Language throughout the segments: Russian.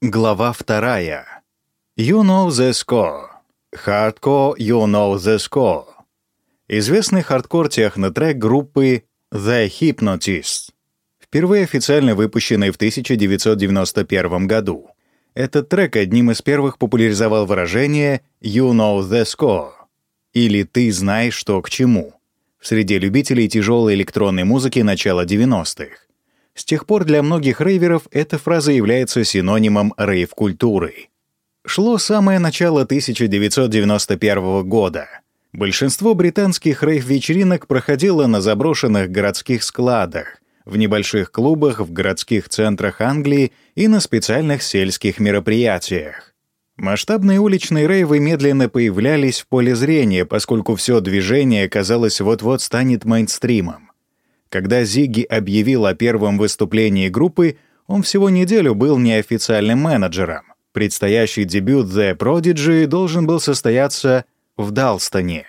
Глава вторая. You know the score. Hardcore You know the score. Известный хардкор-техно-трек группы The Hypnotists. Впервые официально выпущенный в 1991 году. Этот трек одним из первых популяризовал выражение «You know the score» или «Ты знаешь, что к чему» в среде любителей тяжелой электронной музыки начала 90-х. С тех пор для многих рейверов эта фраза является синонимом рейв-культуры. Шло самое начало 1991 года. Большинство британских рейв-вечеринок проходило на заброшенных городских складах, в небольших клубах в городских центрах Англии и на специальных сельских мероприятиях. Масштабные уличные рейвы медленно появлялись в поле зрения, поскольку все движение, казалось, вот-вот станет мейнстримом. Когда Зигги объявил о первом выступлении группы, он всего неделю был неофициальным менеджером. Предстоящий дебют The Prodigy должен был состояться в Далстоне,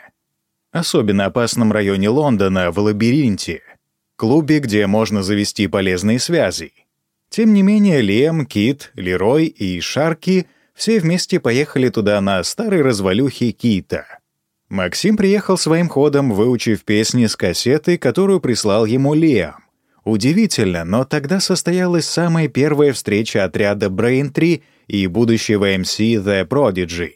особенно опасном районе Лондона, в Лабиринте, клубе, где можно завести полезные связи. Тем не менее, Лем, Кит, Лерой и Шарки все вместе поехали туда на старой развалюхе Кита — Максим приехал своим ходом, выучив песни с кассеты, которую прислал ему Лиам. Удивительно, но тогда состоялась самая первая встреча отряда Brain и будущего MC The Prodigy.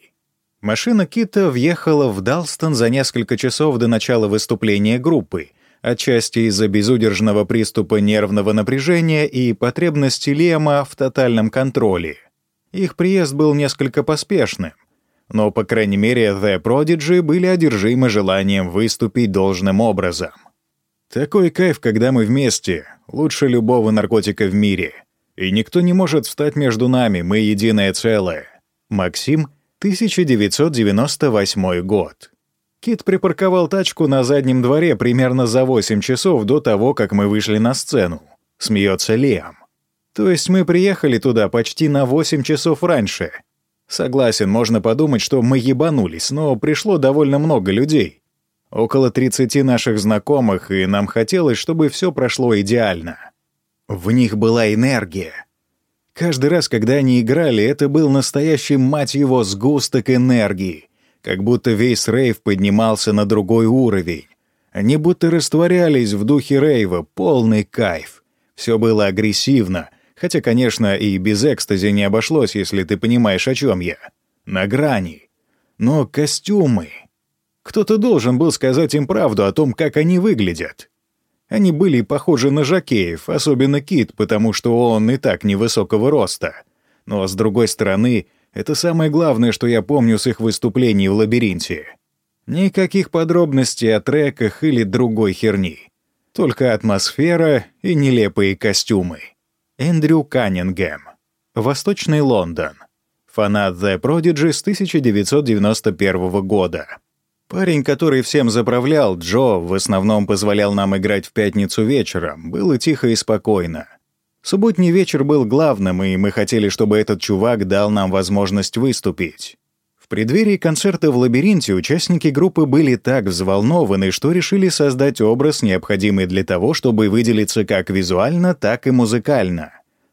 Машина Кита въехала в Далстон за несколько часов до начала выступления группы, отчасти из-за безудержного приступа нервного напряжения и потребности Лема в тотальном контроле. Их приезд был несколько поспешным но, по крайней мере, The Prodigy были одержимы желанием выступить должным образом. Такой кайф, когда мы вместе, лучше любого наркотика в мире. И никто не может встать между нами, мы единое целое. Максим, 1998 год. Кит припарковал тачку на заднем дворе примерно за 8 часов до того, как мы вышли на сцену. Смеется Лиам. То есть мы приехали туда почти на 8 часов раньше — Согласен, можно подумать, что мы ебанулись, но пришло довольно много людей. Около 30 наших знакомых, и нам хотелось, чтобы все прошло идеально. В них была энергия. Каждый раз, когда они играли, это был настоящий, мать его, сгусток энергии. Как будто весь рейв поднимался на другой уровень. Они будто растворялись в духе рейва, полный кайф. Все было агрессивно, Хотя, конечно, и без экстази не обошлось, если ты понимаешь, о чем я. На грани. Но костюмы... Кто-то должен был сказать им правду о том, как они выглядят. Они были похожи на жакеев, особенно Кит, потому что он и так невысокого роста. Но, с другой стороны, это самое главное, что я помню с их выступлений в лабиринте. Никаких подробностей о треках или другой херни. Только атмосфера и нелепые костюмы. Эндрю Каннингем. Восточный Лондон. Фанат The Prodigy с 1991 года. Парень, который всем заправлял, Джо, в основном позволял нам играть в пятницу вечером, было тихо и спокойно. Субботний вечер был главным, и мы хотели, чтобы этот чувак дал нам возможность выступить. Преддверии концерта в «Лабиринте» участники группы были так взволнованы, что решили создать образ, необходимый для того, чтобы выделиться как визуально, так и музыкально.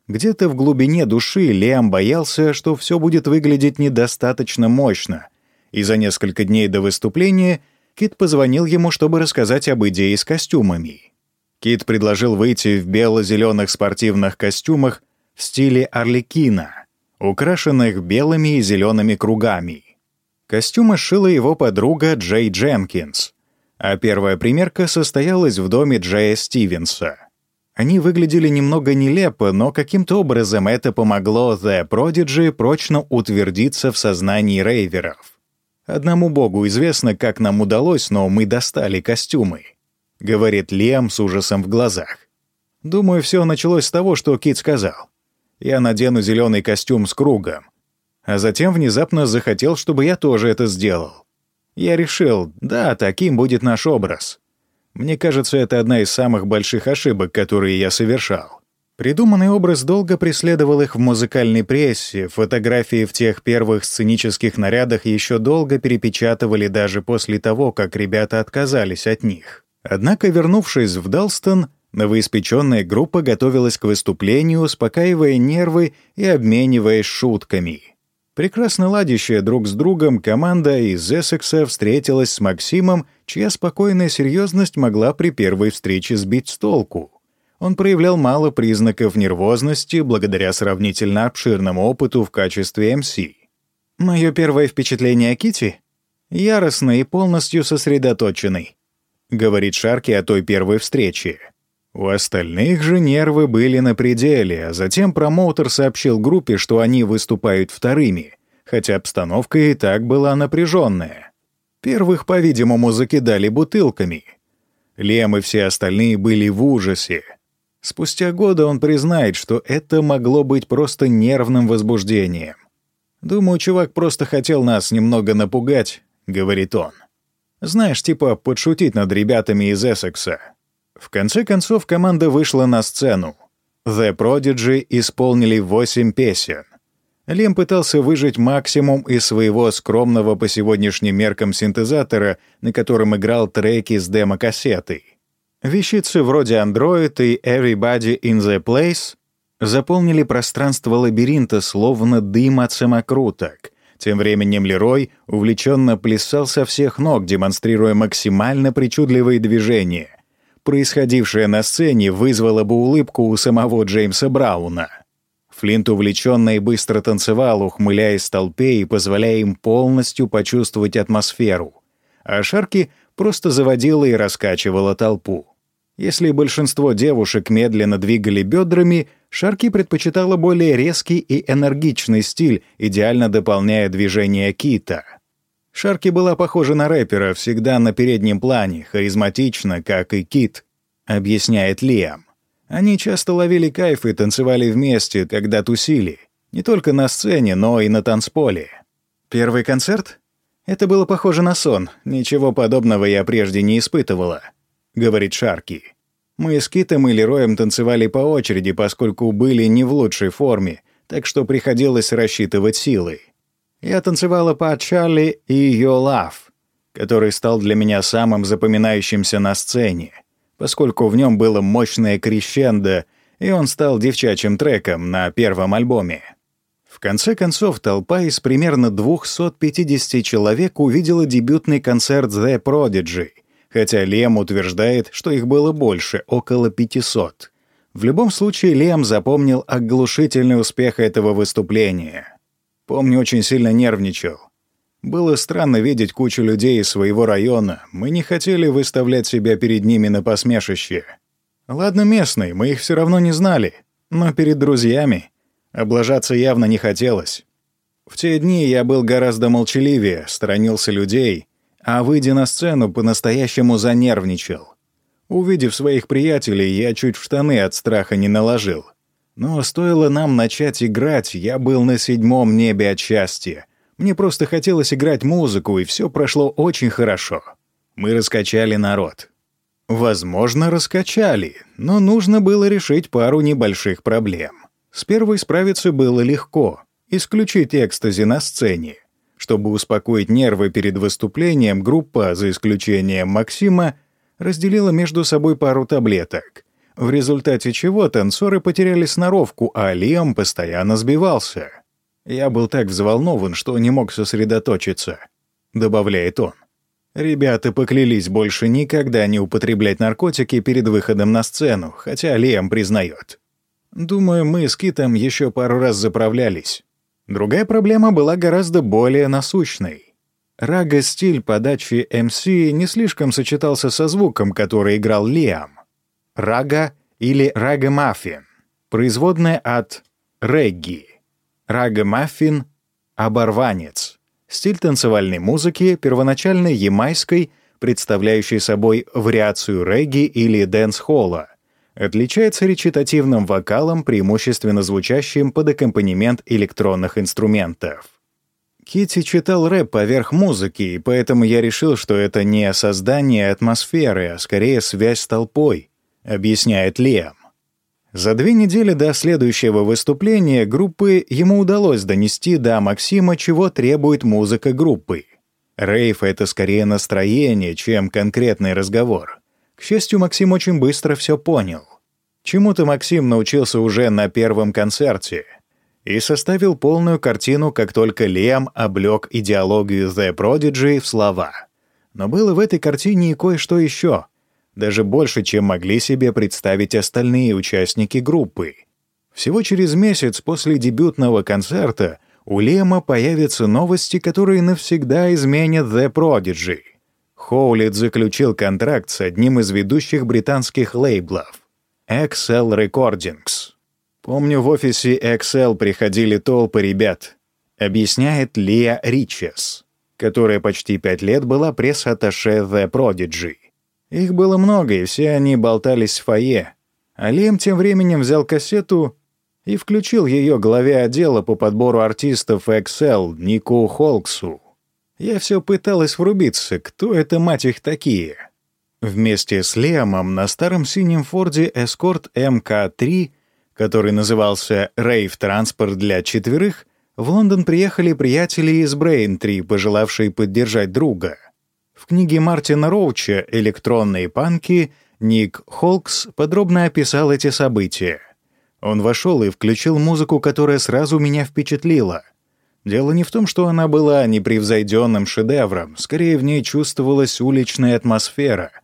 Где-то в глубине души Лиам боялся, что все будет выглядеть недостаточно мощно, и за несколько дней до выступления Кит позвонил ему, чтобы рассказать об идее с костюмами. Кит предложил выйти в бело-зеленых спортивных костюмах в стиле Орликина — украшенных белыми и зелеными кругами. Костюмы шила его подруга Джей Дженкинс, а первая примерка состоялась в доме Джея Стивенса. Они выглядели немного нелепо, но каким-то образом это помогло The Prodigy прочно утвердиться в сознании рейверов. Одному богу известно, как нам удалось, но мы достали костюмы, — говорит Лиам с ужасом в глазах. Думаю, все началось с того, что Кит сказал я надену зеленый костюм с кругом. А затем внезапно захотел, чтобы я тоже это сделал. Я решил, да, таким будет наш образ. Мне кажется, это одна из самых больших ошибок, которые я совершал. Придуманный образ долго преследовал их в музыкальной прессе, фотографии в тех первых сценических нарядах еще долго перепечатывали даже после того, как ребята отказались от них. Однако, вернувшись в Далстон, Новоиспеченная группа готовилась к выступлению, успокаивая нервы и обмениваясь шутками. Прекрасно ладящая друг с другом команда из Эссекса встретилась с Максимом, чья спокойная серьезность могла при первой встрече сбить с толку. Он проявлял мало признаков нервозности благодаря сравнительно обширному опыту в качестве МС. Мое первое впечатление о Кити яростный и полностью сосредоточенный, говорит Шарки о той первой встрече. У остальных же нервы были на пределе, а затем промоутер сообщил группе, что они выступают вторыми, хотя обстановка и так была напряженная. Первых, по-видимому, закидали бутылками. Лем и все остальные были в ужасе. Спустя годы он признает, что это могло быть просто нервным возбуждением. «Думаю, чувак просто хотел нас немного напугать», — говорит он. «Знаешь, типа подшутить над ребятами из Эссекса. В конце концов, команда вышла на сцену. The Prodigy исполнили восемь песен. Лем пытался выжать максимум из своего скромного по сегодняшним меркам синтезатора, на котором играл треки с демо-кассетой. Вещицы вроде Android и Everybody in the Place заполнили пространство лабиринта, словно дым от самокруток. Тем временем Лерой увлеченно плясал со всех ног, демонстрируя максимально причудливые движения — происходившее на сцене вызвало бы улыбку у самого Джеймса Брауна. Флинт увлеченно и быстро танцевал, ухмыляясь толпе и позволяя им полностью почувствовать атмосферу. А Шарки просто заводила и раскачивала толпу. Если большинство девушек медленно двигали бедрами, Шарки предпочитала более резкий и энергичный стиль, идеально дополняя движение кита — Шарки была похожа на рэпера, всегда на переднем плане, харизматично, как и Кит, объясняет Лиам. Они часто ловили кайф и танцевали вместе, когда тусили. Не только на сцене, но и на танцполе. Первый концерт? Это было похоже на сон. Ничего подобного я прежде не испытывала, говорит Шарки. Мы с Китом и Лероем танцевали по очереди, поскольку были не в лучшей форме, так что приходилось рассчитывать силы. Я танцевала по Чарли и Your Love, который стал для меня самым запоминающимся на сцене, поскольку в нем было мощное крещендо, и он стал девчачьим треком на первом альбоме. В конце концов, толпа из примерно 250 человек увидела дебютный концерт The Prodigy, хотя Лем утверждает, что их было больше, около 500. В любом случае, Лем запомнил оглушительный успех этого выступления — Помню, очень сильно нервничал. Было странно видеть кучу людей из своего района. Мы не хотели выставлять себя перед ними на посмешище. Ладно, местные, мы их все равно не знали. Но перед друзьями облажаться явно не хотелось. В те дни я был гораздо молчаливее, сторонился людей, а, выйдя на сцену, по-настоящему занервничал. Увидев своих приятелей, я чуть в штаны от страха не наложил — но стоило нам начать играть, я был на седьмом небе от счастья. Мне просто хотелось играть музыку, и все прошло очень хорошо. Мы раскачали народ. Возможно, раскачали, но нужно было решить пару небольших проблем. С первой справиться было легко — исключить экстази на сцене. Чтобы успокоить нервы перед выступлением, группа, за исключением Максима, разделила между собой пару таблеток — в результате чего танцоры потеряли сноровку, а Лиам постоянно сбивался. «Я был так взволнован, что не мог сосредоточиться», — добавляет он. Ребята поклялись больше никогда не употреблять наркотики перед выходом на сцену, хотя Лиам признает. Думаю, мы с Китом еще пару раз заправлялись. Другая проблема была гораздо более насущной. Рага-стиль подачи MC не слишком сочетался со звуком, который играл Лиам рага или рага-маффин, производная от регги. Рага-маффин — оборванец. Стиль танцевальной музыки, первоначально ямайской, представляющей собой вариацию регги или дэнс-холла, отличается речитативным вокалом, преимущественно звучащим под аккомпанемент электронных инструментов. Кити читал рэп поверх музыки, и поэтому я решил, что это не создание атмосферы, а скорее связь с толпой, — объясняет Лиам. За две недели до следующего выступления группы ему удалось донести до Максима, чего требует музыка группы. Рейв — это скорее настроение, чем конкретный разговор. К счастью, Максим очень быстро все понял. Чему-то Максим научился уже на первом концерте и составил полную картину, как только Лем облег идеологию The Prodigy в слова. Но было в этой картине и кое-что еще, даже больше, чем могли себе представить остальные участники группы. Всего через месяц после дебютного концерта у Лема появятся новости, которые навсегда изменят The Prodigy. Хоулит заключил контракт с одним из ведущих британских лейблов Excel Recordings. Помню, в офисе Excel приходили толпы ребят, объясняет Лия Ричес, которая почти пять лет была пресс-атташе The Prodigy. Их было много, и все они болтались в фойе. А Лем тем временем взял кассету и включил ее главе отдела по подбору артистов Excel Нику Холксу. Я все пыталась врубиться, кто это, мать их, такие — Вместе с Лиамом на старом синем Форде Escort МК-3, который назывался «Рейв Транспорт для четверых», в Лондон приехали приятели из Брейнтри, пожелавшие поддержать друга. В книге Мартина Роуча «Электронные панки» Ник Холкс подробно описал эти события. Он вошел и включил музыку, которая сразу меня впечатлила. Дело не в том, что она была непревзойденным шедевром, скорее в ней чувствовалась уличная атмосфера —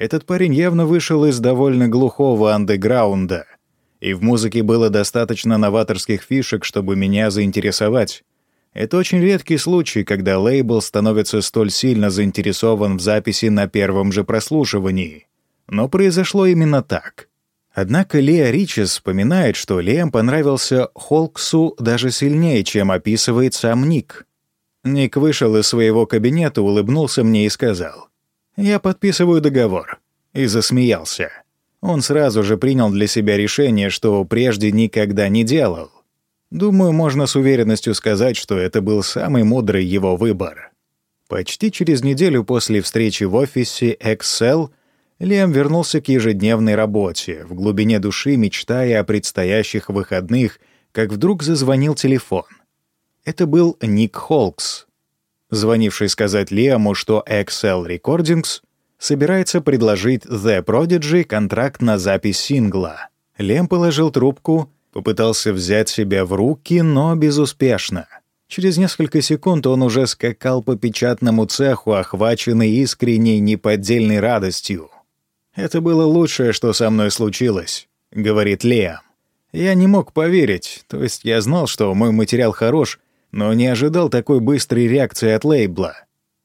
этот парень явно вышел из довольно глухого андеграунда, и в музыке было достаточно новаторских фишек, чтобы меня заинтересовать. Это очень редкий случай, когда лейбл становится столь сильно заинтересован в записи на первом же прослушивании. Но произошло именно так. Однако Леа Ричес вспоминает, что Лем понравился Холксу даже сильнее, чем описывает сам Ник. Ник вышел из своего кабинета, улыбнулся мне и сказал, «Я подписываю договор». И засмеялся. Он сразу же принял для себя решение, что прежде никогда не делал. Думаю, можно с уверенностью сказать, что это был самый мудрый его выбор. Почти через неделю после встречи в офисе Excel Лем вернулся к ежедневной работе, в глубине души мечтая о предстоящих выходных, как вдруг зазвонил телефон. Это был Ник Холкс, звонивший сказать Лиаму, что Excel Recordings собирается предложить The Prodigy контракт на запись сингла. Лем положил трубку, попытался взять себя в руки, но безуспешно. Через несколько секунд он уже скакал по печатному цеху, охваченный искренней неподдельной радостью. «Это было лучшее, что со мной случилось», — говорит Лиам. «Я не мог поверить, то есть я знал, что мой материал хорош, но не ожидал такой быстрой реакции от лейбла.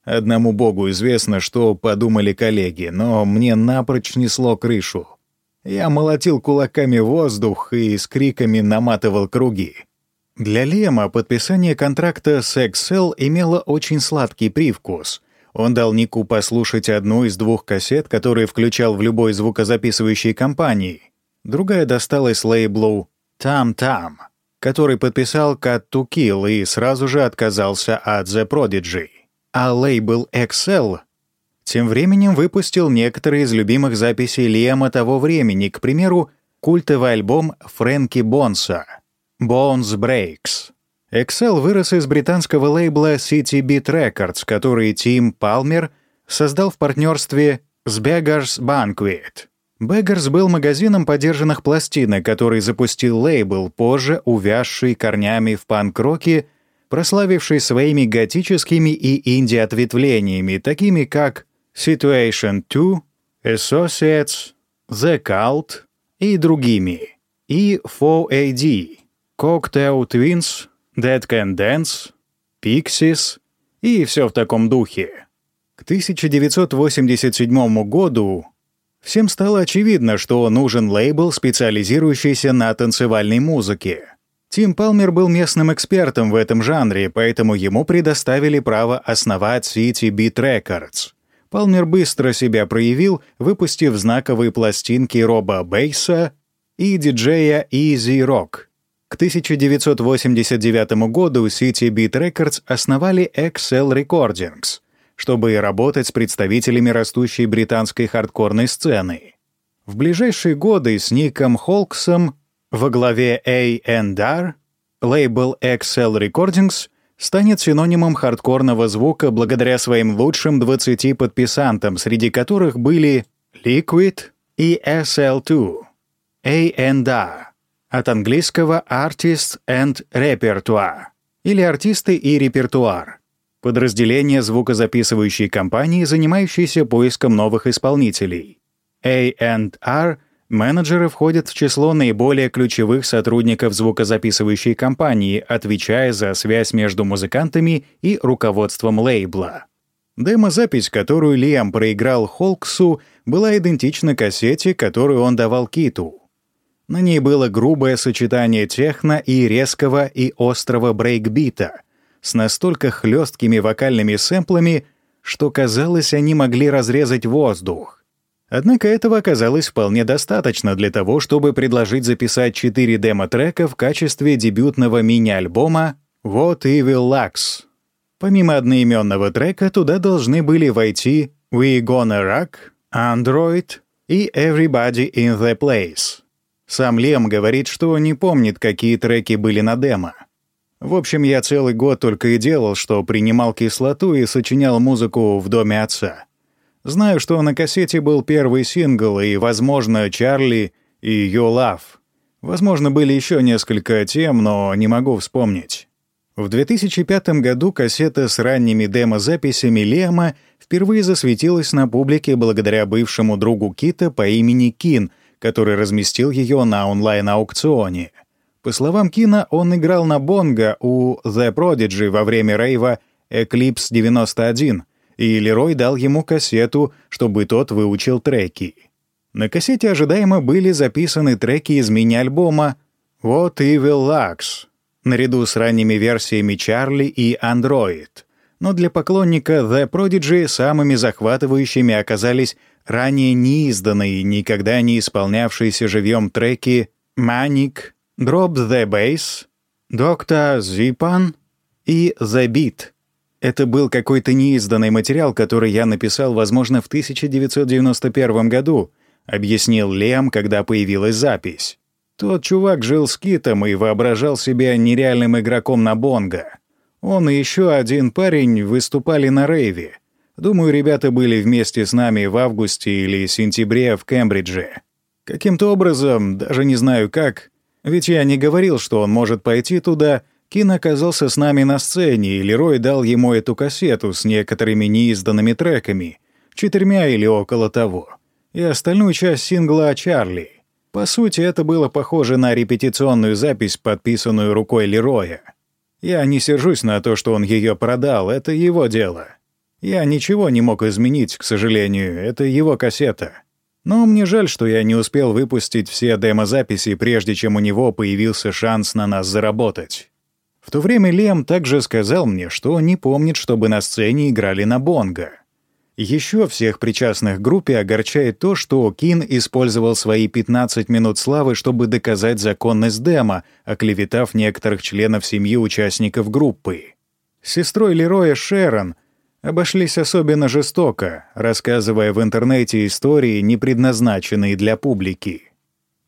Одному богу известно, что подумали коллеги, но мне напрочь снесло крышу. Я молотил кулаками воздух и с криками наматывал круги. Для Лема подписание контракта с Excel имело очень сладкий привкус. Он дал Нику послушать одну из двух кассет, которые включал в любой звукозаписывающей компании. Другая досталась лейблу «Там-там», который подписал Cut to Kill и сразу же отказался от The Prodigy. А лейбл Excel тем временем выпустил некоторые из любимых записей Лиама того времени, к примеру, культовый альбом Фрэнки Бонса «Bones Breaks». Excel вырос из британского лейбла City Beat Records, который Тим Палмер создал в партнерстве с Beggars Banquet. Бэггерс был магазином подержанных пластинок, который запустил лейбл, позже увязший корнями в панк-роке, прославивший своими готическими и инди-ответвлениями, такими как Situation 2, Associates, The Cult и другими, и 4AD, Cocktail Twins, Dead Can Dance, Pixies и все в таком духе. К 1987 году Всем стало очевидно, что нужен лейбл, специализирующийся на танцевальной музыке. Тим Палмер был местным экспертом в этом жанре, поэтому ему предоставили право основать City Beat Records. Палмер быстро себя проявил, выпустив знаковые пластинки Роба Бейса и диджея Easy Rock. К 1989 году City Beat Records основали Excel Recordings — чтобы работать с представителями растущей британской хардкорной сцены. В ближайшие годы с Ником Холксом во главе A&R лейбл Excel Recordings станет синонимом хардкорного звука благодаря своим лучшим 20 подписантам, среди которых были Liquid и SL2. A&R от английского Artist and Repertoire или артисты и репертуар. Подразделение звукозаписывающей компании, занимающейся поиском новых исполнителей. A&R менеджеры входят в число наиболее ключевых сотрудников звукозаписывающей компании, отвечая за связь между музыкантами и руководством лейбла. Демозапись, которую Лиам проиграл Холксу, была идентична кассете, которую он давал Киту. На ней было грубое сочетание техно и резкого и острого брейкбита с настолько хлесткими вокальными сэмплами, что казалось, они могли разрезать воздух. Однако этого оказалось вполне достаточно для того, чтобы предложить записать четыре демо-трека в качестве дебютного мини-альбома «What Evil Lux». Помимо одноименного трека, туда должны были войти «We Gonna Rock», «Android» и «Everybody in the Place». Сам Лем говорит, что не помнит, какие треки были на демо. В общем, я целый год только и делал, что принимал кислоту и сочинял музыку в доме отца. Знаю, что на кассете был первый сингл и, возможно, «Чарли» и «You Love». Возможно, были еще несколько тем, но не могу вспомнить. В 2005 году кассета с ранними демо-записями Лема впервые засветилась на публике благодаря бывшему другу Кита по имени Кин — который разместил ее на онлайн-аукционе. По словам Кина, он играл на бонго у The Prodigy во время рейва Eclipse 91, и Лерой дал ему кассету, чтобы тот выучил треки. На кассете ожидаемо были записаны треки из мини-альбома «What Evil Lux», наряду с ранними версиями «Чарли» и «Android». Но для поклонника The Prodigy самыми захватывающими оказались ранее неизданные, никогда не исполнявшиеся живьем треки «Manic», «Drop the Bass», «Dr. Zipan» и «The Beat». Это был какой-то неизданный материал, который я написал, возможно, в 1991 году, объяснил Лем, когда появилась запись. Тот чувак жил с Китом и воображал себя нереальным игроком на бонго. Он и еще один парень выступали на рейве — Думаю, ребята были вместе с нами в августе или сентябре в Кембридже. Каким-то образом, даже не знаю как, ведь я не говорил, что он может пойти туда, Кин оказался с нами на сцене, и Лерой дал ему эту кассету с некоторыми неизданными треками, четырьмя или около того, и остальную часть сингла Чарли. По сути, это было похоже на репетиционную запись, подписанную рукой Лероя. Я не сержусь на то, что он ее продал, это его дело. Я ничего не мог изменить, к сожалению, это его кассета. Но мне жаль, что я не успел выпустить все демозаписи, прежде чем у него появился шанс на нас заработать. В то время Лем также сказал мне, что не помнит, чтобы на сцене играли на бонго. Еще всех причастных группе огорчает то, что Кин использовал свои 15 минут славы, чтобы доказать законность демо, оклеветав некоторых членов семьи участников группы. Сестрой Лероя Шерон — обошлись особенно жестоко, рассказывая в интернете истории, не предназначенные для публики.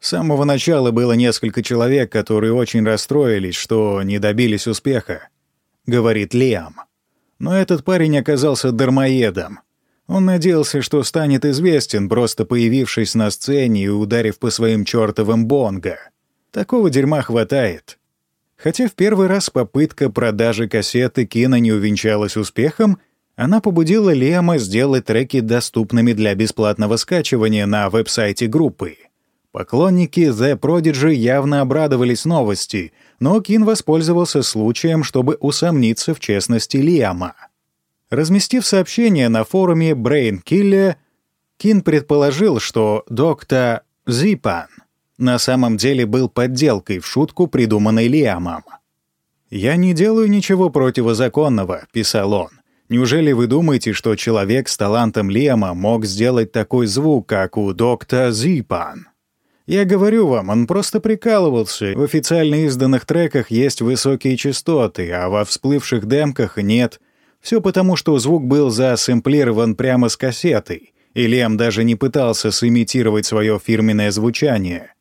С самого начала было несколько человек, которые очень расстроились, что не добились успеха, говорит Лиам. Но этот парень оказался дармоедом. Он надеялся, что станет известен, просто появившись на сцене и ударив по своим чертовым бонго. Такого дерьма хватает. Хотя в первый раз попытка продажи кассеты кино не увенчалась успехом, она побудила Лема сделать треки доступными для бесплатного скачивания на веб-сайте группы. Поклонники The Prodigy явно обрадовались новости, но Кин воспользовался случаем, чтобы усомниться в честности Лиама. Разместив сообщение на форуме Brain Killer, Кин предположил, что доктор Зипан на самом деле был подделкой в шутку, придуманной Лиамом. «Я не делаю ничего противозаконного», — писал он. Неужели вы думаете, что человек с талантом Лема мог сделать такой звук, как у доктора Зипан? Я говорю вам, он просто прикалывался. В официально изданных треках есть высокие частоты, а во всплывших демках нет. Все потому, что звук был засэмплирован прямо с кассетой, и Лем даже не пытался сымитировать свое фирменное звучание.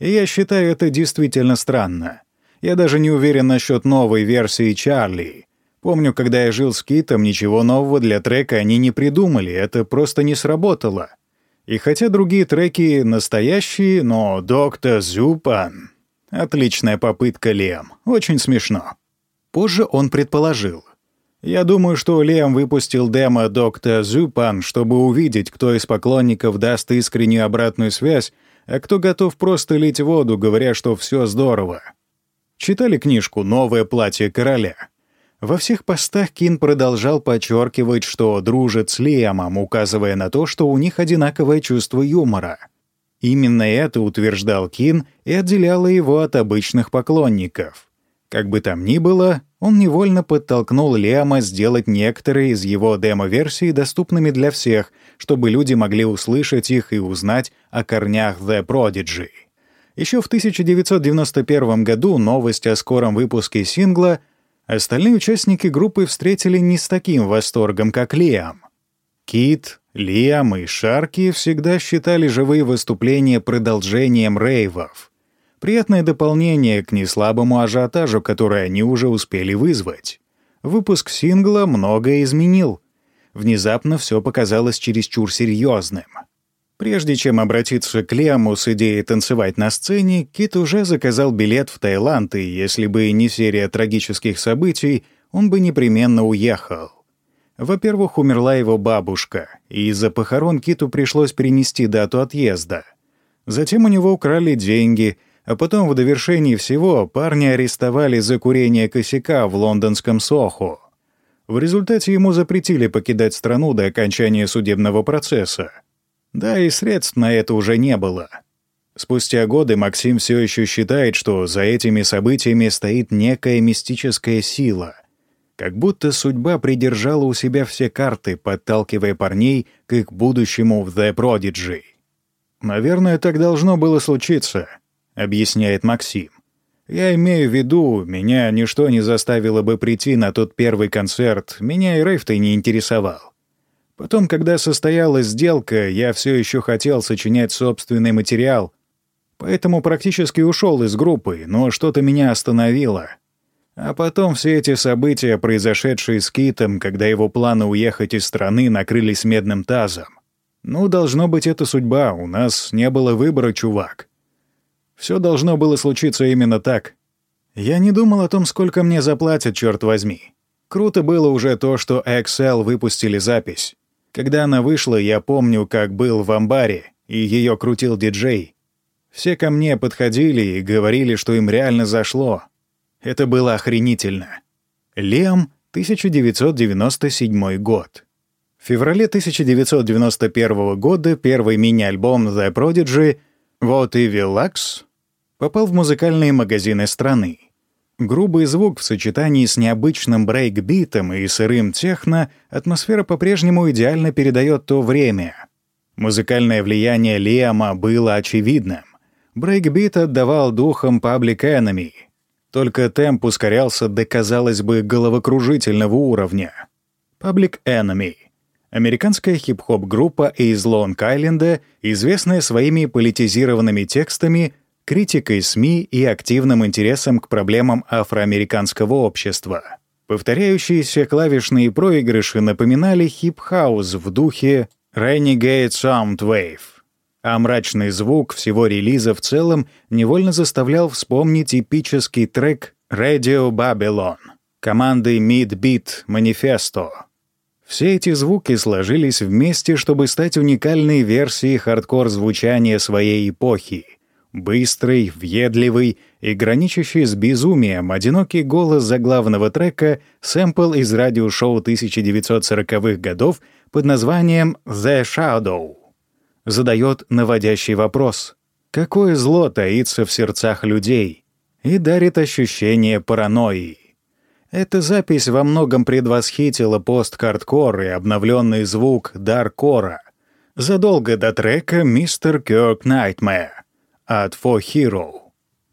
И я считаю это действительно странно. Я даже не уверен насчет новой версии Чарли. Помню, когда я жил с Китом, ничего нового для трека они не придумали, это просто не сработало. И хотя другие треки настоящие, но «Доктор Зюпан» — отличная попытка, Лем, очень смешно. Позже он предположил. Я думаю, что Лем выпустил демо «Доктор Зюпан», чтобы увидеть, кто из поклонников даст искреннюю обратную связь, а кто готов просто лить воду, говоря, что все здорово. Читали книжку «Новое платье короля»? Во всех постах Кин продолжал подчеркивать, что дружит с Лиамом, указывая на то, что у них одинаковое чувство юмора. Именно это утверждал Кин и отделяло его от обычных поклонников. Как бы там ни было, он невольно подтолкнул Лиама сделать некоторые из его демо-версий доступными для всех, чтобы люди могли услышать их и узнать о корнях The Prodigy. Еще в 1991 году новость о скором выпуске сингла остальные участники группы встретили не с таким восторгом, как Лиам. Кит, Лиам и Шарки всегда считали живые выступления продолжением рейвов. Приятное дополнение к неслабому ажиотажу, который они уже успели вызвать. Выпуск сингла многое изменил. Внезапно все показалось чересчур серьезным — Прежде чем обратиться к Лиаму с идеей танцевать на сцене, Кит уже заказал билет в Таиланд, и если бы не серия трагических событий, он бы непременно уехал. Во-первых, умерла его бабушка, и из-за похорон Киту пришлось перенести дату отъезда. Затем у него украли деньги, а потом в довершении всего парня арестовали за курение косяка в лондонском Сохо. В результате ему запретили покидать страну до окончания судебного процесса. Да и средств на это уже не было. Спустя годы Максим все еще считает, что за этими событиями стоит некая мистическая сила. Как будто судьба придержала у себя все карты, подталкивая парней к их будущему в The Prodigy. «Наверное, так должно было случиться», — объясняет Максим. «Я имею в виду, меня ничто не заставило бы прийти на тот первый концерт, меня и Рейф-то не интересовал. Потом, когда состоялась сделка, я все еще хотел сочинять собственный материал, поэтому практически ушел из группы, но что-то меня остановило. А потом все эти события, произошедшие с Китом, когда его планы уехать из страны накрылись медным тазом. Ну, должно быть, это судьба, у нас не было выбора, чувак. Все должно было случиться именно так. Я не думал о том, сколько мне заплатят, черт возьми. Круто было уже то, что XL выпустили запись. Когда она вышла, я помню, как был в амбаре, и ее крутил диджей. Все ко мне подходили и говорили, что им реально зашло. Это было охренительно. Лем, 1997 год. В феврале 1991 года первый мини-альбом The Prodigy «Вот и Виллакс» попал в музыкальные магазины страны. Грубый звук в сочетании с необычным брейк-битом и сырым техно атмосфера по-прежнему идеально передает то время. Музыкальное влияние Лиама было очевидным. Брейкбит отдавал духом Public Enemy. Только темп ускорялся до, казалось бы, головокружительного уровня. Public Enemy — американская хип-хоп-группа из Лонг-Айленда, известная своими политизированными текстами — критикой СМИ и активным интересом к проблемам афроамериканского общества. Повторяющиеся клавишные проигрыши напоминали хип-хаус в духе Renegade Soundwave, а мрачный звук всего релиза в целом невольно заставлял вспомнить эпический трек Radio Babylon команды Midbeat Manifesto. Все эти звуки сложились вместе, чтобы стать уникальной версией хардкор-звучания своей эпохи — Быстрый, въедливый и граничащий с безумием одинокий голос заглавного трека — сэмпл из радиошоу 1940-х годов под названием «The Shadow» задает наводящий вопрос. Какое зло таится в сердцах людей? И дарит ощущение паранойи. Эта запись во многом предвосхитила пост-хардкор и обновленный звук даркора задолго до трека «Мистер Кёрк Найтмэр» от For Hero.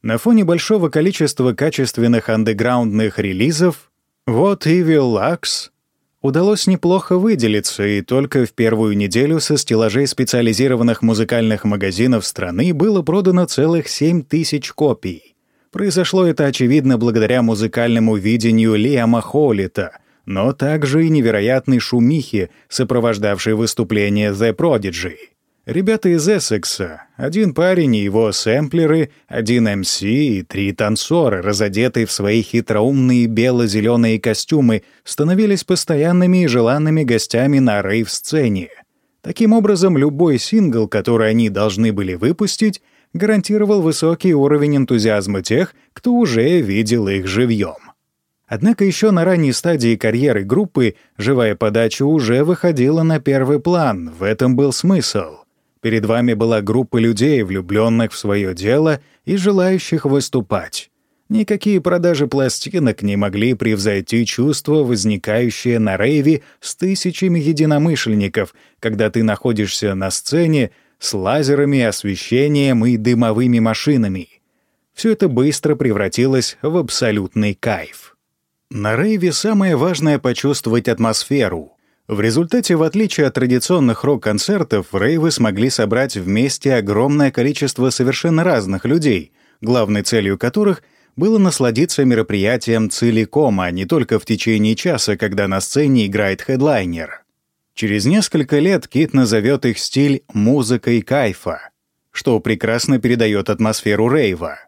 На фоне большого количества качественных андеграундных релизов вот Evil Lux удалось неплохо выделиться, и только в первую неделю со стеллажей специализированных музыкальных магазинов страны было продано целых 7 тысяч копий. Произошло это, очевидно, благодаря музыкальному видению Лиама Холлита, но также и невероятной шумихе, сопровождавшей выступление The Prodigy — Ребята из Эссекса, один парень и его сэмплеры, один МС и три танцора, разодетые в свои хитроумные бело-зеленые костюмы, становились постоянными и желанными гостями на рейв-сцене. Таким образом, любой сингл, который они должны были выпустить, гарантировал высокий уровень энтузиазма тех, кто уже видел их живьем. Однако еще на ранней стадии карьеры группы живая подача уже выходила на первый план, в этом был смысл. Перед вами была группа людей, влюбленных в свое дело и желающих выступать. Никакие продажи пластинок не могли превзойти чувство, возникающее на рейве с тысячами единомышленников, когда ты находишься на сцене с лазерами, освещением и дымовыми машинами. Все это быстро превратилось в абсолютный кайф. На рейве самое важное — почувствовать атмосферу. В результате, в отличие от традиционных рок-концертов, рейвы смогли собрать вместе огромное количество совершенно разных людей, главной целью которых было насладиться мероприятием целиком, а не только в течение часа, когда на сцене играет хедлайнер. Через несколько лет Кит назовет их стиль «музыкой кайфа», что прекрасно передает атмосферу рейва.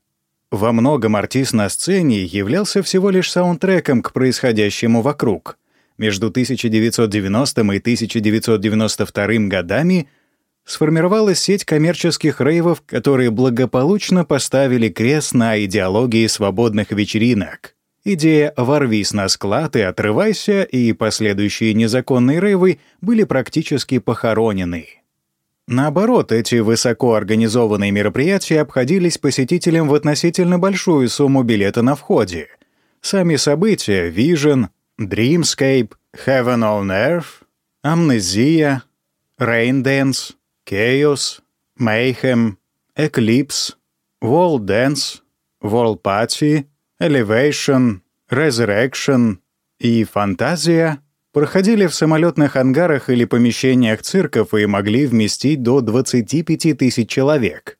Во многом артист на сцене являлся всего лишь саундтреком к происходящему вокруг — между 1990 и 1992 годами сформировалась сеть коммерческих рейвов, которые благополучно поставили крест на идеологии свободных вечеринок. Идея «ворвись на склад и отрывайся» и последующие незаконные рейвы были практически похоронены. Наоборот, эти высокоорганизованные мероприятия обходились посетителям в относительно большую сумму билета на входе. Сами события, Vision, Dreamscape, Heaven on Earth, Amnesia, Rain Dance, Chaos, Mayhem, Eclipse, Wall Dance, Wall Party, Elevation, Resurrection и Фантазия проходили в самолетных ангарах или помещениях цирков и могли вместить до 25 тысяч человек.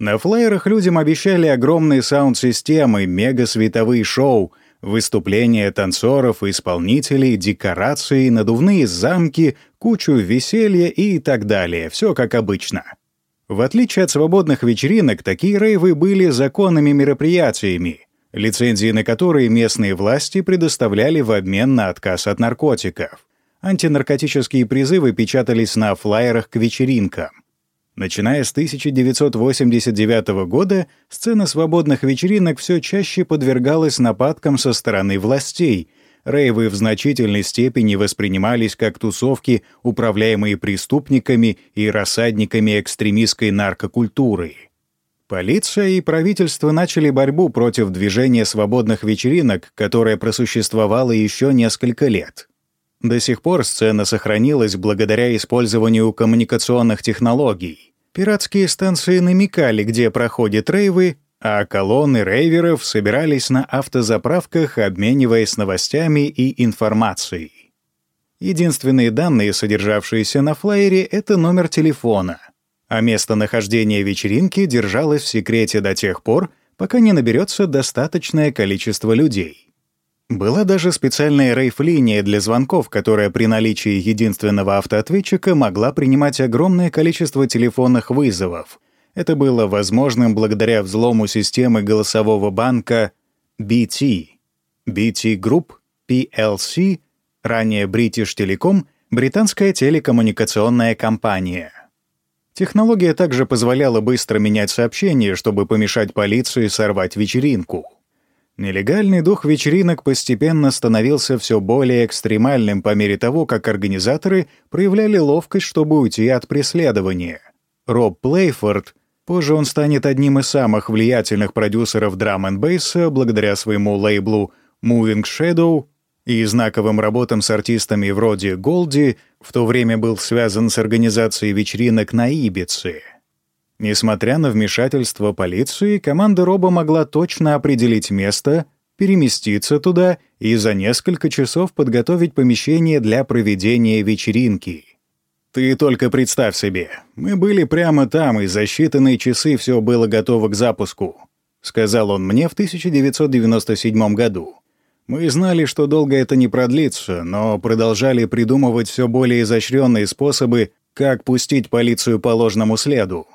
На флайерах людям обещали огромные саунд-системы, мега-световые шоу — Выступления танцоров и исполнителей, декорации, надувные замки, кучу веселья и так далее. Все как обычно. В отличие от свободных вечеринок, такие рейвы были законными мероприятиями, лицензии на которые местные власти предоставляли в обмен на отказ от наркотиков. Антинаркотические призывы печатались на флайерах к вечеринкам. Начиная с 1989 года, сцена свободных вечеринок все чаще подвергалась нападкам со стороны властей. Рейвы в значительной степени воспринимались как тусовки, управляемые преступниками и рассадниками экстремистской наркокультуры. Полиция и правительство начали борьбу против движения свободных вечеринок, которое просуществовало еще несколько лет. До сих пор сцена сохранилась благодаря использованию коммуникационных технологий. Пиратские станции намекали, где проходят рейвы, а колонны рейверов собирались на автозаправках, обмениваясь новостями и информацией. Единственные данные, содержавшиеся на флайере, — это номер телефона, а местонахождение вечеринки держалось в секрете до тех пор, пока не наберется достаточное количество людей. Была даже специальная рейф-линия для звонков, которая при наличии единственного автоответчика могла принимать огромное количество телефонных вызовов. Это было возможным благодаря взлому системы голосового банка BT. BT Group, PLC, ранее British Telecom, британская телекоммуникационная компания. Технология также позволяла быстро менять сообщения, чтобы помешать полиции сорвать вечеринку. Нелегальный дух вечеринок постепенно становился все более экстремальным по мере того, как организаторы проявляли ловкость, чтобы уйти от преследования. Роб Плейфорд, позже он станет одним из самых влиятельных продюсеров драм н бейса благодаря своему лейблу Moving Shadow и знаковым работам с артистами вроде Голди, в то время был связан с организацией вечеринок на Ибице — Несмотря на вмешательство полиции, команда Роба могла точно определить место, переместиться туда и за несколько часов подготовить помещение для проведения вечеринки. «Ты только представь себе, мы были прямо там, и за считанные часы все было готово к запуску», — сказал он мне в 1997 году. Мы знали, что долго это не продлится, но продолжали придумывать все более изощренные способы, как пустить полицию по ложному следу.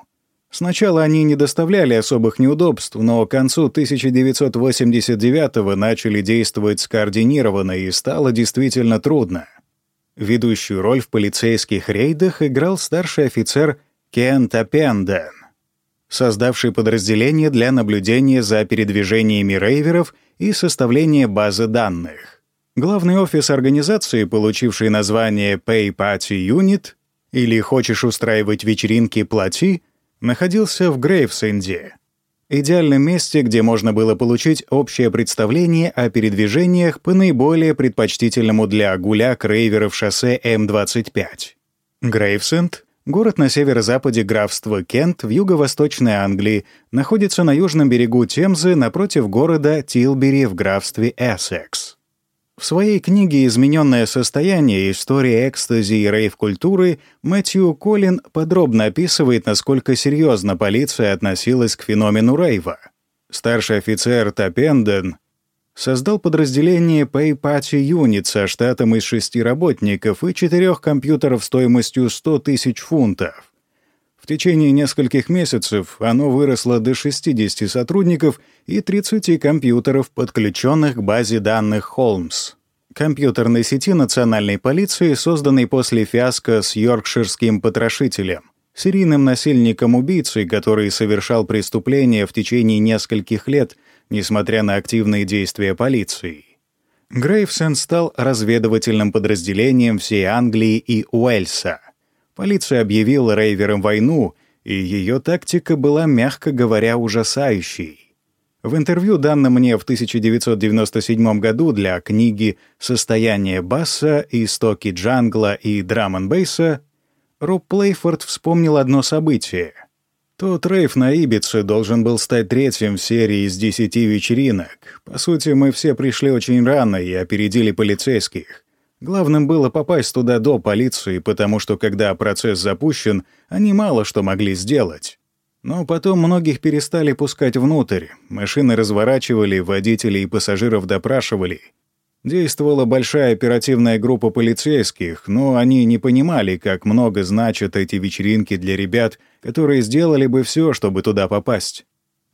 Сначала они не доставляли особых неудобств, но к концу 1989-го начали действовать скоординированно и стало действительно трудно. Ведущую роль в полицейских рейдах играл старший офицер Кен Тапенден, создавший подразделение для наблюдения за передвижениями рейверов и составления базы данных. Главный офис организации, получивший название Pay Party Unit, или «Хочешь устраивать вечеринки, плати», находился в Грейвсенде, идеальном месте, где можно было получить общее представление о передвижениях по наиболее предпочтительному для гуляк рейверов шоссе М-25. Грейвсенд — город на северо-западе графства Кент в юго-восточной Англии, находится на южном берегу Темзы напротив города Тилбери в графстве Эссекс. В своей книге «Измененное состояние. История экстази и рейв-культуры» Мэтью Коллин подробно описывает, насколько серьезно полиция относилась к феномену рейва. Старший офицер Тапенден создал подразделение Pay Party Unit со штатом из шести работников и четырех компьютеров стоимостью 100 тысяч фунтов. В течение нескольких месяцев оно выросло до 60 сотрудников и 30 компьютеров, подключенных к базе данных Холмс, компьютерной сети национальной полиции, созданной после фиаско с йоркширским потрошителем, серийным насильником-убийцей, который совершал преступления в течение нескольких лет, несмотря на активные действия полиции. Грейвсен стал разведывательным подразделением всей Англии и Уэльса — Полиция объявила рейверам войну, и ее тактика была, мягко говоря, ужасающей. В интервью, данном мне в 1997 году для книги «Состояние басса. Истоки джангла и драм-н-бейса», Роб Плейфорд вспомнил одно событие. Тот рейв на Ибице должен был стать третьим в серии из десяти вечеринок. По сути, мы все пришли очень рано и опередили полицейских. Главным было попасть туда до полиции, потому что когда процесс запущен, они мало что могли сделать. Но потом многих перестали пускать внутрь, машины разворачивали, водителей и пассажиров допрашивали. Действовала большая оперативная группа полицейских, но они не понимали, как много значат эти вечеринки для ребят, которые сделали бы все, чтобы туда попасть.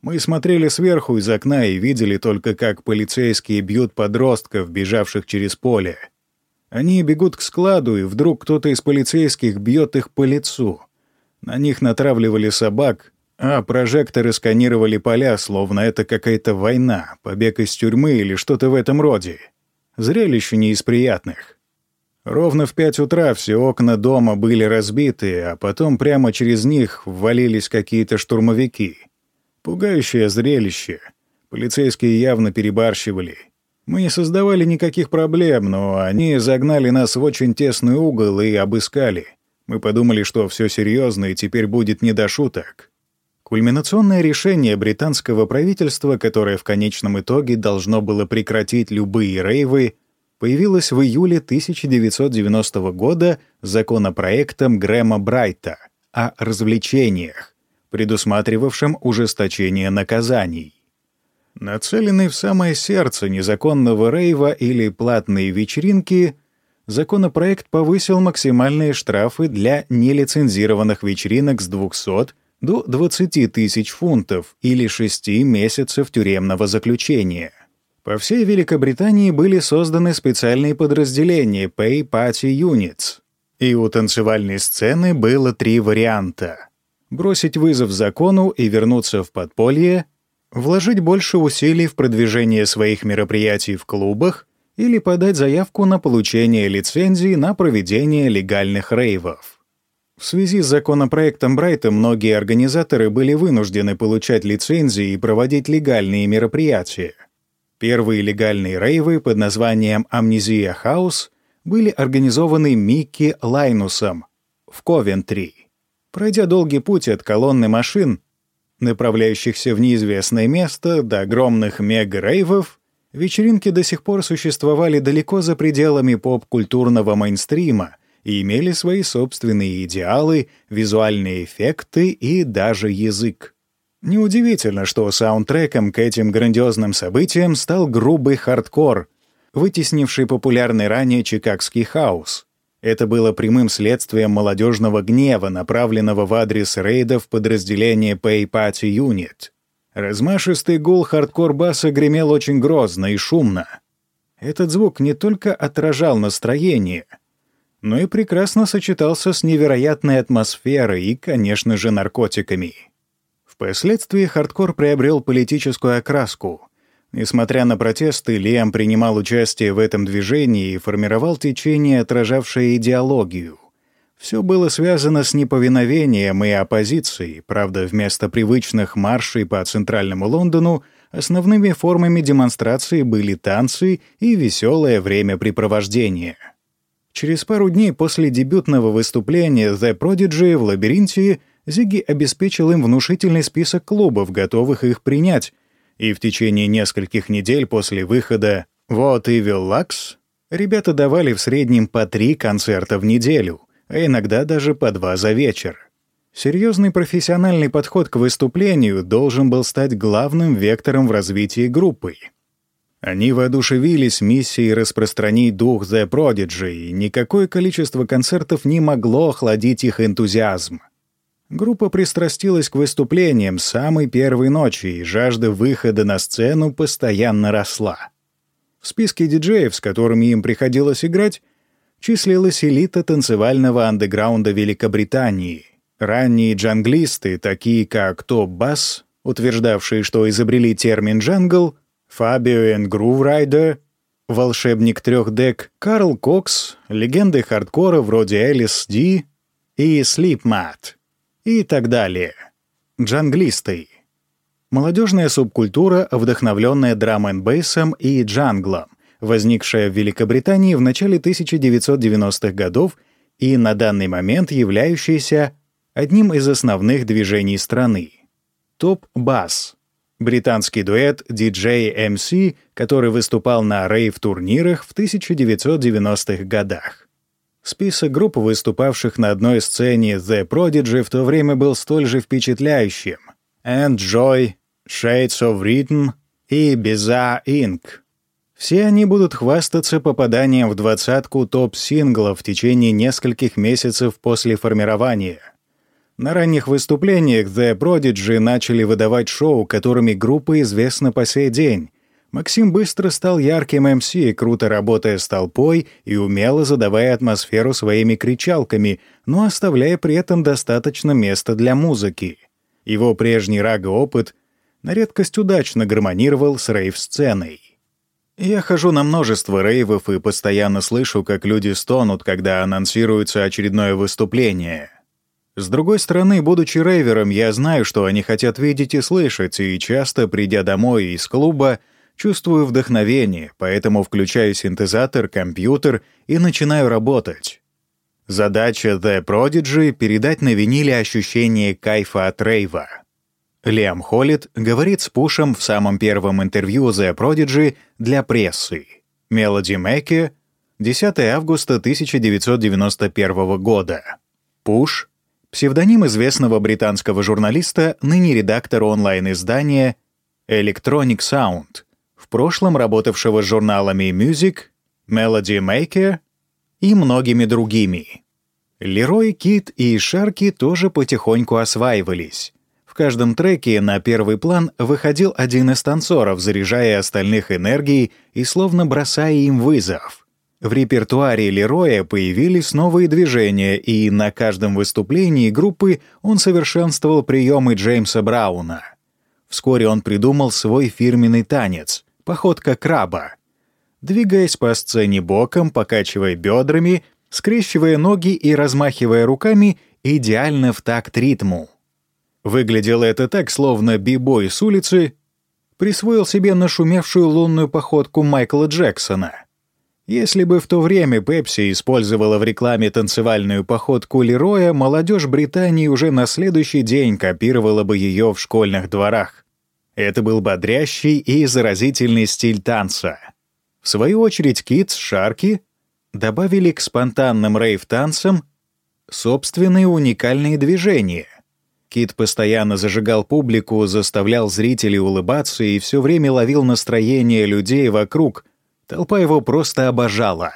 Мы смотрели сверху из окна и видели только, как полицейские бьют подростков, бежавших через поле. Они бегут к складу, и вдруг кто-то из полицейских бьет их по лицу. На них натравливали собак, а прожекторы сканировали поля, словно это какая-то война, побег из тюрьмы или что-то в этом роде. Зрелище не из приятных. Ровно в пять утра все окна дома были разбиты, а потом прямо через них ввалились какие-то штурмовики. Пугающее зрелище. Полицейские явно перебарщивали — мы не создавали никаких проблем, но они загнали нас в очень тесный угол и обыскали. Мы подумали, что все серьезно и теперь будет не до шуток. Кульминационное решение британского правительства, которое в конечном итоге должно было прекратить любые рейвы, появилось в июле 1990 года законопроектом Грэма Брайта о развлечениях, предусматривавшем ужесточение наказаний. Нацеленный в самое сердце незаконного рейва или платные вечеринки, законопроект повысил максимальные штрафы для нелицензированных вечеринок с 200 до 20 тысяч фунтов или 6 месяцев тюремного заключения. По всей Великобритании были созданы специальные подразделения Pay Party Units, и у танцевальной сцены было три варианта — бросить вызов закону и вернуться в подполье — вложить больше усилий в продвижение своих мероприятий в клубах или подать заявку на получение лицензии на проведение легальных рейвов. В связи с законопроектом Брайта многие организаторы были вынуждены получать лицензии и проводить легальные мероприятия. Первые легальные рейвы под названием «Амнезия Хаус» были организованы Микки Лайнусом в Ковентри. Пройдя долгий путь от колонны машин, направляющихся в неизвестное место, до огромных мега-рейвов, вечеринки до сих пор существовали далеко за пределами поп-культурного мейнстрима и имели свои собственные идеалы, визуальные эффекты и даже язык. Неудивительно, что саундтреком к этим грандиозным событиям стал грубый хардкор, вытеснивший популярный ранее чикагский хаус. Это было прямым следствием молодежного гнева, направленного в адрес рейдов подразделения Pay Party Unit. Размашистый гул хардкор-баса гремел очень грозно и шумно. Этот звук не только отражал настроение, но и прекрасно сочетался с невероятной атмосферой и, конечно же, наркотиками. Впоследствии хардкор приобрел политическую окраску. Несмотря на протесты, Лиам принимал участие в этом движении и формировал течение, отражавшее идеологию. Все было связано с неповиновением и оппозицией, правда, вместо привычных маршей по центральному Лондону основными формами демонстрации были танцы и веселое времяпрепровождение. Через пару дней после дебютного выступления The Prodigy в «Лабиринте» Зиги обеспечил им внушительный список клубов, готовых их принять, и в течение нескольких недель после выхода «Вот Evil Lux» ребята давали в среднем по три концерта в неделю, а иногда даже по два за вечер. Серьезный профессиональный подход к выступлению должен был стать главным вектором в развитии группы. Они воодушевились миссией распространить дух The Prodigy, и никакое количество концертов не могло охладить их энтузиазм. Группа пристрастилась к выступлениям самой первой ночи, и жажда выхода на сцену постоянно росла. В списке диджеев, с которыми им приходилось играть, числилась элита танцевального андеграунда Великобритании. Ранние джанглисты, такие как Top Buzz, утверждавшие, что изобрели термин «джангл», Фабио и Grooverider, волшебник трех дек, Карл Кокс, легенды хардкора вроде Ellis Dee и Slipmatt и так далее. Джанглисты. Молодежная субкультура, вдохновленная драм-н-бейсом и джанглом, возникшая в Великобритании в начале 1990-х годов и на данный момент являющаяся одним из основных движений страны. Топ-бас — британский дуэт DJ-MC, который выступал на рейв-турнирах в 1990-х годах. Список групп, выступавших на одной сцене The Prodigy, в то время был столь же впечатляющим. And Joy, Shades of Rhythm и Bizarre Inc. Все они будут хвастаться попаданием в двадцатку топ-синглов в течение нескольких месяцев после формирования. На ранних выступлениях The Prodigy начали выдавать шоу, которыми группа известна по сей день, Максим быстро стал ярким МС, круто работая с толпой и умело задавая атмосферу своими кричалками, но оставляя при этом достаточно места для музыки. Его прежний рага-опыт на редкость удачно гармонировал с рейв-сценой. Я хожу на множество рейвов и постоянно слышу, как люди стонут, когда анонсируется очередное выступление. С другой стороны, будучи рейвером, я знаю, что они хотят видеть и слышать, и часто, придя домой из клуба, Чувствую вдохновение, поэтому включаю синтезатор, компьютер и начинаю работать. Задача The Prodigy — передать на виниле ощущение кайфа от рейва. Лиам Холлит говорит с Пушем в самом первом интервью The Prodigy для прессы. Melody Maker, 10 августа 1991 года. Пуш — псевдоним известного британского журналиста, ныне редактор онлайн-издания Electronic Sound — прошлом работавшего с журналами Music, Melody Maker и многими другими. Лерой, Кит и Шарки тоже потихоньку осваивались. В каждом треке на первый план выходил один из танцоров, заряжая остальных энергией и словно бросая им вызов. В репертуаре Лероя появились новые движения, и на каждом выступлении группы он совершенствовал приемы Джеймса Брауна. Вскоре он придумал свой фирменный танец походка краба. Двигаясь по сцене боком, покачивая бедрами, скрещивая ноги и размахивая руками идеально в такт ритму. Выглядело это так, словно бибой с улицы присвоил себе нашумевшую лунную походку Майкла Джексона. Если бы в то время Пепси использовала в рекламе танцевальную походку Лероя, молодежь Британии уже на следующий день копировала бы ее в школьных дворах. Это был бодрящий и заразительный стиль танца. В свою очередь Китс, Шарки добавили к спонтанным рейв-танцам собственные уникальные движения. Кит постоянно зажигал публику, заставлял зрителей улыбаться и все время ловил настроение людей вокруг. Толпа его просто обожала.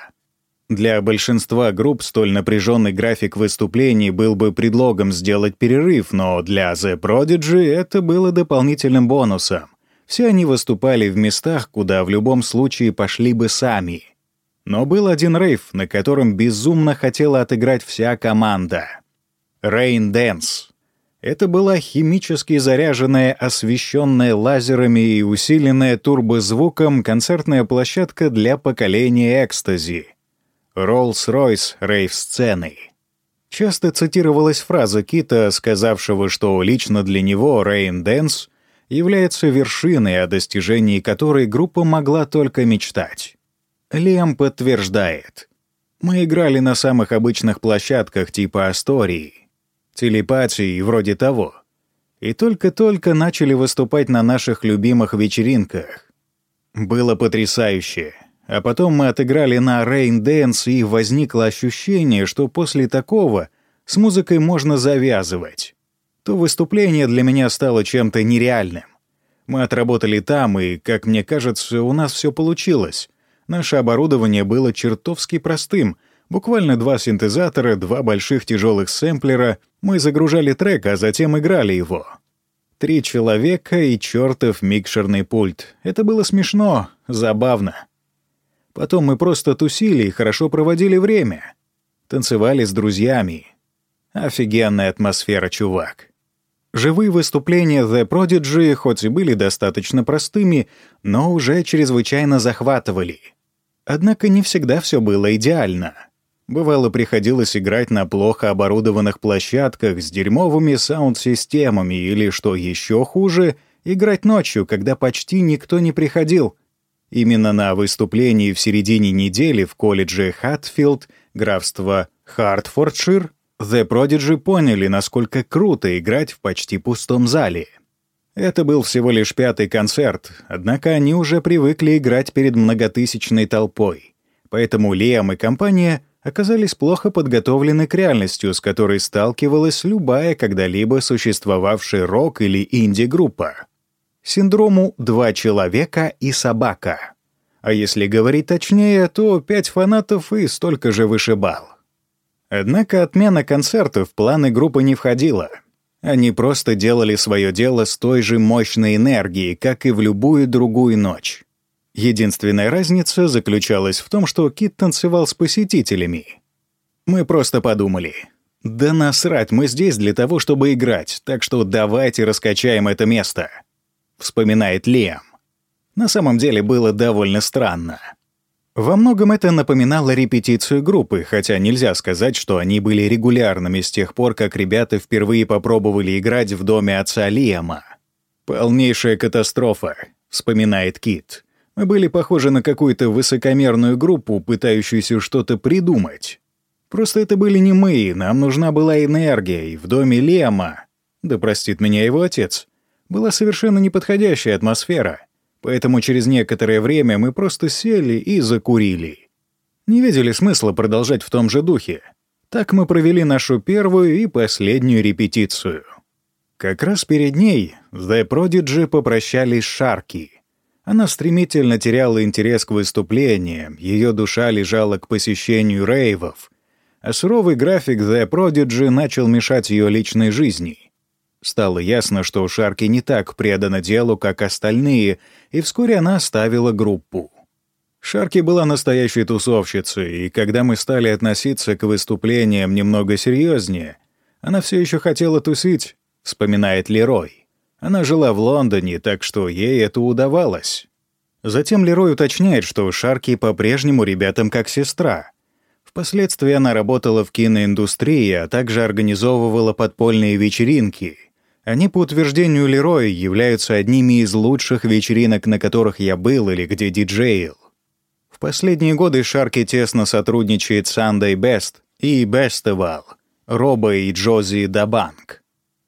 Для большинства групп столь напряженный график выступлений был бы предлогом сделать перерыв, но для The Prodigy это было дополнительным бонусом. Все они выступали в местах, куда в любом случае пошли бы сами. Но был один рейв, на котором безумно хотела отыграть вся команда. Rain Dance. Это была химически заряженная, освещенная лазерами и усиленная турбозвуком концертная площадка для поколения экстази. Роллс-Ройс рейв-сцены. Часто цитировалась фраза Кита, сказавшего, что лично для него Rain Dance является вершиной, о достижении которой группа могла только мечтать. Лем подтверждает. Мы играли на самых обычных площадках типа Астории, телепатии и вроде того. И только-только начали выступать на наших любимых вечеринках. Было потрясающе. А потом мы отыграли на Rain Dance, и возникло ощущение, что после такого с музыкой можно завязывать. То выступление для меня стало чем-то нереальным. Мы отработали там, и, как мне кажется, у нас все получилось. Наше оборудование было чертовски простым. Буквально два синтезатора, два больших тяжелых сэмплера. Мы загружали трек, а затем играли его. Три человека и чертов микшерный пульт. Это было смешно, забавно. Потом мы просто тусили и хорошо проводили время. Танцевали с друзьями. Офигенная атмосфера, чувак. Живые выступления The Prodigy хоть и были достаточно простыми, но уже чрезвычайно захватывали. Однако не всегда все было идеально. Бывало, приходилось играть на плохо оборудованных площадках с дерьмовыми саунд-системами или, что еще хуже, играть ночью, когда почти никто не приходил — Именно на выступлении в середине недели в колледже Хатфилд, графство Хартфордшир, The Prodigy поняли, насколько круто играть в почти пустом зале. Это был всего лишь пятый концерт, однако они уже привыкли играть перед многотысячной толпой. Поэтому Лиам и компания оказались плохо подготовлены к реальности, с которой сталкивалась любая когда-либо существовавшая рок- или инди-группа синдрому «два человека и собака». А если говорить точнее, то пять фанатов и столько же вышибал. Однако отмена концерта в планы группы не входила. Они просто делали свое дело с той же мощной энергией, как и в любую другую ночь. Единственная разница заключалась в том, что Кит танцевал с посетителями. Мы просто подумали, да насрать, мы здесь для того, чтобы играть, так что давайте раскачаем это место вспоминает Лиам. На самом деле было довольно странно. Во многом это напоминало репетицию группы, хотя нельзя сказать, что они были регулярными с тех пор, как ребята впервые попробовали играть в доме отца Лиама. «Полнейшая катастрофа», — вспоминает Кит. «Мы были похожи на какую-то высокомерную группу, пытающуюся что-то придумать. Просто это были не мы, нам нужна была энергия, и в доме Лиама, да простит меня его отец, была совершенно неподходящая атмосфера, поэтому через некоторое время мы просто сели и закурили. Не видели смысла продолжать в том же духе. Так мы провели нашу первую и последнюю репетицию. Как раз перед ней The Prodigy попрощались Шарки. Она стремительно теряла интерес к выступлениям, ее душа лежала к посещению рейвов, а суровый график The Prodigy начал мешать ее личной жизни. Стало ясно, что Шарки не так предана делу, как остальные, и вскоре она оставила группу. Шарки была настоящей тусовщицей, и когда мы стали относиться к выступлениям немного серьезнее, она все еще хотела тусить, вспоминает Лерой. Она жила в Лондоне, так что ей это удавалось. Затем Лерой уточняет, что Шарки по-прежнему ребятам как сестра. Впоследствии она работала в киноиндустрии, а также организовывала подпольные вечеринки — они, по утверждению Лероя, являются одними из лучших вечеринок, на которых я был или где диджейл. В последние годы Шарки тесно сотрудничает с Sunday Best и Bestival, Роба и Джози Дабанк.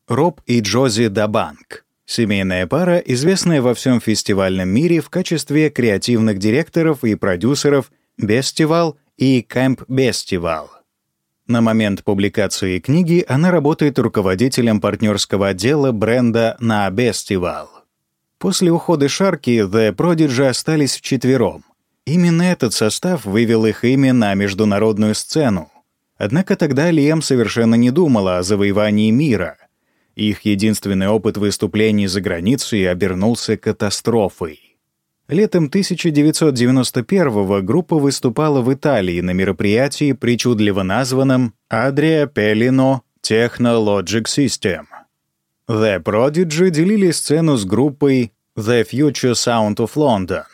Роб и Джози Дабанк — семейная пара, известная во всем фестивальном мире в качестве креативных директоров и продюсеров Bestival и Camp Bestival. На момент публикации книги она работает руководителем партнерского отдела бренда на Bestival. После ухода Шарки The Prodigy остались вчетвером. Именно этот состав вывел их имя на международную сцену. Однако тогда Лиэм совершенно не думала о завоевании мира. Их единственный опыт выступлений за границей обернулся катастрофой. Летом 1991-го группа выступала в Италии на мероприятии, причудливо названном «Adria Pelino Technologic System». The Prodigy делили сцену с группой The Future Sound of London.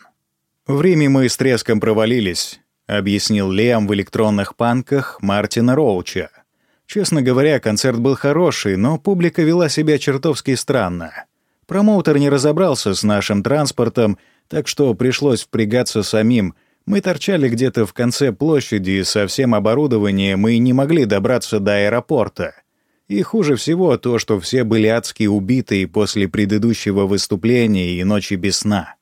«Время мы с треском провалились», — объяснил Лем в электронных панках Мартина Роуча. Честно говоря, концерт был хороший, но публика вела себя чертовски странно. Промоутер не разобрался с нашим транспортом — так что пришлось впрягаться самим. Мы торчали где-то в конце площади, и со всем оборудованием мы не могли добраться до аэропорта. И хуже всего то, что все были адски убиты после предыдущего выступления и ночи без сна.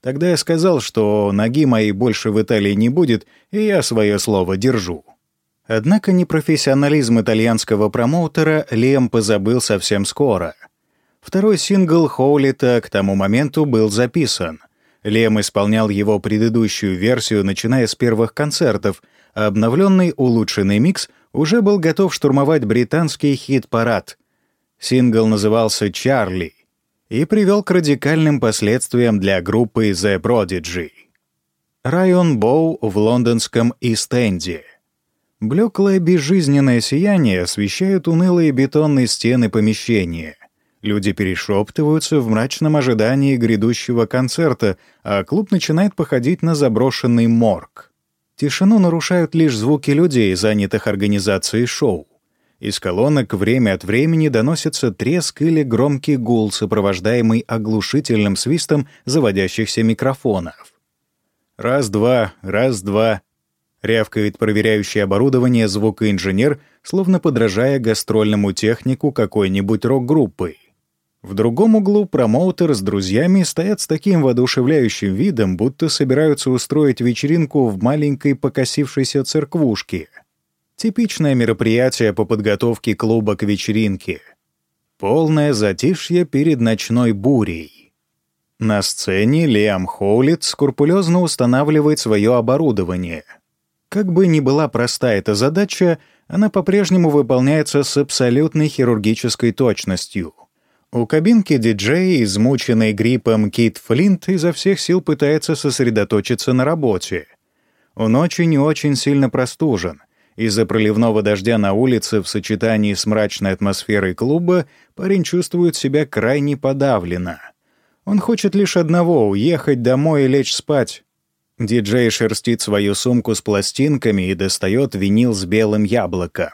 Тогда я сказал, что ноги моей больше в Италии не будет, и я свое слово держу. Однако непрофессионализм итальянского промоутера Лем позабыл совсем скоро. Второй сингл Хоулита к тому моменту был записан. Лем исполнял его предыдущую версию, начиная с первых концертов, а обновленный улучшенный микс уже был готов штурмовать британский хит-парад. Сингл назывался «Чарли» и привел к радикальным последствиям для группы The Prodigy. Район Боу в лондонском Ист-Энде. Блеклое безжизненное сияние освещают унылые бетонные стены помещения — Люди перешептываются в мрачном ожидании грядущего концерта, а клуб начинает походить на заброшенный морг. Тишину нарушают лишь звуки людей, занятых организацией шоу. Из колонок время от времени доносится треск или громкий гул, сопровождаемый оглушительным свистом заводящихся микрофонов. «Раз-два, раз-два», — рявкает проверяющий оборудование звукоинженер, словно подражая гастрольному технику какой-нибудь рок-группы. В другом углу промоутер с друзьями стоят с таким воодушевляющим видом, будто собираются устроить вечеринку в маленькой покосившейся церквушке. Типичное мероприятие по подготовке клуба к вечеринке. Полное затишье перед ночной бурей. На сцене Лиам Хоулит скрупулезно устанавливает свое оборудование. Как бы ни была проста эта задача, она по-прежнему выполняется с абсолютной хирургической точностью — у кабинки диджея, измученный гриппом Кит Флинт, изо всех сил пытается сосредоточиться на работе. Он очень и очень сильно простужен. Из-за проливного дождя на улице в сочетании с мрачной атмосферой клуба парень чувствует себя крайне подавленно. Он хочет лишь одного — уехать домой и лечь спать. Диджей шерстит свою сумку с пластинками и достает винил с белым яблоком.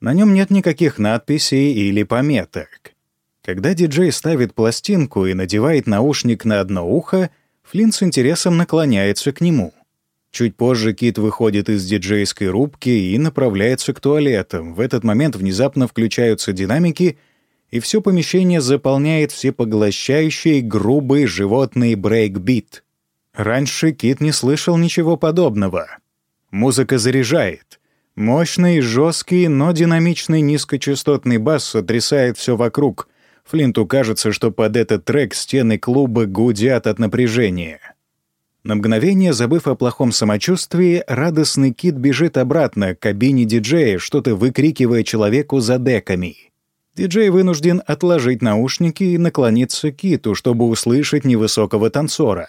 На нем нет никаких надписей или пометок. Когда диджей ставит пластинку и надевает наушник на одно ухо, Флинн с интересом наклоняется к нему. Чуть позже Кит выходит из диджейской рубки и направляется к туалетам. В этот момент внезапно включаются динамики, и все помещение заполняет всепоглощающий грубый животный брейкбит. Раньше Кит не слышал ничего подобного. Музыка заряжает. Мощный, жесткий, но динамичный низкочастотный бас сотрясает все вокруг, Флинту кажется, что под этот трек стены клуба гудят от напряжения. На мгновение, забыв о плохом самочувствии, радостный Кит бежит обратно к кабине диджея, что-то выкрикивая человеку за деками. Диджей вынужден отложить наушники и наклониться к Киту, чтобы услышать невысокого танцора.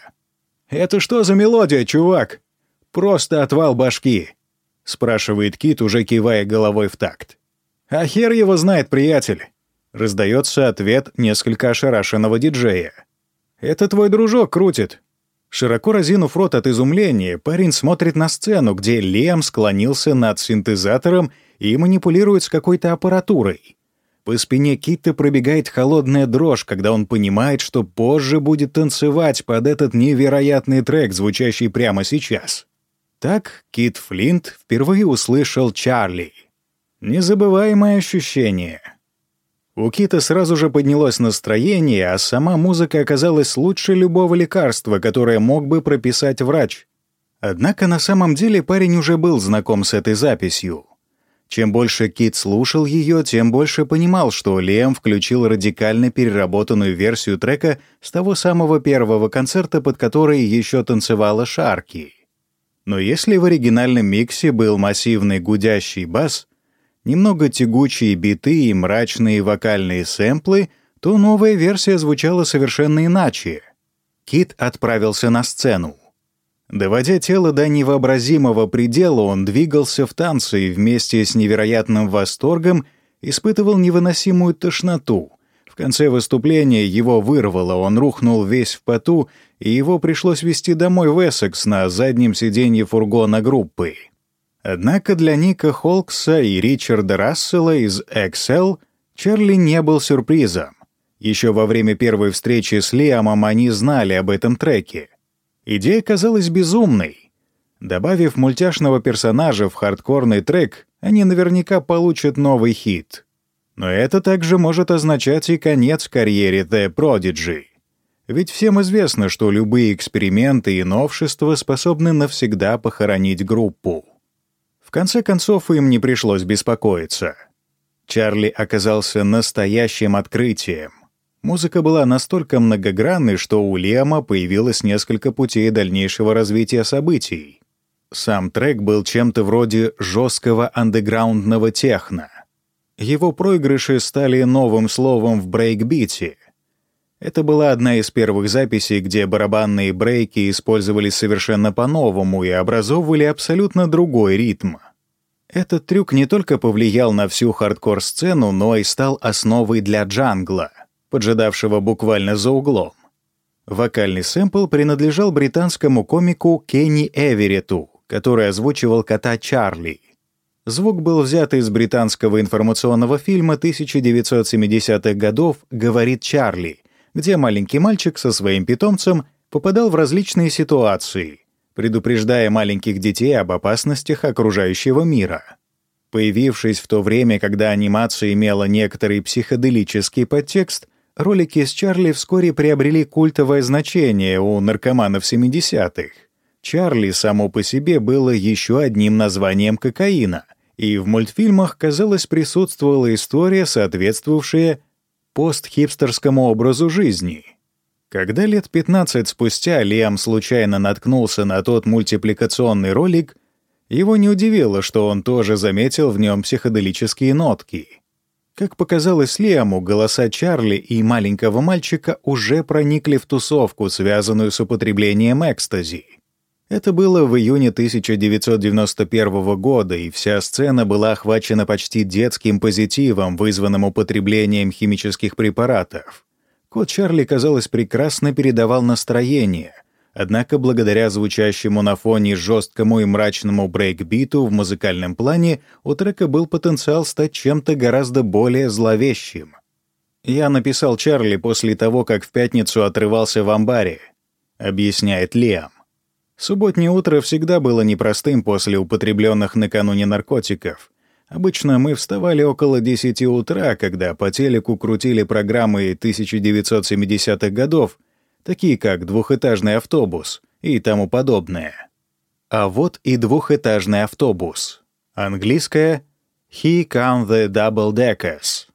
«Это что за мелодия, чувак?» «Просто отвал башки», — спрашивает Кит, уже кивая головой в такт. «А хер его знает, приятель. Раздается ответ несколько ошарашенного диджея. «Это твой дружок крутит». Широко разинув рот от изумления, парень смотрит на сцену, где Лем склонился над синтезатором и манипулирует с какой-то аппаратурой. По спине Кита пробегает холодная дрожь, когда он понимает, что позже будет танцевать под этот невероятный трек, звучащий прямо сейчас. Так Кит Флинт впервые услышал «Чарли». Незабываемое ощущение — у Кита сразу же поднялось настроение, а сама музыка оказалась лучше любого лекарства, которое мог бы прописать врач. Однако на самом деле парень уже был знаком с этой записью. Чем больше Кит слушал ее, тем больше понимал, что Лем включил радикально переработанную версию трека с того самого первого концерта, под который еще танцевала Шарки. Но если в оригинальном миксе был массивный гудящий бас, немного тягучие биты и мрачные вокальные сэмплы, то новая версия звучала совершенно иначе. Кит отправился на сцену. Доводя тело до невообразимого предела, он двигался в танце и вместе с невероятным восторгом испытывал невыносимую тошноту. В конце выступления его вырвало, он рухнул весь в поту, и его пришлось везти домой в Эссекс на заднем сиденье фургона группы. Однако для Ника Холкса и Ричарда Рассела из XL Чарли не был сюрпризом. Еще во время первой встречи с Лиамом они знали об этом треке. Идея казалась безумной. Добавив мультяшного персонажа в хардкорный трек, они наверняка получат новый хит. Но это также может означать и конец карьере The Prodigy. Ведь всем известно, что любые эксперименты и новшества способны навсегда похоронить группу. Конце концов, им не пришлось беспокоиться. Чарли оказался настоящим открытием. Музыка была настолько многогранной, что у Лиама появилось несколько путей дальнейшего развития событий. Сам трек был чем-то вроде жесткого андеграундного техно. Его проигрыши стали новым словом в брейкбите. Это была одна из первых записей, где барабанные брейки использовались совершенно по-новому и образовывали абсолютно другой ритм. Этот трюк не только повлиял на всю хардкор-сцену, но и стал основой для джангла, поджидавшего буквально за углом. Вокальный сэмпл принадлежал британскому комику Кенни Эверету, который озвучивал кота Чарли. Звук был взят из британского информационного фильма 1970-х годов «Говорит Чарли», где маленький мальчик со своим питомцем попадал в различные ситуации, предупреждая маленьких детей об опасностях окружающего мира. Появившись в то время, когда анимация имела некоторый психоделический подтекст, ролики с Чарли вскоре приобрели культовое значение у наркоманов 70-х. Чарли само по себе было еще одним названием кокаина, и в мультфильмах, казалось, присутствовала история, соответствовавшая постхипстерскому образу жизни. Когда лет 15 спустя Лиам случайно наткнулся на тот мультипликационный ролик, его не удивило, что он тоже заметил в нем психоделические нотки. Как показалось Лиаму, голоса Чарли и маленького мальчика уже проникли в тусовку, связанную с употреблением экстази. Это было в июне 1991 года, и вся сцена была охвачена почти детским позитивом, вызванным употреблением химических препаратов. Кот Чарли, казалось, прекрасно передавал настроение, однако благодаря звучащему на фоне жесткому и мрачному брейкбиту в музыкальном плане у трека был потенциал стать чем-то гораздо более зловещим. «Я написал Чарли после того, как в пятницу отрывался в амбаре», — объясняет Лиам. Субботнее утро всегда было непростым после употребленных накануне наркотиков. Обычно мы вставали около 10 утра, когда по телеку крутили программы 1970-х годов, такие как «Двухэтажный автобус» и тому подобное. А вот и двухэтажный автобус. Английское «He Come the Double Deckers».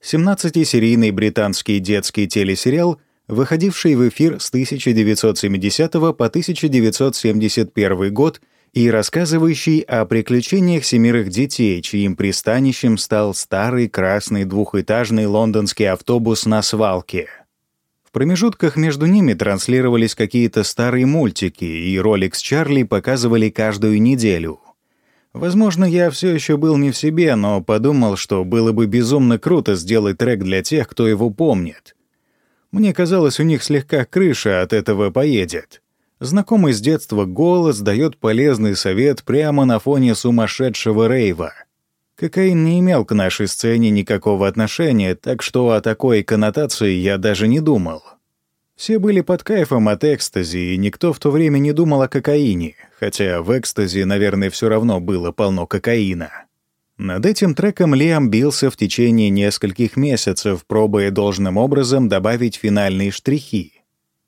17-серийный британский детский телесериал — выходивший в эфир с 1970 по 1971 год и рассказывающий о приключениях семерых детей, чьим пристанищем стал старый красный двухэтажный лондонский автобус на свалке. В промежутках между ними транслировались какие-то старые мультики, и ролик с Чарли показывали каждую неделю. Возможно, я все еще был не в себе, но подумал, что было бы безумно круто сделать трек для тех, кто его помнит — мне казалось, у них слегка крыша от этого поедет. Знакомый с детства голос дает полезный совет прямо на фоне сумасшедшего рейва. Кокаин не имел к нашей сцене никакого отношения, так что о такой коннотации я даже не думал. Все были под кайфом от экстази, и никто в то время не думал о кокаине, хотя в экстазе, наверное, все равно было полно кокаина. Над этим треком Лиам бился в течение нескольких месяцев, пробуя должным образом добавить финальные штрихи.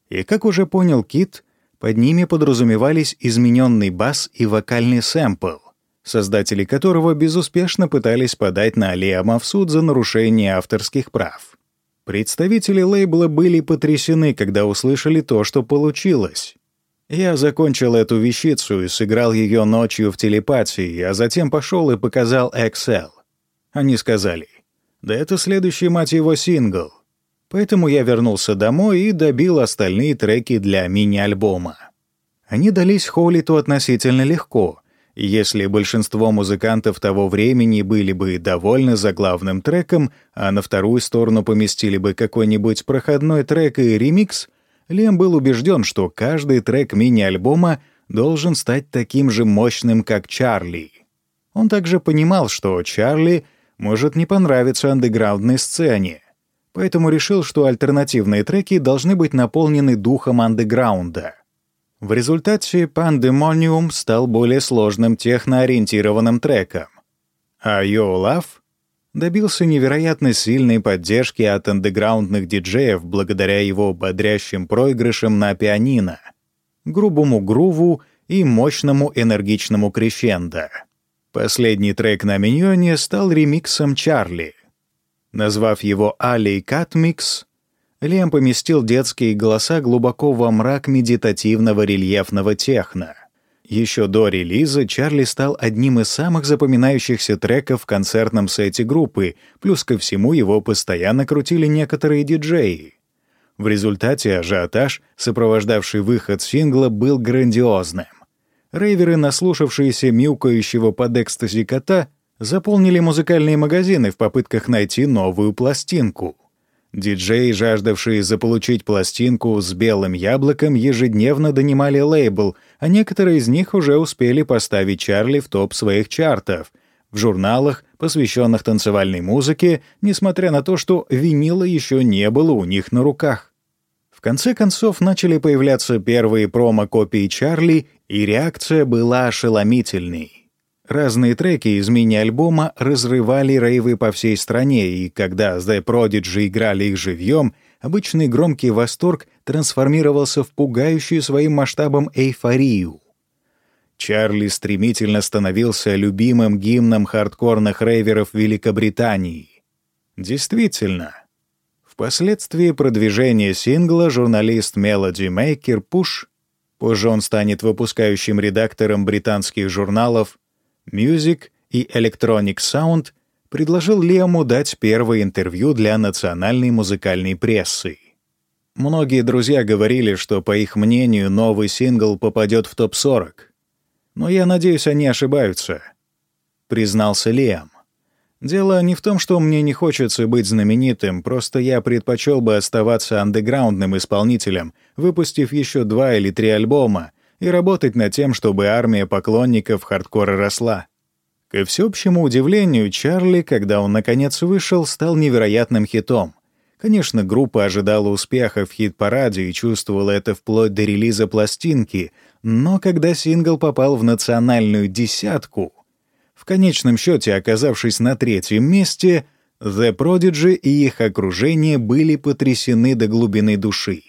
И, как уже понял Кит, под ними подразумевались измененный бас и вокальный сэмпл, создатели которого безуспешно пытались подать на Лиама в суд за нарушение авторских прав. Представители лейбла были потрясены, когда услышали то, что получилось. Я закончил эту вещицу и сыграл ее ночью в телепатии, а затем пошел и показал Excel. Они сказали, да это следующий, мать его, сингл. Поэтому я вернулся домой и добил остальные треки для мини-альбома. Они дались Холлиту относительно легко, если большинство музыкантов того времени были бы довольны заглавным треком, а на вторую сторону поместили бы какой-нибудь проходной трек и ремикс — Лем был убежден, что каждый трек мини-альбома должен стать таким же мощным, как «Чарли». Он также понимал, что «Чарли» может не понравиться андеграундной сцене, поэтому решил, что альтернативные треки должны быть наполнены духом андеграунда. В результате «Pandemonium» стал более сложным техноориентированным треком, а «Yo Love» добился невероятно сильной поддержки от андеграундных диджеев благодаря его бодрящим проигрышам на пианино, грубому груву и мощному энергичному крещендо. Последний трек на миньоне стал ремиксом «Чарли». Назвав его «Али Катмикс», Лем поместил детские голоса глубоко во мрак медитативного рельефного техно. Еще до релиза Чарли стал одним из самых запоминающихся треков в концертном сете группы, плюс ко всему его постоянно крутили некоторые диджеи. В результате ажиотаж, сопровождавший выход сингла, был грандиозным. Рейверы, наслушавшиеся мяукающего под экстази кота, заполнили музыкальные магазины в попытках найти новую пластинку. Диджеи, жаждавшие заполучить пластинку с белым яблоком, ежедневно донимали лейбл, а некоторые из них уже успели поставить Чарли в топ своих чартов. В журналах, посвященных танцевальной музыке, несмотря на то, что винила еще не было у них на руках. В конце концов начали появляться первые промо-копии Чарли, и реакция была ошеломительной. Разные треки из мини-альбома разрывали рейвы по всей стране, и когда The Prodigy играли их живьем, обычный громкий восторг трансформировался в пугающую своим масштабом эйфорию. Чарли стремительно становился любимым гимном хардкорных рейверов Великобритании. Действительно, впоследствии продвижения сингла журналист Melody Maker Push, позже он станет выпускающим редактором британских журналов Music и Electronic Sound предложил Лиаму дать первое интервью для национальной музыкальной прессы. Многие друзья говорили, что, по их мнению, новый сингл попадет в топ-40. Но я надеюсь, они ошибаются, — признался Лиам. Дело не в том, что мне не хочется быть знаменитым, просто я предпочел бы оставаться андеграундным исполнителем, выпустив еще два или три альбома, и работать над тем, чтобы армия поклонников хардкора росла. Ко всеобщему удивлению, Чарли, когда он наконец вышел, стал невероятным хитом. Конечно, группа ожидала успеха в хит-параде и чувствовала это вплоть до релиза пластинки, но когда сингл попал в национальную десятку, в конечном счете оказавшись на третьем месте, The Prodigy и их окружение были потрясены до глубины души.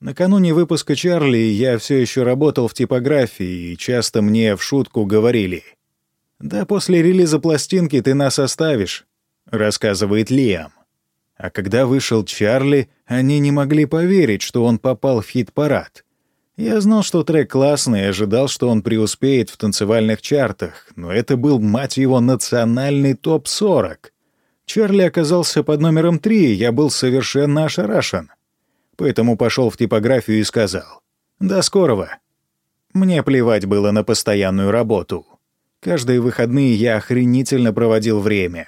Накануне выпуска «Чарли» я все еще работал в типографии, и часто мне в шутку говорили «Да после релиза пластинки ты нас оставишь», — рассказывает Лиам. А когда вышел «Чарли», они не могли поверить, что он попал в хит-парад. Я знал, что трек классный, и ожидал, что он преуспеет в танцевальных чартах, но это был, мать его, национальный топ-40. Чарли оказался под номером три, и я был совершенно ошарашен поэтому пошел в типографию и сказал «До скорого». Мне плевать было на постоянную работу. Каждые выходные я охренительно проводил время.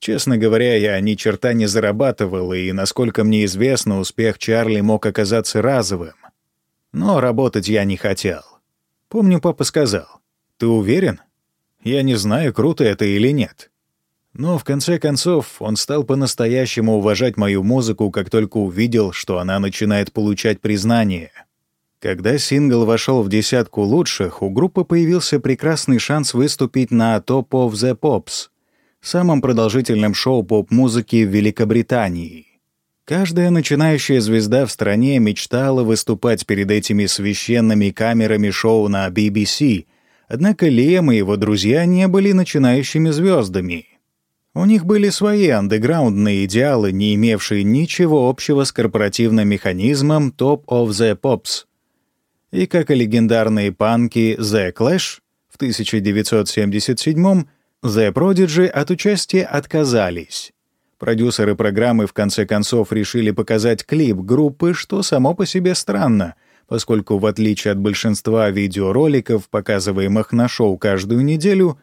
Честно говоря, я ни черта не зарабатывал, и, насколько мне известно, успех Чарли мог оказаться разовым. Но работать я не хотел. Помню, папа сказал, «Ты уверен?» Я не знаю, круто это или нет. Но в конце концов он стал по-настоящему уважать мою музыку, как только увидел, что она начинает получать признание. Когда сингл вошел в десятку лучших, у группы появился прекрасный шанс выступить на Top of the Pops, самом продолжительном шоу поп-музыки в Великобритании. Каждая начинающая звезда в стране мечтала выступать перед этими священными камерами шоу на BBC, однако Лем и его друзья не были начинающими звездами — у них были свои андеграундные идеалы, не имевшие ничего общего с корпоративным механизмом Top of the Pops. И как и легендарные панки The Clash в 1977 The Prodigy от участия отказались. Продюсеры программы в конце концов решили показать клип группы, что само по себе странно, поскольку в отличие от большинства видеороликов, показываемых на шоу каждую неделю,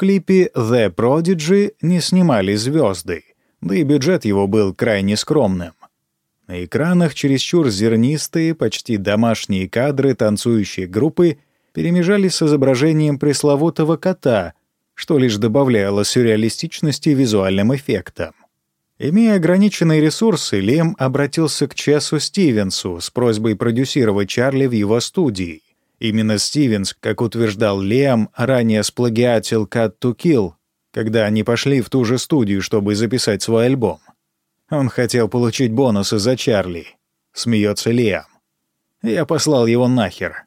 клипе The Prodigy не снимали звезды, да и бюджет его был крайне скромным. На экранах чересчур зернистые, почти домашние кадры танцующей группы перемежались с изображением пресловутого кота, что лишь добавляло сюрреалистичности визуальным эффектам. Имея ограниченные ресурсы, Лем обратился к Чесу Стивенсу с просьбой продюсировать Чарли в его студии. Именно Стивенс, как утверждал Лем, ранее сплагиатил «Cut to Kill», когда они пошли в ту же студию, чтобы записать свой альбом. Он хотел получить бонусы за Чарли. Смеется Лиам. Я послал его нахер.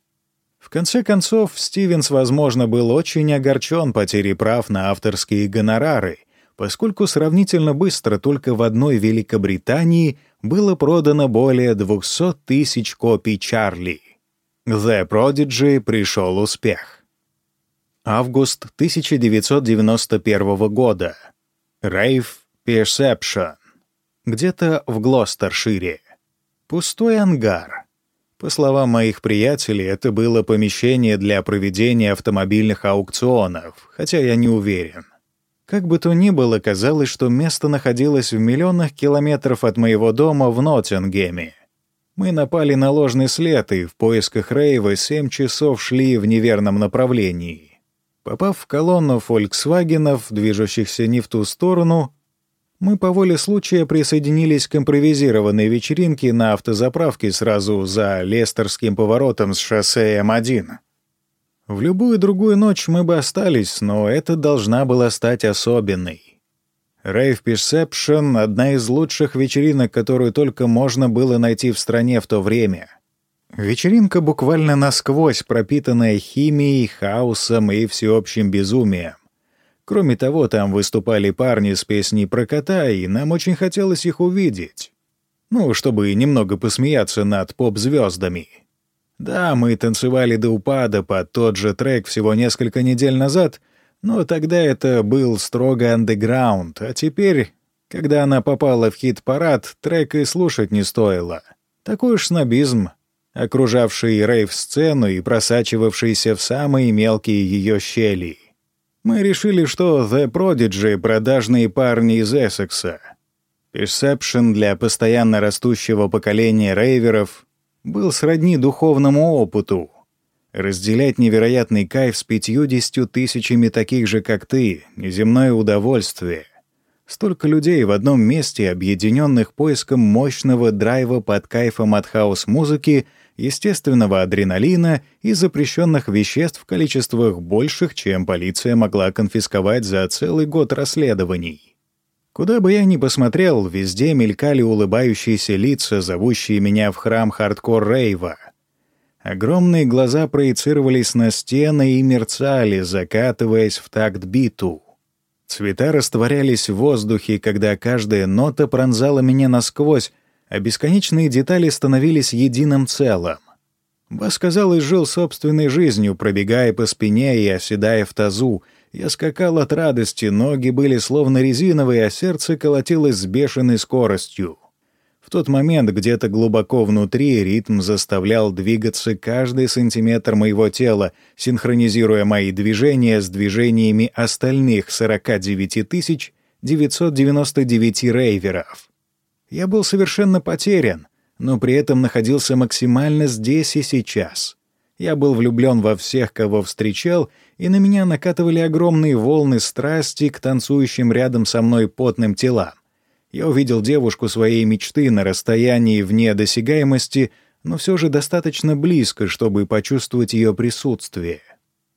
В конце концов, Стивенс, возможно, был очень огорчен потерей прав на авторские гонорары, поскольку сравнительно быстро только в одной Великобритании было продано более 200 тысяч копий Чарли. The Prodigy пришел успех. Август 1991 года. Rave Perception где-то в Глостершире. Пустой ангар. По словам моих приятелей, это было помещение для проведения автомобильных аукционов, хотя я не уверен. Как бы то ни было, казалось, что место находилось в миллионах километров от моего дома в Ноттингеме. Мы напали на ложный след и в поисках Рейва семь часов шли в неверном направлении. Попав в колонну «Фольксвагенов», движущихся не в ту сторону, мы по воле случая присоединились к импровизированной вечеринке на автозаправке сразу за Лестерским поворотом с шоссе М1. В любую другую ночь мы бы остались, но это должна была стать особенной. Rave Perception — одна из лучших вечеринок, которую только можно было найти в стране в то время. Вечеринка буквально насквозь пропитанная химией, хаосом и всеобщим безумием. Кроме того, там выступали парни с песней про кота, и нам очень хотелось их увидеть. Ну, чтобы немного посмеяться над поп-звездами. Да, мы танцевали до упада под тот же трек всего несколько недель назад, но тогда это был строго андеграунд, а теперь, когда она попала в хит-парад, трек и слушать не стоило. Такой уж снобизм, окружавший рейв-сцену и просачивавшийся в самые мелкие ее щели. Мы решили, что The Prodigy — продажные парни из Эссекса. Perception для постоянно растущего поколения рейверов был сродни духовному опыту. Разделять невероятный кайф с пятьюдесятью тысячами таких же, как ты, — неземное удовольствие. Столько людей в одном месте, объединенных поиском мощного драйва под кайфом от хаос-музыки — естественного адреналина и запрещенных веществ в количествах больших, чем полиция могла конфисковать за целый год расследований. Куда бы я ни посмотрел, везде мелькали улыбающиеся лица, зовущие меня в храм хардкор-рейва. Огромные глаза проецировались на стены и мерцали, закатываясь в такт биту. Цвета растворялись в воздухе, когда каждая нота пронзала меня насквозь, а бесконечные детали становились единым целым. Бас, казалось, жил собственной жизнью, пробегая по спине и оседая в тазу. Я скакал от радости, ноги были словно резиновые, а сердце колотилось с бешеной скоростью. Тот момент где-то глубоко внутри ритм заставлял двигаться каждый сантиметр моего тела, синхронизируя мои движения с движениями остальных 49 999 рейверов. Я был совершенно потерян, но при этом находился максимально здесь и сейчас. Я был влюблен во всех, кого встречал, и на меня накатывали огромные волны страсти к танцующим рядом со мной потным телам. Я увидел девушку своей мечты на расстоянии вне досягаемости, но все же достаточно близко, чтобы почувствовать ее присутствие.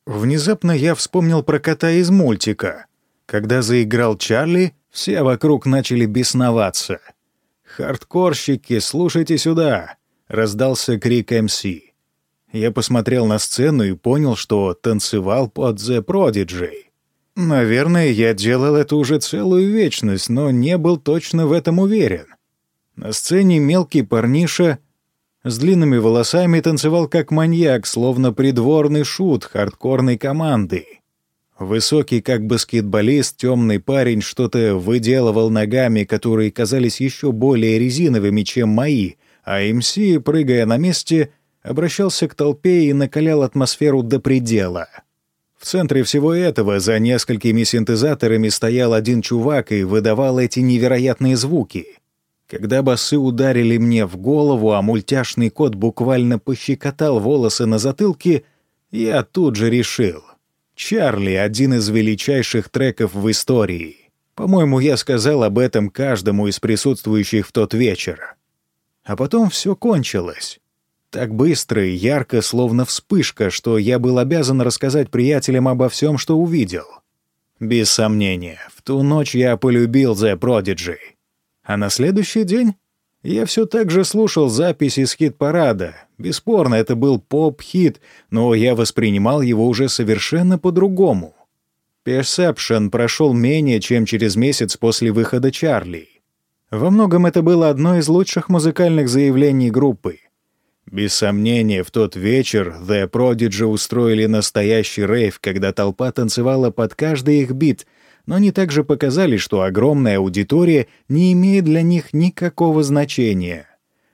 Внезапно я вспомнил про кота из мультика. Когда заиграл Чарли, все вокруг начали бесноваться — «Хардкорщики, слушайте сюда!» — раздался крик МС. Я посмотрел на сцену и понял, что танцевал под The Prodigy. Наверное, я делал это уже целую вечность, но не был точно в этом уверен. На сцене мелкий парниша С длинными волосами танцевал как маньяк, словно придворный шут хардкорной команды. Высокий, как баскетболист, темный парень что-то выделывал ногами, которые казались еще более резиновыми, чем мои, а МС, прыгая на месте, обращался к толпе и накалял атмосферу до предела. В центре всего этого за несколькими синтезаторами стоял один чувак и выдавал эти невероятные звуки. Когда басы ударили мне в голову, а мультяшный кот буквально пощекотал волосы на затылке, я тут же решил — «Чарли» — один из величайших треков в истории. По-моему, я сказал об этом каждому из присутствующих в тот вечер. А потом все кончилось. Так быстро и ярко, словно вспышка, что я был обязан рассказать приятелям обо всем, что увидел. Без сомнения, в ту ночь я полюбил The Prodigy. А на следующий день я все так же слушал записи с хит-парада. Бесспорно, это был поп-хит, но я воспринимал его уже совершенно по-другому. «Perception» прошел менее чем через месяц после выхода «Чарли». Во многом это было одно из лучших музыкальных заявлений группы. Без сомнения, в тот вечер The Prodigy устроили настоящий рейв, когда толпа танцевала под каждый их бит, но они также показали, что огромная аудитория не имеет для них никакого значения.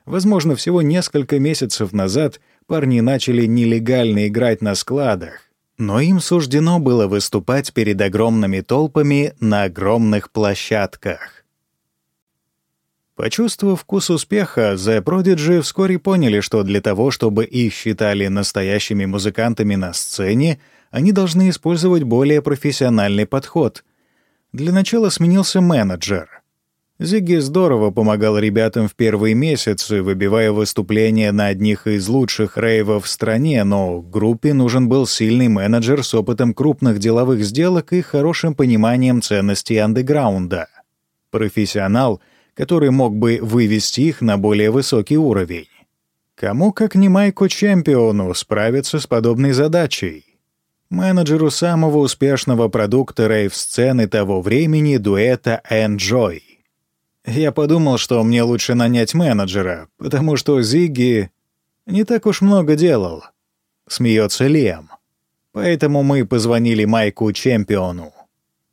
Возможно, всего несколько месяцев назад парни начали нелегально играть на складах, но им суждено было выступать перед огромными толпами на огромных площадках. Почувствовав вкус успеха, The Prodigy вскоре поняли, что для того, чтобы их считали настоящими музыкантами на сцене, они должны использовать более профессиональный подход — для начала сменился менеджер. Зигги здорово помогал ребятам в первые месяцы, выбивая выступления на одних из лучших рейвов в стране, но группе нужен был сильный менеджер с опытом крупных деловых сделок и хорошим пониманием ценностей андеграунда. Профессионал, который мог бы вывести их на более высокий уровень. Кому, как не Майку Чемпиону, справиться с подобной задачей? менеджеру самого успешного продукта рейв-сцены того времени дуэта Enjoy. Я подумал, что мне лучше нанять менеджера, потому что Зигги не так уж много делал. Смеется Лем. Поэтому мы позвонили Майку Чемпиону.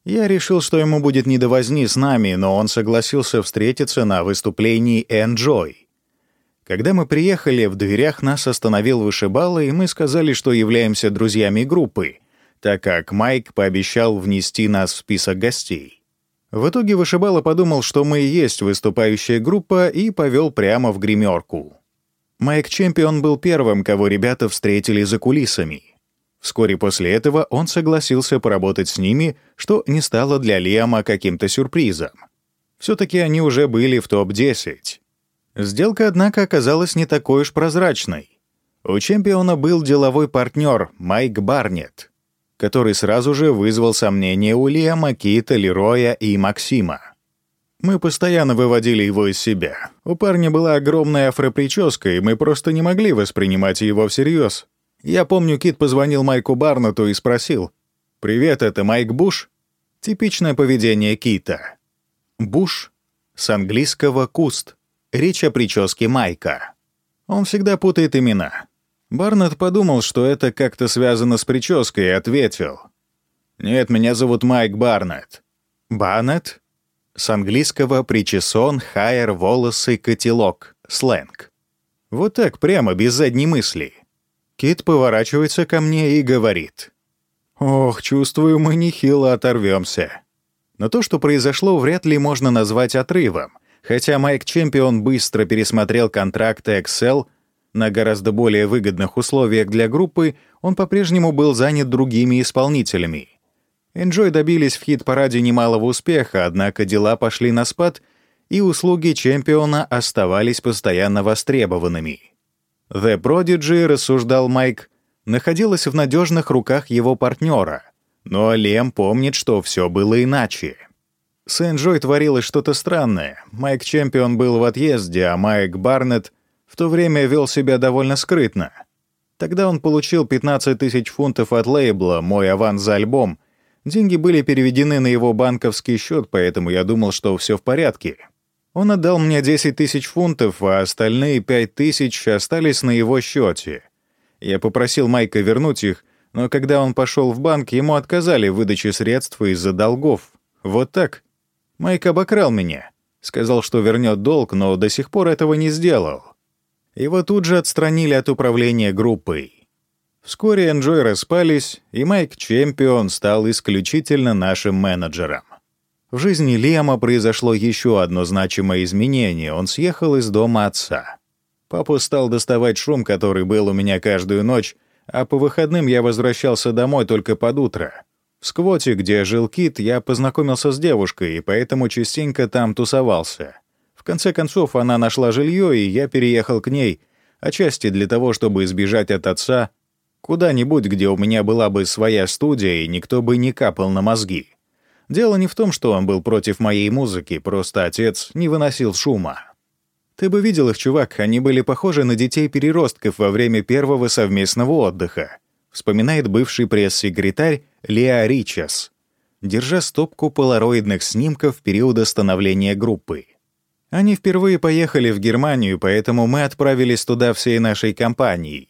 Я решил, что ему будет не до возни с нами, но он согласился встретиться на выступлении Enjoy. Когда мы приехали, в дверях нас остановил вышибала, и мы сказали, что являемся друзьями группы, так как Майк пообещал внести нас в список гостей. В итоге вышибала подумал, что мы и есть выступающая группа, и повел прямо в гримерку. Майк Чемпион был первым, кого ребята встретили за кулисами. Вскоре после этого он согласился поработать с ними, что не стало для Лиама каким-то сюрпризом. Все-таки они уже были в топ-10. Сделка, однако, оказалась не такой уж прозрачной. У чемпиона был деловой партнер Майк Барнетт, который сразу же вызвал сомнения у Лиама, Кита, Лероя и Максима. Мы постоянно выводили его из себя. У парня была огромная афроприческа, и мы просто не могли воспринимать его всерьез. Я помню, Кит позвонил Майку Барнету и спросил, «Привет, это Майк Буш?» Типичное поведение Кита. Буш с английского «куст». Речь о прическе Майка. Он всегда путает имена. Барнетт подумал, что это как-то связано с прической, и ответил. «Нет, меня зовут Майк Барнетт». «Барнетт?» С английского «причесон», «хайер», «волосы», «котелок», «сленг». Вот так, прямо, без задней мысли. Кит поворачивается ко мне и говорит. «Ох, чувствую, мы нехило оторвемся». Но то, что произошло, вряд ли можно назвать отрывом. Хотя Майк Чемпион быстро пересмотрел контракты Excel на гораздо более выгодных условиях для группы, он по-прежнему был занят другими исполнителями. Enjoy добились в хит-параде немалого успеха, однако дела пошли на спад, и услуги чемпиона оставались постоянно востребованными. The Prodigy, рассуждал Майк, находилась в надежных руках его партнера, но Лем помнит, что все было иначе. С Энджой творилось что-то странное. Майк Чемпион был в отъезде, а Майк Барнетт в то время вел себя довольно скрытно. Тогда он получил 15 тысяч фунтов от лейбла «Мой аванс за альбом». Деньги были переведены на его банковский счет, поэтому я думал, что все в порядке. Он отдал мне 10 тысяч фунтов, а остальные 5 тысяч остались на его счете. Я попросил Майка вернуть их, но когда он пошел в банк, ему отказали в выдаче средств из-за долгов. Вот так. Майк обокрал меня. Сказал, что вернет долг, но до сих пор этого не сделал. Его тут же отстранили от управления группой. Вскоре Enjoy распались, и Майк Чемпион стал исключительно нашим менеджером. В жизни Лема произошло еще одно значимое изменение. Он съехал из дома отца. Папа стал доставать шум, который был у меня каждую ночь, а по выходным я возвращался домой только под утро. В сквоте, где жил Кит, я познакомился с девушкой, и поэтому частенько там тусовался. В конце концов, она нашла жилье, и я переехал к ней, отчасти для того, чтобы избежать от отца куда-нибудь, где у меня была бы своя студия, и никто бы не капал на мозги. Дело не в том, что он был против моей музыки, просто отец не выносил шума. Ты бы видел их, чувак, они были похожи на детей-переростков во время первого совместного отдыха, вспоминает бывший пресс-секретарь Леа Ричас, держа стопку полароидных снимков периода становления группы. Они впервые поехали в Германию, поэтому мы отправились туда всей нашей компанией.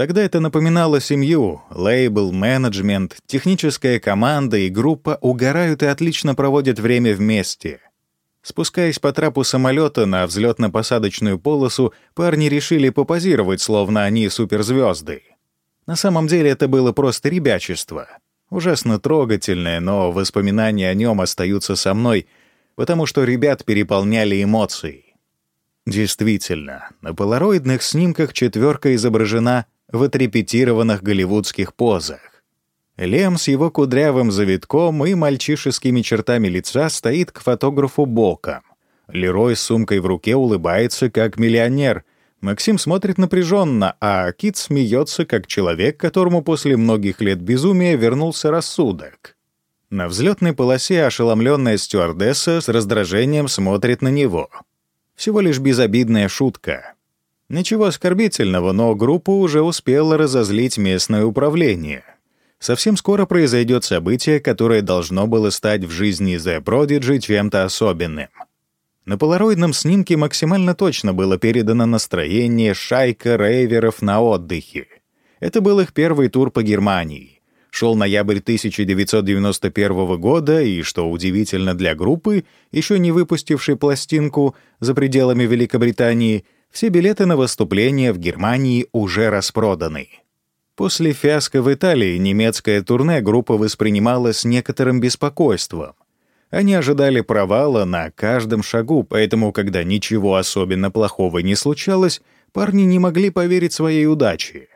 Тогда это напоминало семью, лейбл, менеджмент, техническая команда и группа угорают и отлично проводят время вместе. Спускаясь по трапу самолета на взлетно-посадочную полосу, парни решили попозировать, словно они суперзвезды. На самом деле это было просто ребячество. Ужасно трогательное, но воспоминания о нем остаются со мной — потому что ребят переполняли эмоции. Действительно, на полароидных снимках четверка изображена в отрепетированных голливудских позах. Лем с его кудрявым завитком и мальчишескими чертами лица стоит к фотографу боком. Лерой с сумкой в руке улыбается, как миллионер. Максим смотрит напряженно, а Кит смеется, как человек, которому после многих лет безумия вернулся рассудок. На взлетной полосе ошеломленная стюардесса с раздражением смотрит на него. Всего лишь безобидная шутка. Ничего оскорбительного, но группу уже успела разозлить местное управление. Совсем скоро произойдет событие, которое должно было стать в жизни The Prodigy чем-то особенным. На полароидном снимке максимально точно было передано настроение шайка рейверов на отдыхе. Это был их первый тур по Германии. Шел ноябрь 1991 года, и, что удивительно для группы, еще не выпустившей пластинку за пределами Великобритании, все билеты на выступление в Германии уже распроданы. После фиаско в Италии немецкое турне группа воспринимала с некоторым беспокойством. Они ожидали провала на каждом шагу, поэтому, когда ничего особенно плохого не случалось, парни не могли поверить своей удаче.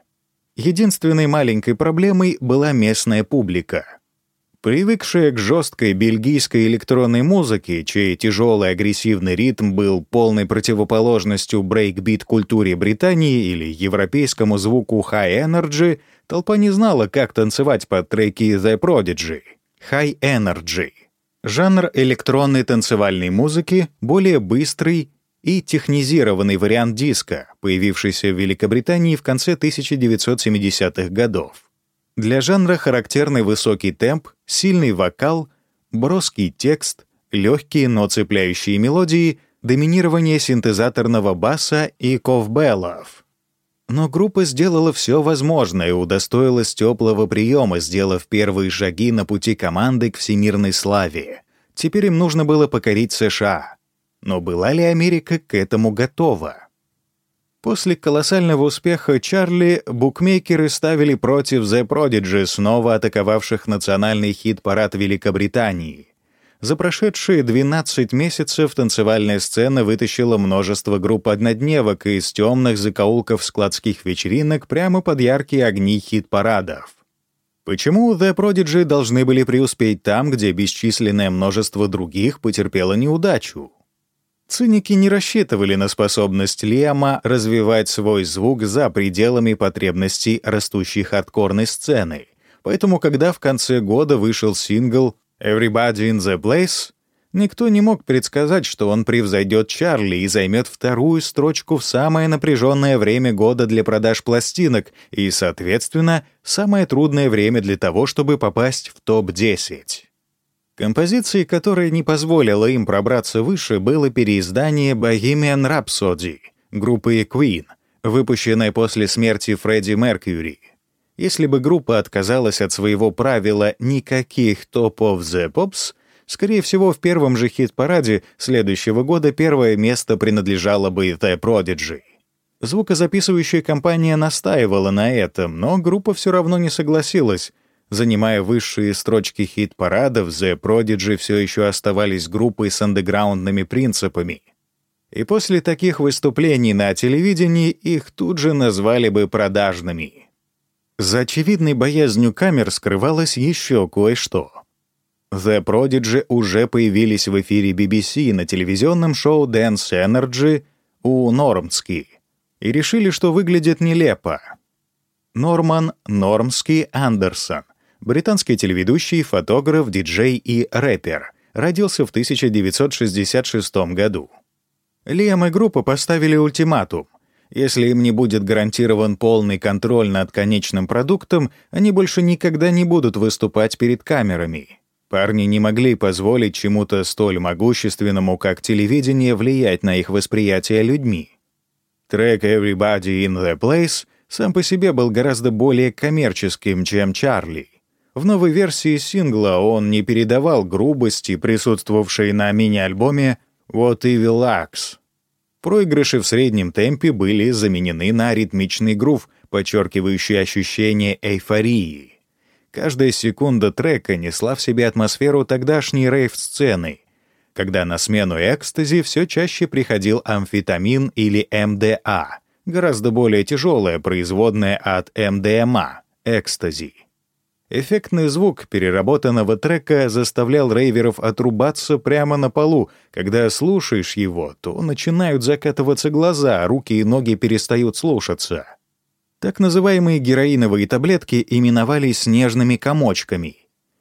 Единственной маленькой проблемой была местная публика. Привыкшая к жесткой бельгийской электронной музыке, чей тяжелый агрессивный ритм был полной противоположностью брейкбит-культуре Британии или европейскому звуку high energy, толпа не знала, как танцевать под треки The Prodigy. High energy — жанр электронной танцевальной музыки, более быстрый и технизированный вариант диска, появившийся в Великобритании в конце 1970-х годов. Для жанра характерный высокий темп, сильный вокал, броский текст, легкие, но цепляющие мелодии, доминирование синтезаторного баса и ковбеллов. Но группа сделала все возможное и удостоилась теплого приема, сделав первые шаги на пути команды к всемирной славе. Теперь им нужно было покорить США — но была ли Америка к этому готова? После колоссального успеха Чарли букмекеры ставили против The Prodigy, снова атаковавших национальный хит-парад Великобритании. За прошедшие 12 месяцев танцевальная сцена вытащила множество групп однодневок из темных закоулков складских вечеринок прямо под яркие огни хит-парадов. Почему The Prodigy должны были преуспеть там, где бесчисленное множество других потерпело неудачу? Циники не рассчитывали на способность Лиама развивать свой звук за пределами потребностей растущей хардкорной сцены. Поэтому, когда в конце года вышел сингл «Everybody in the Place», никто не мог предсказать, что он превзойдет Чарли и займет вторую строчку в самое напряженное время года для продаж пластинок и, соответственно, самое трудное время для того, чтобы попасть в топ-10. Композицией, которая не позволила им пробраться выше, было переиздание «Bohemian Rhapsody» группы Queen, выпущенное после смерти Фредди Меркьюри. Если бы группа отказалась от своего правила «никаких of the Pops», скорее всего, в первом же хит-параде следующего года первое место принадлежало бы The Prodigy. Звукозаписывающая компания настаивала на этом, но группа все равно не согласилась. Занимая высшие строчки хит-парадов, The Prodigy все еще оставались группой с андеграундными принципами. И после таких выступлений на телевидении их тут же назвали бы продажными. За очевидной боязнью камер скрывалось еще кое-что. The Prodigy уже появились в эфире BBC на телевизионном шоу Dance Energy у Нормски и решили, что выглядит нелепо. Норман Нормский Андерсон, британский телеведущий, фотограф, диджей и рэпер, родился в 1966 году. Лиам и группа поставили ультиматум. Если им не будет гарантирован полный контроль над конечным продуктом, они больше никогда не будут выступать перед камерами. Парни не могли позволить чему-то столь могущественному, как телевидение, влиять на их восприятие людьми. Трек «Everybody in the Place» сам по себе был гораздо более коммерческим, чем «Чарли». В новой версии сингла он не передавал грубости, присутствовавшей на мини-альбоме «What Evil Axe». Проигрыши в среднем темпе были заменены на ритмичный грув, подчеркивающий ощущение эйфории. Каждая секунда трека несла в себе атмосферу тогдашней рейв-сцены, когда на смену экстази все чаще приходил амфетамин или МДА, гораздо более тяжелое производное от МДМА — экстази. Эффектный звук переработанного трека заставлял рейверов отрубаться прямо на полу. Когда слушаешь его, то начинают закатываться глаза, руки и ноги перестают слушаться. Так называемые героиновые таблетки именовались снежными комочками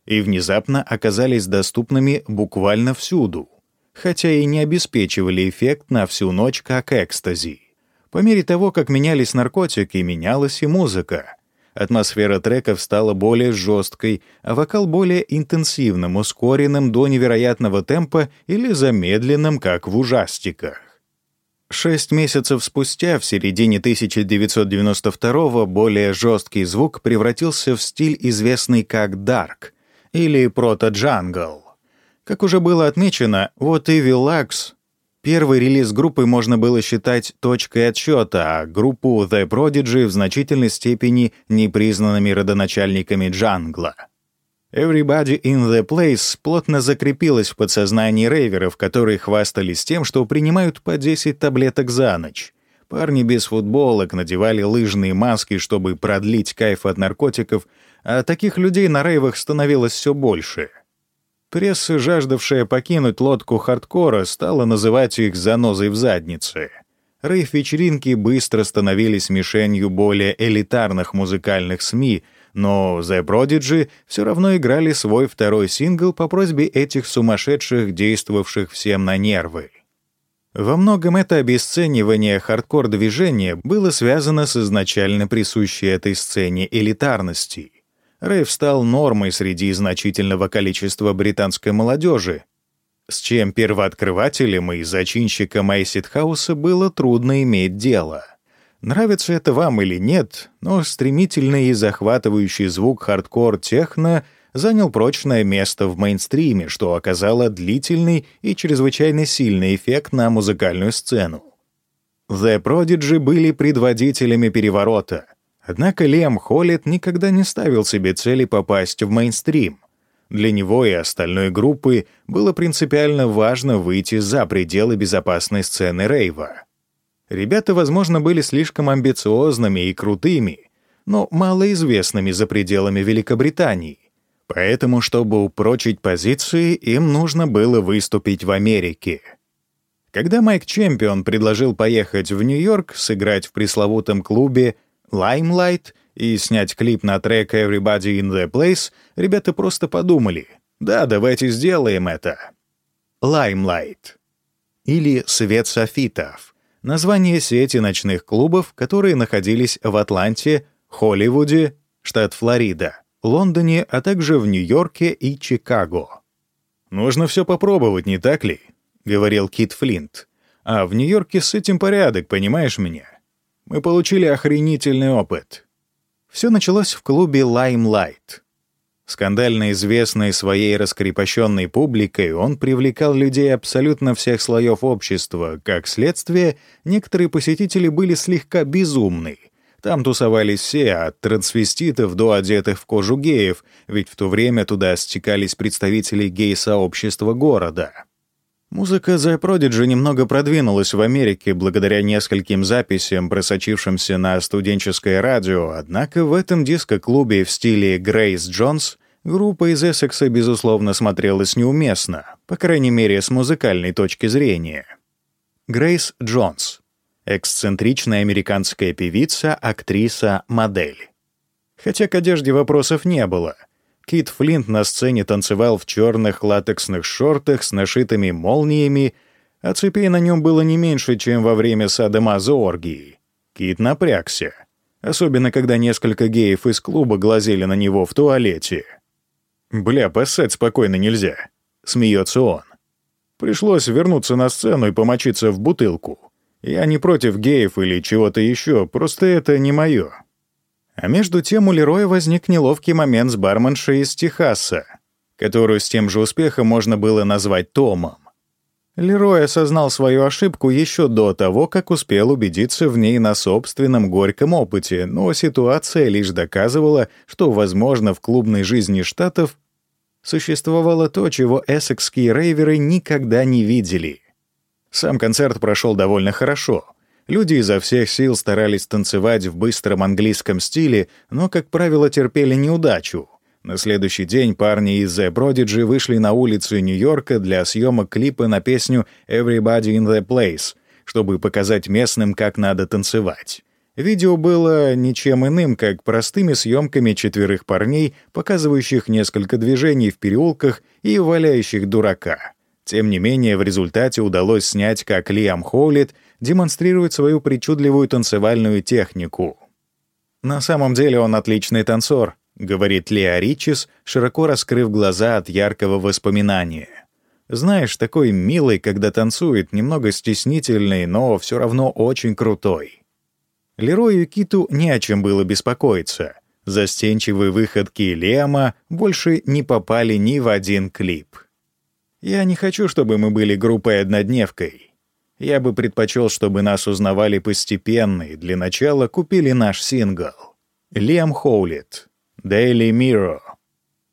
и внезапно оказались доступными буквально всюду, хотя и не обеспечивали эффект на всю ночь как экстази. По мере того, как менялись наркотики, менялась и музыка. Атмосфера треков стала более жесткой, а вокал более интенсивным, ускоренным до невероятного темпа или замедленным, как в ужастиках. Шесть месяцев спустя, в середине 1992-го, более жесткий звук превратился в стиль, известный как дарк или прото-джангл. Как уже было отмечено, вот и Виллакс Первый релиз группы можно было считать точкой отсчета, а группу The Prodigy в значительной степени непризнанными родоначальниками джангла. Everybody in the Place плотно закрепилась в подсознании рейверов, которые хвастались тем, что принимают по 10 таблеток за ночь. Парни без футболок надевали лыжные маски, чтобы продлить кайф от наркотиков, а таких людей на рейвах становилось все больше — Пресса, жаждавшая покинуть лодку хардкора, стала называть их «занозой в заднице». Рейв-вечеринки быстро становились мишенью более элитарных музыкальных СМИ, но The Prodigy все равно играли свой второй сингл по просьбе этих сумасшедших, действовавших всем на нервы. Во многом это обесценивание хардкор-движения было связано с изначально присущей этой сцене элитарности — Рэйв стал нормой среди значительного количества британской молодежи, с чем первооткрывателем и зачинщиком Эйсид Хауса было трудно иметь дело. Нравится это вам или нет, но стремительный и захватывающий звук хардкор-техно занял прочное место в мейнстриме, что оказало длительный и чрезвычайно сильный эффект на музыкальную сцену. The Prodigy были предводителями переворота — Однако Лиам Холлит никогда не ставил себе цели попасть в мейнстрим. Для него и остальной группы было принципиально важно выйти за пределы безопасной сцены рейва. Ребята, возможно, были слишком амбициозными и крутыми, но малоизвестными за пределами Великобритании. Поэтому, чтобы упрочить позиции, им нужно было выступить в Америке. Когда Майк Чемпион предложил поехать в Нью-Йорк, сыграть в пресловутом клубе Limelight и снять клип на трек Everybody in the Place, ребята просто подумали, да, давайте сделаем это. Limelight. Или «Свет софитов» — название сети ночных клубов, которые находились в Атланте, Холливуде, штат Флорида, Лондоне, а также в Нью-Йорке и Чикаго. «Нужно все попробовать, не так ли?» — говорил Кит Флинт. «А в Нью-Йорке с этим порядок, понимаешь меня? Мы получили охренительный опыт». Все началось в клубе Limelight. Скандально известный своей раскрепощенной публикой, он привлекал людей абсолютно всех слоев общества. Как следствие, некоторые посетители были слегка безумны. Там тусовались все, от трансвеститов до одетых в кожу геев, ведь в то время туда стекались представители гей-сообщества города. Музыка The Prodigy немного продвинулась в Америке благодаря нескольким записям, просочившимся на студенческое радио, однако в этом диско-клубе в стиле Грейс Джонс группа из Эссекса, безусловно, смотрелась неуместно, по крайней мере, с музыкальной точки зрения. Грейс Джонс — эксцентричная американская певица, актриса, модель. Хотя к одежде вопросов не было — Кит Флинт на сцене танцевал в черных латексных шортах с нашитыми молниями, а цепей на нем было не меньше, чем во время садомазо оргии. Кит напрягся, особенно когда несколько геев из клуба глазели на него в туалете. «Бля, поссать спокойно нельзя», — смеется он. «Пришлось вернуться на сцену и помочиться в бутылку. Я не против геев или чего-то еще, просто это не мое». А между тем у Лероя возник неловкий момент с барменшей из Техаса, которую с тем же успехом можно было назвать Томом. Лерой осознал свою ошибку еще до того, как успел убедиться в ней на собственном горьком опыте, но ситуация лишь доказывала, что, возможно, в клубной жизни Штатов существовало то, чего эссекские рейверы никогда не видели. Сам концерт прошел довольно хорошо — Люди изо всех сил старались танцевать в быстром английском стиле, но, как правило, терпели неудачу. На следующий день парни из The Prodigy вышли на улицу Нью-Йорка для съемок клипа на песню «Everybody in the Place», чтобы показать местным, как надо танцевать. Видео было ничем иным, как простыми съемками четверых парней, показывающих несколько движений в переулках и валяющих дурака. Тем не менее, в результате удалось снять, как Лиам Хоулит демонстрирует свою причудливую танцевальную технику. «На самом деле он отличный танцор», — говорит Леа Ричис, широко раскрыв глаза от яркого воспоминания. «Знаешь, такой милый, когда танцует, немного стеснительный, но все равно очень крутой». Лерою Киту не о чем было беспокоиться. Застенчивые выходки Лема больше не попали ни в один клип. «Я не хочу, чтобы мы были группой-однодневкой. Я бы предпочел, чтобы нас узнавали постепенно и для начала купили наш сингл. Лиам Хоулит. Daily Mirror.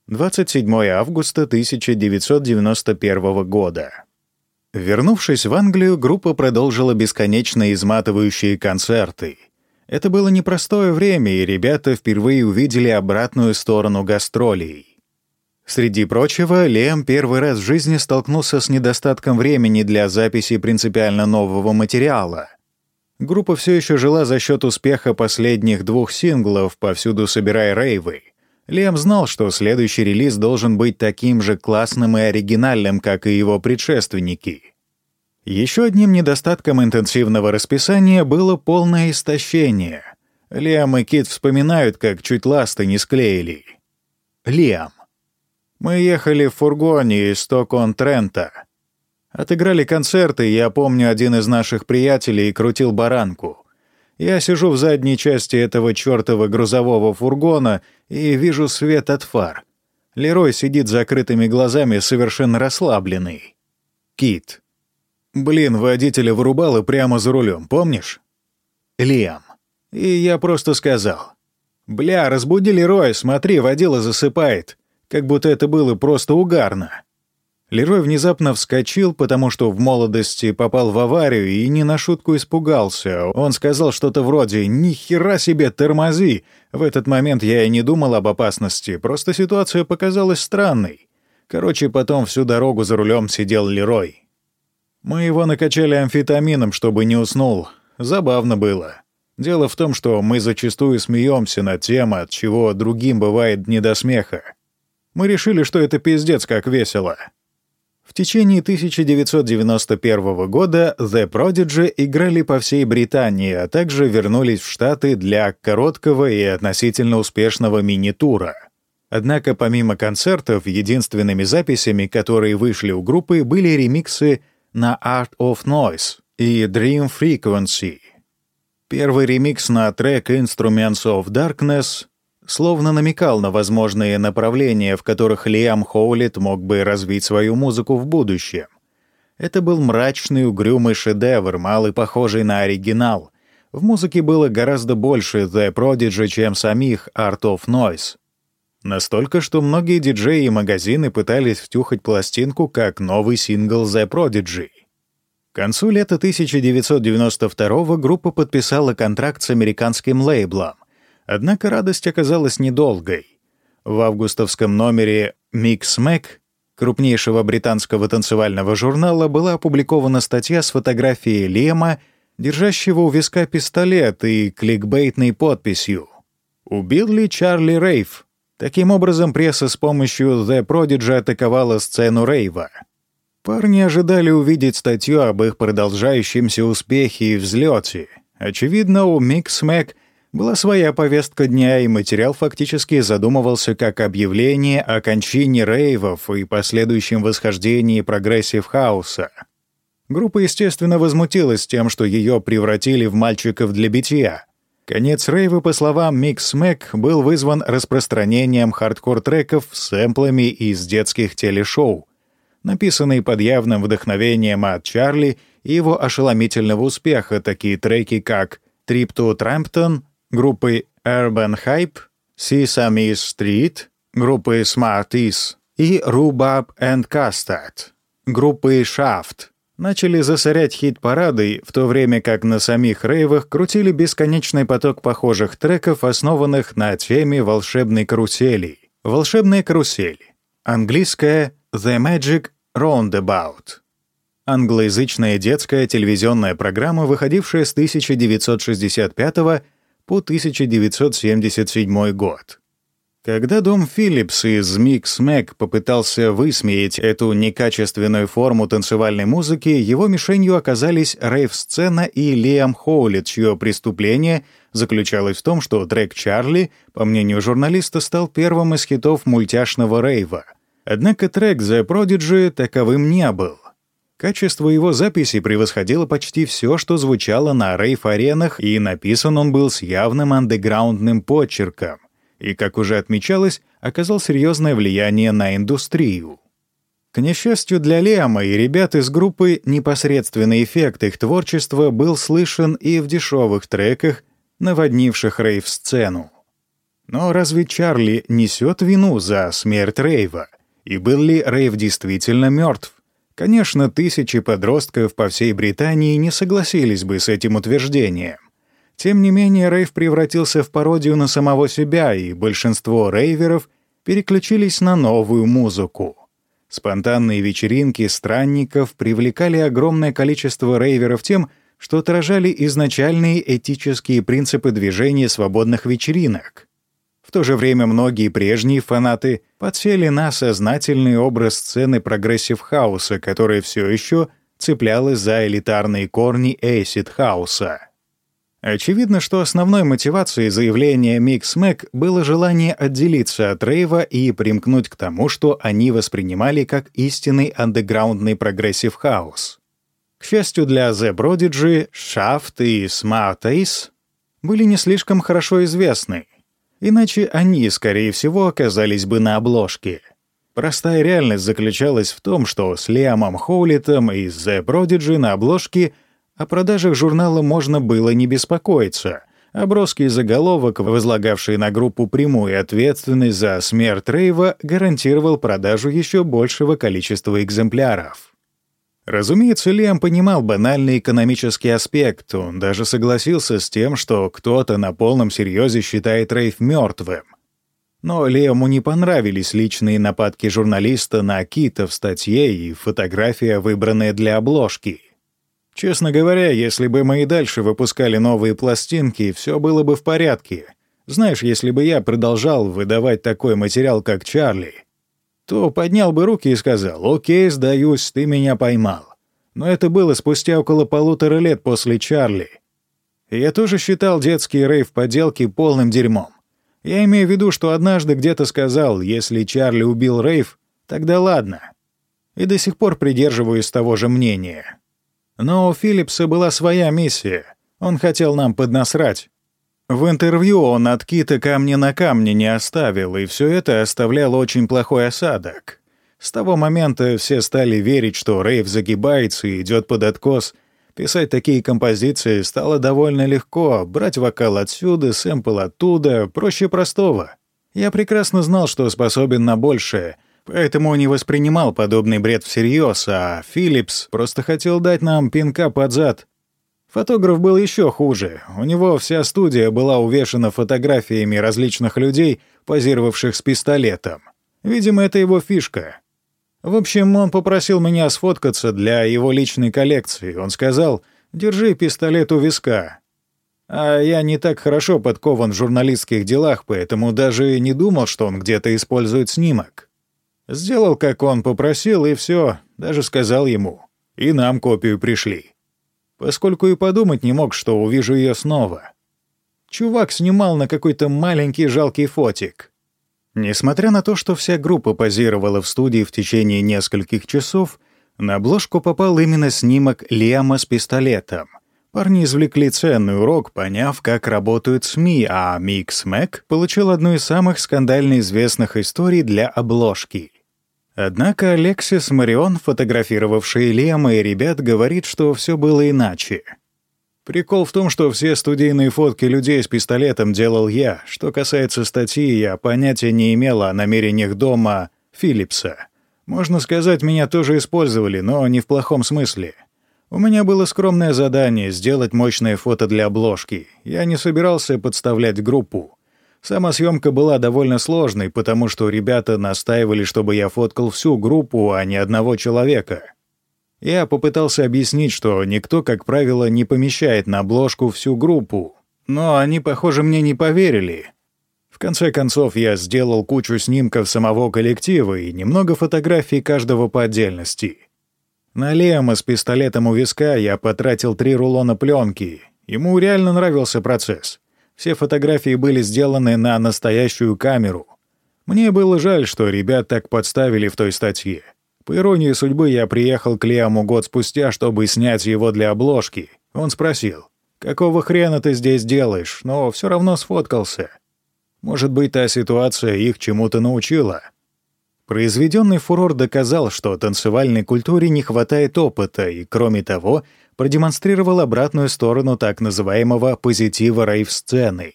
27 августа 1991 года. Вернувшись в Англию, группа продолжила бесконечно изматывающие концерты. Это было непростое время, и ребята впервые увидели обратную сторону гастролей. Среди прочего, Лем первый раз в жизни столкнулся с недостатком времени для записи принципиально нового материала. Группа все еще жила за счет успеха последних двух синглов, повсюду собирая рейвы. Лем знал, что следующий релиз должен быть таким же классным и оригинальным, как и его предшественники. Еще одним недостатком интенсивного расписания было полное истощение. Лиам и Кит вспоминают, как чуть ласты не склеили. Лиам. Мы ехали в фургоне из Стокон-Трента. Отыграли концерты, я помню, один из наших приятелей крутил баранку. Я сижу в задней части этого чёртова грузового фургона и вижу свет от фар. Лерой сидит с закрытыми глазами, совершенно расслабленный. Кит. Блин, водителя вырубало прямо за рулем, помнишь? Лиам. И я просто сказал. «Бля, разбуди Лерой, смотри, водила засыпает как будто это было просто угарно. Лерой внезапно вскочил, потому что в молодости попал в аварию и не на шутку испугался. Он сказал что-то вроде «Ни хера себе, тормози!» В этот момент я и не думал об опасности, просто ситуация показалась странной. Короче, потом всю дорогу за рулем сидел Лерой. Мы его накачали амфетамином, чтобы не уснул. Забавно было. Дело в том, что мы зачастую смеемся над тем, от чего другим бывает не до смеха. Мы решили, что это пиздец как весело. В течение 1991 года The Prodigy играли по всей Британии, а также вернулись в Штаты для короткого и относительно успешного мини-тура. Однако помимо концертов, единственными записями, которые вышли у группы, были ремиксы на Art of Noise и Dream Frequency. Первый ремикс на трек Instruments of Darkness словно намекал на возможные направления, в которых Лиам Хоулит мог бы развить свою музыку в будущем. Это был мрачный, угрюмый шедевр, малый похожий на оригинал. В музыке было гораздо больше The Prodigy, чем самих Art of Noise. Настолько, что многие диджеи и магазины пытались втюхать пластинку как новый сингл The Prodigy. К концу лета 1992 группа подписала контракт с американским лейблом. Однако радость оказалась недолгой. В августовском номере Mix Mac, крупнейшего британского танцевального журнала, была опубликована статья с фотографией Лема, держащего у виска пистолет и кликбейтной подписью «Убил ли Чарли Рейв?» Таким образом, пресса с помощью The Prodigy атаковала сцену рейва. Парни ожидали увидеть статью об их продолжающемся успехе и взлете. Очевидно, у Mixmag была своя повестка дня, и материал фактически задумывался как объявление о кончине рейвов и последующем восхождении прогрессив-хауса. Группа, естественно, возмутилась тем, что ее превратили в мальчиков для битья — Конец рейва, по словам Mixmag, был вызван распространением хардкор-треков с сэмплами из детских телешоу, написанные под явным вдохновением от Чарли и его ошеломительного успеха, такие треки как «Trip to Trampton» группы Urban Hype, «Sesame Street» группы Smart Is и «Rhubarb and Custard» группы Shaft начали засорять хит-парады, в то время как на самих рейвах крутили бесконечный поток похожих треков, основанных на теме волшебной карусели. Волшебная карусель. Английская «The Magic Roundabout». Англоязычная детская телевизионная программа, выходившая с 1965 по 1977 год. Когда Дом Филлипс из Mixmag попытался высмеять эту некачественную форму танцевальной музыки, его мишенью оказались рейв-сцена и Лиам Хоулетт, чье преступление заключалось в том, что трек «Charly», по мнению журналиста, стал первым из хитов мультяшного рейва. Однако трек «The Prodigy» таковым не был. Качество его записи превосходило почти все, что звучало на рейв-аренах, и написан он был с явным андеграундным почерком и, как уже отмечалось, оказал серьезное влияние на индустрию. К несчастью для Лиама и ребят из группы, непосредственный эффект их творчества был слышен и в дешевых треках, наводнивших рейв-сцену. Но разве Чарли несет вину за смерть Рейва? И был ли Рейв действительно мертв? Конечно, тысячи подростков по всей Британии не согласились бы с этим утверждением. Тем не менее, рейв превратился в пародию на самого себя, и большинство рейверов переключились на новую музыку. Спонтанные вечеринки странников привлекали огромное количество рейверов тем, что отражали изначальные этические принципы движения свободных вечеринок. В то же время многие прежние фанаты подсели на сознательный образ сцены прогрессив-хауса, которая все еще цеплялась за элитарные корни эйсид-хауса. Очевидно, что основной мотивацией заявления Mixmag было желание отделиться от рейва и примкнуть к тому, что они воспринимали как истинный андеграундный прогрессив хаус. К счастью для The Prodigy, Shaft и Smart E's были не слишком хорошо известны, иначе они, скорее всего, оказались бы на обложке. Простая реальность заключалась в том, что с Лиамом Хоулитом и The Prodigy на обложке — о продажах журнала можно было не беспокоиться, а броский заголовок, возлагавший на группу прямую ответственность за смерть Рейва, гарантировал продажу еще большего количества экземпляров. Разумеется, Лем понимал банальный экономический аспект, он даже согласился с тем, что кто-то на полном серьезе считает Рейв мертвым. Но Лему не понравились личные нападки журналиста на Кита в статье и фотография, выбранная для обложки — Честно говоря, если бы мы и дальше выпускали новые пластинки, все было бы в порядке. Знаешь, если бы я продолжал выдавать такой материал, как Чарли, то поднял бы руки и сказал, «Окей, сдаюсь, ты меня поймал». Но это было спустя около полутора лет после Чарли. И я тоже считал детские рейв-поделки полным дерьмом. Я имею в виду, что однажды где-то сказал, если Чарли убил Рейв, тогда ладно. И до сих пор придерживаюсь того же мнения. Но у Филлипса была своя миссия. Он хотел нам поднасрать. В интервью он от Кита камня на камне не оставил, и все это оставляло очень плохой осадок. С того момента все стали верить, что Рейв загибается и идет под откос. Писать такие композиции стало довольно легко, брать вокал отсюда, сэмпл оттуда, проще простого. Я прекрасно знал, что способен на большее, поэтому не воспринимал подобный бред всерьез, а Филлипс просто хотел дать нам пинка под зад. Фотограф был еще хуже. У него вся студия была увешана фотографиями различных людей, позировавших с пистолетом. Видимо, это его фишка. В общем, он попросил меня сфоткаться для его личной коллекции. Он сказал, «Держи пистолет у виска». А я не так хорошо подкован в журналистских делах, поэтому даже не думал, что он где-то использует снимок. Сделал, как он попросил, и все, даже сказал ему. И нам копию пришли. Поскольку и подумать не мог, что увижу ее снова. Чувак снимал на какой-то маленький жалкий фотик. Несмотря на то, что вся группа позировала в студии в течение нескольких часов, на обложку попал именно снимок Лиама с пистолетом. Парни извлекли ценный урок, поняв, как работают СМИ, а Микс Мэк получил одну из самых скандально известных историй для обложки. Однако Алексис Марион, фотографировавший Лиама и ребят, говорит, что все было иначе — Прикол в том, что все студийные фотки людей с пистолетом делал я. Что касается статьи, я понятия не имела о намерениях дома Филлипса. Можно сказать, меня тоже использовали, но не в плохом смысле. У меня было скромное задание — сделать мощное фото для обложки. Я не собирался подставлять группу. Сама съемка была довольно сложной, потому что ребята настаивали, чтобы я фоткал всю группу, а не одного человека. Я попытался объяснить, что никто, как правило, не помещает на обложку всю группу, но они, похоже, мне не поверили. В конце концов, я сделал кучу снимков самого коллектива и немного фотографий каждого по отдельности. На Лема с пистолетом у виска я потратил три рулона пленки. Ему реально нравился процесс. Все фотографии были сделаны на настоящую камеру. Мне было жаль, что ребят так подставили в той статье. По иронии судьбы, я приехал к Лиаму год спустя, чтобы снять его для обложки. Он спросил, «Какого хрена ты здесь делаешь?» Но все равно сфоткался. Может быть, та ситуация их чему-то научила. Произведенный фурор доказал, что танцевальной культуре не хватает опыта, и, кроме того, продемонстрировал обратную сторону так называемого «позитива рейв-сцены».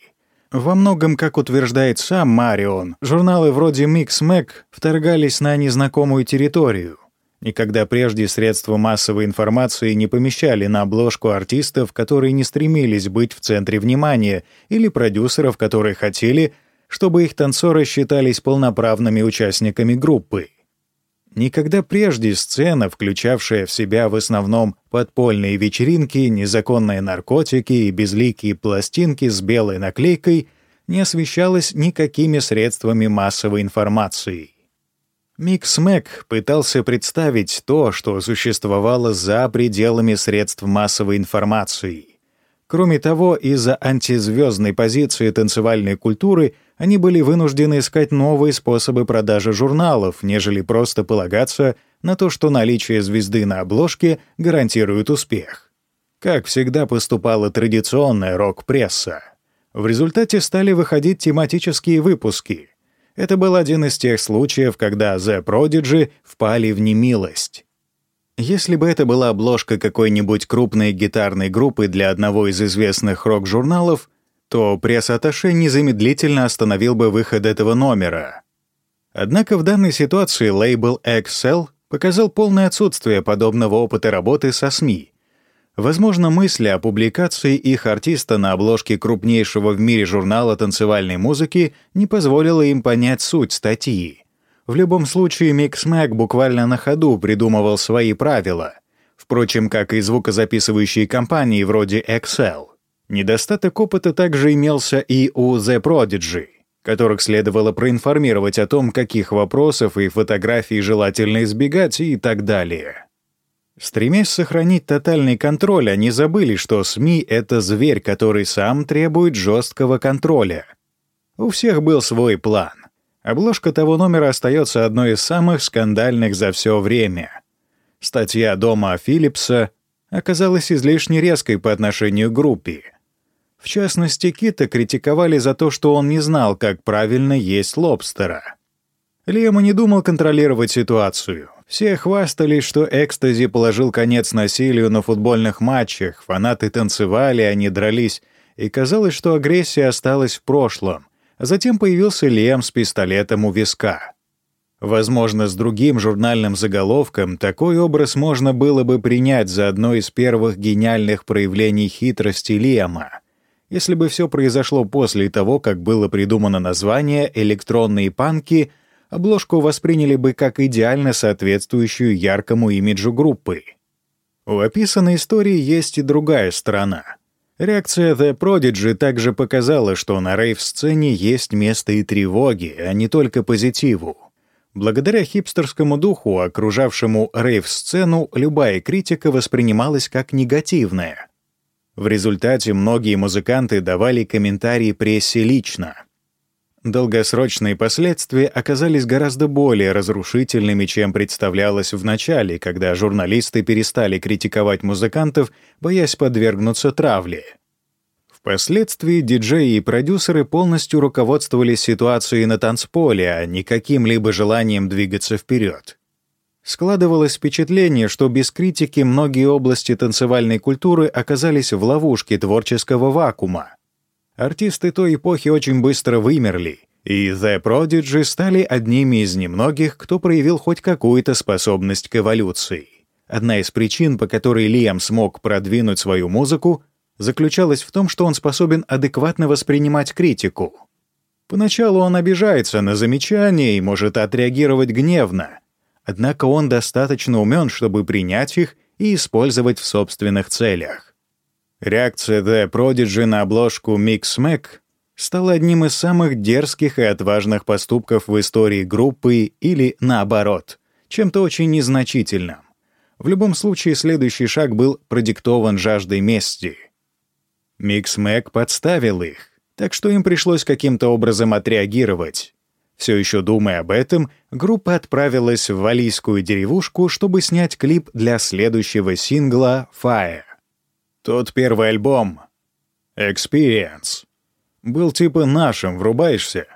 Во многом, как утверждает сам Марион, журналы вроде Mix Mag вторгались на незнакомую территорию. Никогда прежде средства массовой информации не помещали на обложку артистов, которые не стремились быть в центре внимания, или продюсеров, которые хотели, чтобы их танцоры считались полноправными участниками группы. Никогда прежде сцена, включавшая в себя в основном подпольные вечеринки, незаконные наркотики и безликие пластинки с белой наклейкой, не освещалась никакими средствами массовой информации. Микс Мэк пытался представить то, что существовало за пределами средств массовой информации. Кроме того, из-за антизвездной позиции танцевальной культуры — они были вынуждены искать новые способы продажи журналов, нежели просто полагаться на то, что наличие звезды на обложке гарантирует успех. Как всегда поступала традиционная рок-пресса. В результате стали выходить тематические выпуски. Это был один из тех случаев, когда The Prodigy впали в немилость. Если бы это была обложка какой-нибудь крупной гитарной группы для одного из известных рок-журналов, то пресс-атташе незамедлительно остановил бы выход этого номера. Однако в данной ситуации лейбл Excel показал полное отсутствие подобного опыта работы со СМИ. Возможно, мысли о публикации их артиста на обложке крупнейшего в мире журнала танцевальной музыки не позволила им понять суть статьи. В любом случае, Микс Мэг буквально на ходу придумывал свои правила, впрочем, как и звукозаписывающие компании вроде Excel. Недостаток опыта также имелся и у The Prodigy, которых следовало проинформировать о том, каких вопросов и фотографий желательно избегать и так далее. Стремясь сохранить тотальный контроль, они забыли, что СМИ — это зверь, который сам требует жесткого контроля. У всех был свой план. Обложка того номера остается одной из самых скандальных за все время. Статья дома Филлипса оказалась излишне резкой по отношению к группе. В частности, Кита критиковали за то, что он не знал, как правильно есть лобстера. Лема не думал контролировать ситуацию. Все хвастались, что экстази положил конец насилию на футбольных матчах, фанаты танцевали, они дрались, и казалось, что агрессия осталась в прошлом. Затем появился Лем с пистолетом у виска. Возможно, с другим журнальным заголовком такой образ можно было бы принять за одно из первых гениальных проявлений хитрости Лема. Если бы все произошло после того, как было придумано название «электронные панки», обложку восприняли бы как идеально соответствующую яркому имиджу группы. У описанной истории есть и другая сторона. Реакция The Prodigy также показала, что на рейв-сцене есть место и тревоги, а не только позитиву. Благодаря хипстерскому духу, окружавшему рейв-сцену, любая критика воспринималась как негативная. В результате многие музыканты давали комментарии прессе лично. Долгосрочные последствия оказались гораздо более разрушительными, чем представлялось в начале, когда журналисты перестали критиковать музыкантов, боясь подвергнуться травле. Впоследствии диджеи и продюсеры полностью руководствовались ситуацией на танцполе, а не каким-либо желанием двигаться вперед. Складывалось впечатление, что без критики многие области танцевальной культуры оказались в ловушке творческого вакуума. Артисты той эпохи очень быстро вымерли, и The Prodigy стали одними из немногих, кто проявил хоть какую-то способность к эволюции. Одна из причин, по которой Лиам смог продвинуть свою музыку — заключалась в том, что он способен адекватно воспринимать критику. Поначалу он обижается на замечания и может отреагировать гневно, однако он достаточно умен, чтобы принять их и использовать в собственных целях. Реакция The Prodigy на обложку Mix Mac стала одним из самых дерзких и отважных поступков в истории группы или, наоборот, чем-то очень незначительным. В любом случае, следующий шаг был продиктован жаждой мести — Микс Мэг подставил их, так что им пришлось каким-то образом отреагировать. Все еще думая об этом, группа отправилась в валийскую деревушку, чтобы снять клип для следующего сингла «Fire». Тот первый альбом «Experience» был типа нашим, врубаешься.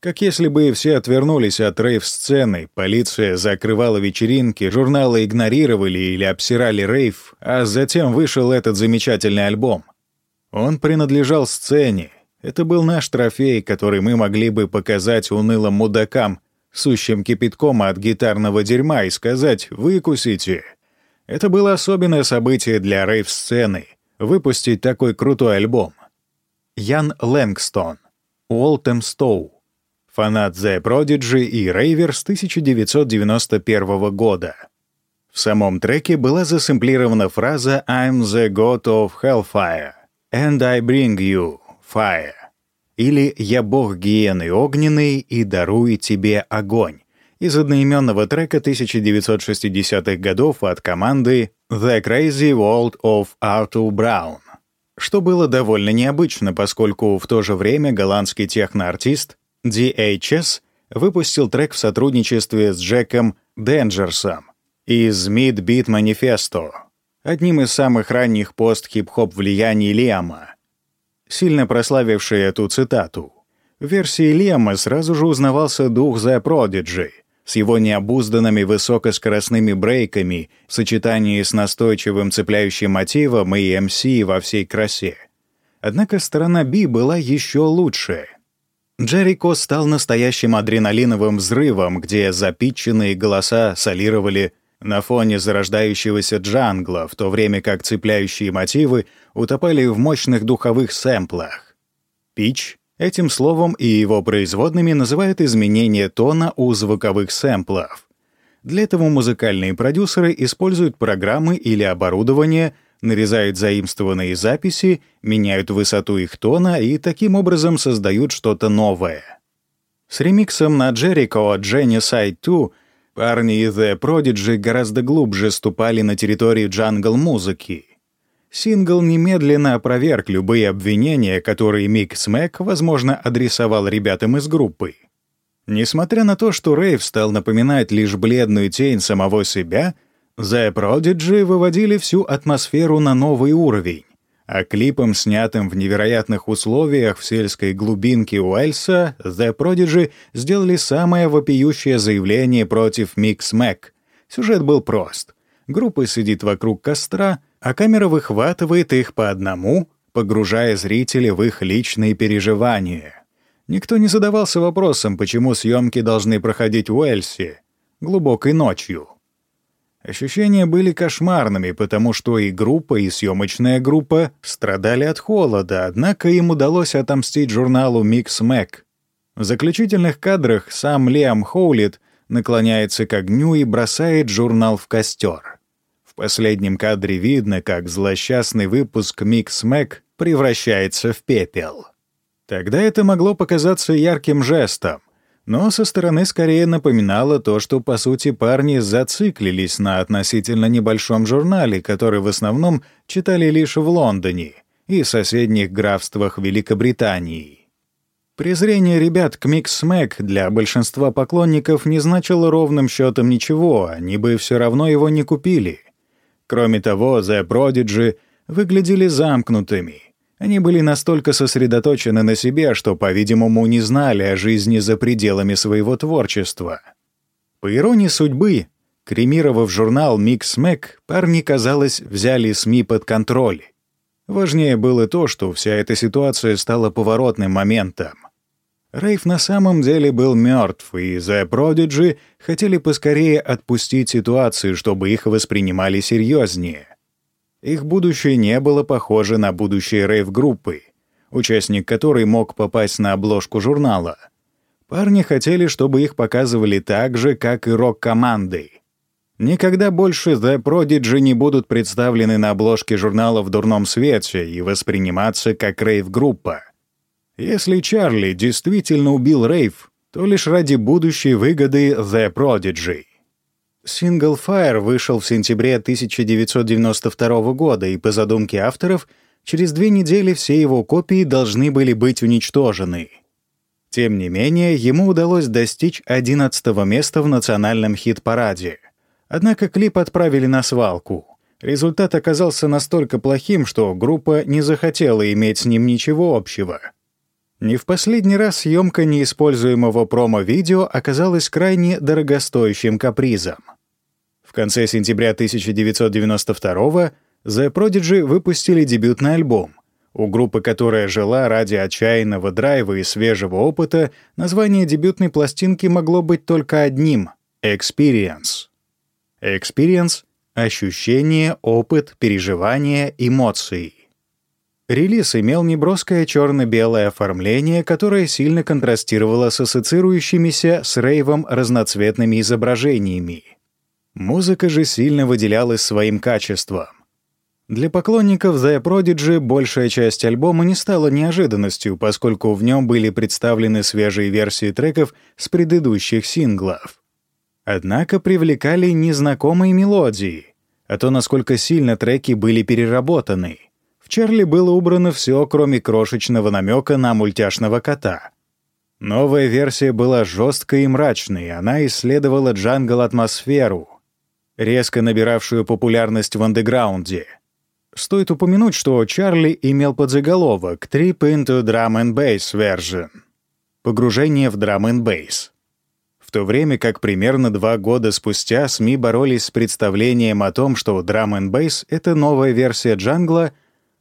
Как если бы все отвернулись от рейв-сцены, полиция закрывала вечеринки, журналы игнорировали или обсирали рейв, а затем вышел этот замечательный альбом — он принадлежал сцене. Это был наш трофей, который мы могли бы показать унылым мудакам, сущим кипятком от гитарного дерьма, и сказать «выкусите». Это было особенное событие для рейв-сцены — выпустить такой крутой альбом. Ян Лэнгстон, Уолтем Стоу, фанат The Prodigy и рейвер с 1991 года. В самом треке была засэмплирована фраза «I'm the god of hellfire», «And I bring you fire» или «Я бог гиены огненный и дарую тебе огонь» из одноименного трека 1960-х годов от команды The Crazy World of Arthur Brown, что было довольно необычно, поскольку в то же время голландский техноартист DHS выпустил трек в сотрудничестве с Джеком Денджерсом из Mid Beat Manifesto — одним из самых ранних пост-хип-хоп влияний Лиама, сильно прославивший эту цитату. В версии Лиама сразу же узнавался дух The Prodigy с его необузданными высокоскоростными брейками в сочетании с настойчивым цепляющим мотивом и МС во всей красе. Однако сторона Би была еще лучше. Джерико стал настоящим адреналиновым взрывом, где запитченные голоса солировали на фоне зарождающегося джангла, в то время как цепляющие мотивы утопали в мощных духовых сэмплах. Пич этим словом и его производными называют изменение тона у звуковых сэмплов. Для этого музыкальные продюсеры используют программы или оборудование, нарезают заимствованные записи, меняют высоту их тона и таким образом создают что-то новое. С ремиксом на Jericho Genocide 2 Парни из The Prodigy гораздо глубже ступали на территорию джангл-музыки. сингл немедленно опроверг любые обвинения, которые Мик Смэк, возможно, адресовал ребятам из группы. Несмотря на то, что Рейв стал напоминать лишь бледную тень самого себя, The Prodigy выводили всю атмосферу на новый уровень, а клипом, снятым в невероятных условиях в сельской глубинке Уэльса, The Prodigy сделали самое вопиющее заявление против Микс Мэк. Сюжет был прост. Группа сидит вокруг костра, а камера выхватывает их по одному, погружая зрителей в их личные переживания. Никто не задавался вопросом, почему съемки должны проходить в Уэльсе глубокой ночью. Ощущения были кошмарными, потому что и группа, и съемочная группа страдали от холода, однако им удалось отомстить журналу Mix Mac. В заключительных кадрах сам Лиам Хоулит наклоняется к огню и бросает журнал в костер. В последнем кадре видно, как злосчастный выпуск Mix Mac превращается в пепел. Тогда это могло показаться ярким жестом, но со стороны скорее напоминало то, что, по сути, парни зациклились на относительно небольшом журнале, который в основном читали лишь в Лондоне и соседних графствах Великобритании. Презрение ребят к Микс Смэк для большинства поклонников не значило ровным счетом ничего, они бы все равно его не купили. Кроме того, The Prodigy выглядели замкнутыми, они были настолько сосредоточены на себе, что, по-видимому, не знали о жизни за пределами своего творчества. По иронии судьбы, кремировав журнал «Микс Мэк», парни, казалось, взяли СМИ под контроль. Важнее было то, что вся эта ситуация стала поворотным моментом. Рейв на самом деле был мертв, и The Prodigy хотели поскорее отпустить ситуацию, чтобы их воспринимали серьезнее. Их будущее не было похоже на будущее рейв-группы, участник которой мог попасть на обложку журнала. Парни хотели, чтобы их показывали так же, как и рок-команды. Никогда больше The Prodigy не будут представлены на обложке журнала в дурном свете и восприниматься как рейв-группа. Если Чарли действительно убил рейв, то лишь ради будущей выгоды The Prodigy. Сингл Fire вышел в сентябре 1992 года, и по задумке авторов, через две недели все его копии должны были быть уничтожены. Тем не менее, ему удалось достичь 11 места в национальном хит-параде. Однако клип отправили на свалку. Результат оказался настолько плохим, что группа не захотела иметь с ним ничего общего. Не в последний раз съемка неиспользуемого промо-видео оказалась крайне дорогостоящим капризом конце сентября 1992 The Prodigy выпустили дебютный альбом. У группы, которая жила ради отчаянного драйва и свежего опыта, название дебютной пластинки могло быть только одним — Experience. Experience — ощущение, опыт, переживания, эмоции. Релиз имел неброское черно-белое оформление, которое сильно контрастировало с ассоциирующимися с рейвом разноцветными изображениями — Музыка же сильно выделялась своим качеством. Для поклонников The Prodigy большая часть альбома не стала неожиданностью, поскольку в нем были представлены свежие версии треков с предыдущих синглов. Однако привлекали незнакомые мелодии, а то, насколько сильно треки были переработаны. В Чарли было убрано все, кроме крошечного намека на мультяшного кота. Новая версия была жесткой и мрачной, она исследовала джангл-атмосферу — резко набиравшую популярность в андеграунде. Стоит упомянуть, что Чарли имел подзаголовок «Trip into Drum and Bass Version» — «Погружение в Drum and Bass». В то время как примерно два года спустя СМИ боролись с представлением о том, что Drum and Bass — это новая версия джангла,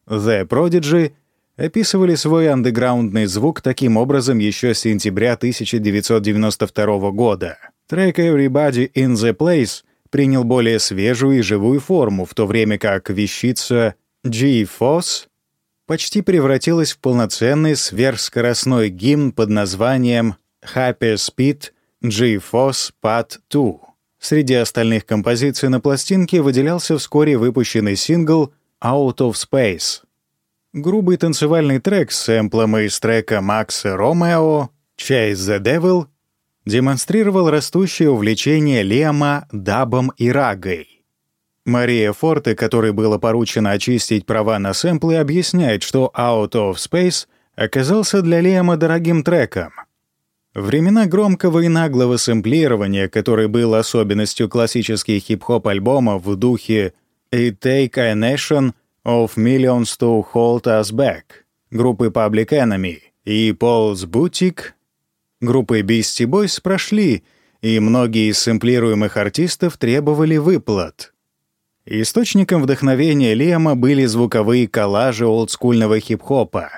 The Prodigy описывали свой андеграундный звук таким образом еще с сентября 1992 года. Трек «Everybody in the Place» принял более свежую и живую форму, в то время как вещица G-Foss почти превратилась в полноценный сверхскоростной гимн под названием Happy Speed G-Foss Part 2. Среди остальных композиций на пластинке выделялся вскоре выпущенный сингл Out of Space. Грубый танцевальный трек с сэмплом из трека Макса Ромео «Chase the Devil» демонстрировал растущее увлечение Лема дабом и рагой. Мария Форте, которой было поручено очистить права на сэмплы, объясняет, что «Out of Space» оказался для Лиама дорогим треком. Времена громкого и наглого сэмплирования, который был особенностью классических хип-хоп альбомов в духе «It Take a Nation of Millions to Hold Us Back» группы Public Enemy и Paul's Boutique группы Beastie Boys прошли, и многие из сэмплируемых артистов требовали выплат. Источником вдохновения Лема были звуковые коллажи олдскульного хип-хопа,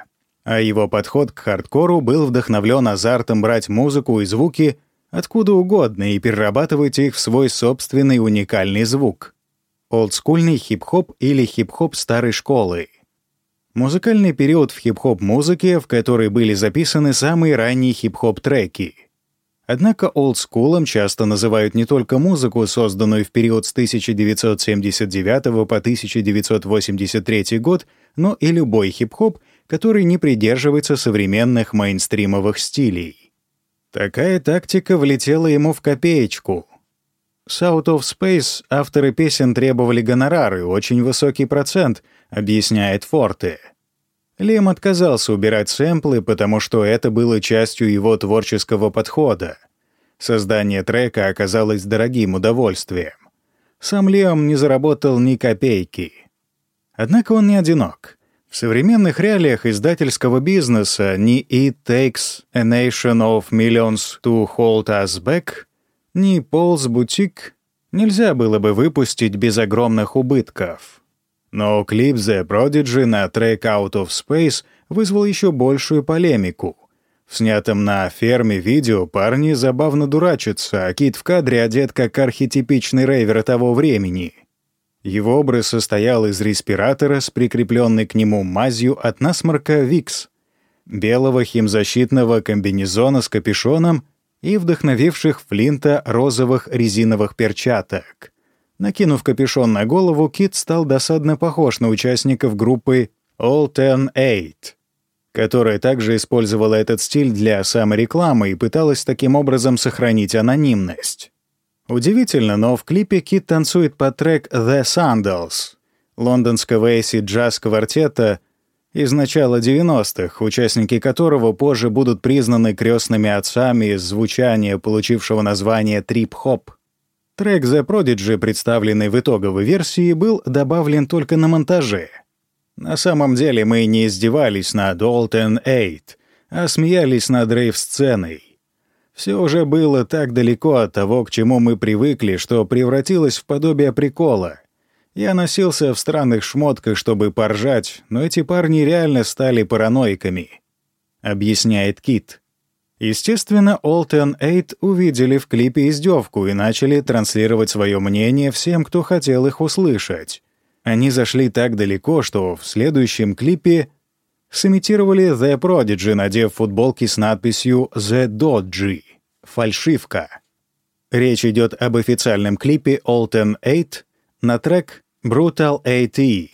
а его подход к хардкору был вдохновлен азартом брать музыку и звуки откуда угодно и перерабатывать их в свой собственный уникальный звук. Олдскульный хип-хоп или хип-хоп старой школы. Музыкальный период в хип-хоп-музыке, в которой были записаны самые ранние хип-хоп треки. Однако олдскулом часто называют не только музыку, созданную в период с 1979 по 1983 год, но и любой хип-хоп, который не придерживается современных мейнстримовых стилей. Такая тактика влетела ему в копеечку. С Out of Space авторы песен требовали гонорары, очень высокий процент — объясняет Форте. Лем отказался убирать сэмплы, потому что это было частью его творческого подхода. Создание трека оказалось дорогим удовольствием. Сам Лем не заработал ни копейки. Однако он не одинок. В современных реалиях издательского бизнеса ни «It Takes a Nation of Millions to Hold Us Back», ни «Paul's Boutique» нельзя было бы выпустить без огромных убытков. Но клип The Prodigy на трек Out of Space вызвал еще большую полемику. В снятом на ферме видео парни забавно дурачатся, а Кит в кадре одет как архетипичный рейвер того времени. Его образ состоял из респиратора с прикрепленной к нему мазью от насморка Викс, белого химзащитного комбинезона с капюшоном и вдохновивших Флинта розовых резиновых перчаток — Накинув капюшон на голову, Кит стал досадно похож на участников группы All Ten Eight, которая также использовала этот стиль для саморекламы и пыталась таким образом сохранить анонимность. Удивительно, но в клипе Кит танцует под трек «The Sandals» лондонского эйси джаз-квартета из начала 90-х, участники которого позже будут признаны крестными отцами из звучания, получившего название трип-хоп. Трек The Prodigy, представленный в итоговой версии, был добавлен только на монтаже. На самом деле мы не издевались над Олтен Эйт, а смеялись над рейв-сценой. Все уже было так далеко от того, к чему мы привыкли, что превратилось в подобие прикола. Я носился в странных шмотках, чтобы поржать, но эти парни реально стали параноиками. Объясняет Кит. Естественно, Олтен Эйт увидели в клипе издевку и начали транслировать свое мнение всем, кто хотел их услышать. Они зашли так далеко, что в следующем клипе сымитировали The Prodigy, надев футболки с надписью «The Dodgy» — «Фальшивка». Речь идет об официальном клипе Olten 8 на трек Brutal AT.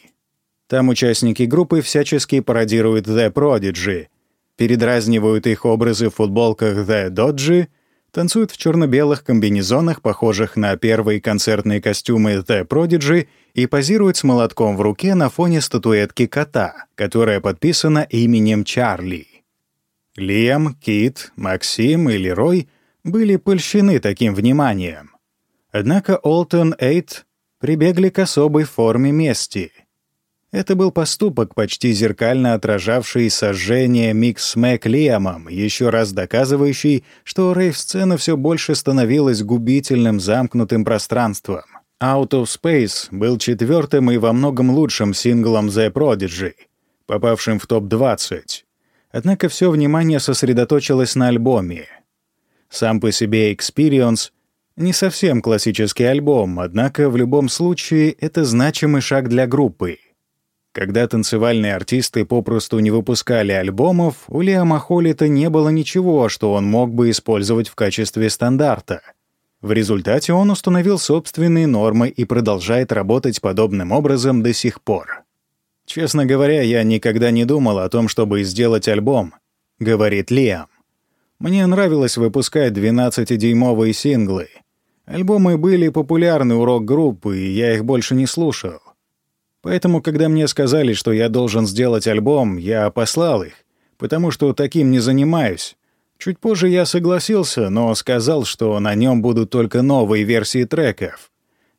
Там участники группы всячески пародируют The Prodigy — передразнивают их образы в футболках The Dodgy, танцуют в черно-белых комбинезонах, похожих на первые концертные костюмы The Prodigy, и позируют с молотком в руке на фоне статуэтки кота, которая подписана именем Чарли. Лиам, Кит, Максим и Лерой были польщены таким вниманием. Однако Олтон Эйт прибегли к особой форме мести — это был поступок, почти зеркально отражавший сожжение Микс Мэк Лиамом, еще раз доказывающий, что рейв-сцена все больше становилась губительным замкнутым пространством. Out of Space был четвертым и во многом лучшим синглом The Prodigy, попавшим в топ-20. Однако все внимание сосредоточилось на альбоме. Сам по себе Experience — не совсем классический альбом, однако в любом случае это значимый шаг для группы — когда танцевальные артисты попросту не выпускали альбомов, у Лиама Холлита не было ничего, что он мог бы использовать в качестве стандарта. В результате он установил собственные нормы и продолжает работать подобным образом до сих пор. «Честно говоря, я никогда не думал о том, чтобы сделать альбом», — говорит Лиам. «Мне нравилось выпускать 12-дюймовые синглы. Альбомы были популярны у рок-группы, и я их больше не слушал. Поэтому, когда мне сказали, что я должен сделать альбом, я послал их, потому что таким не занимаюсь. Чуть позже я согласился, но сказал, что на нем будут только новые версии треков.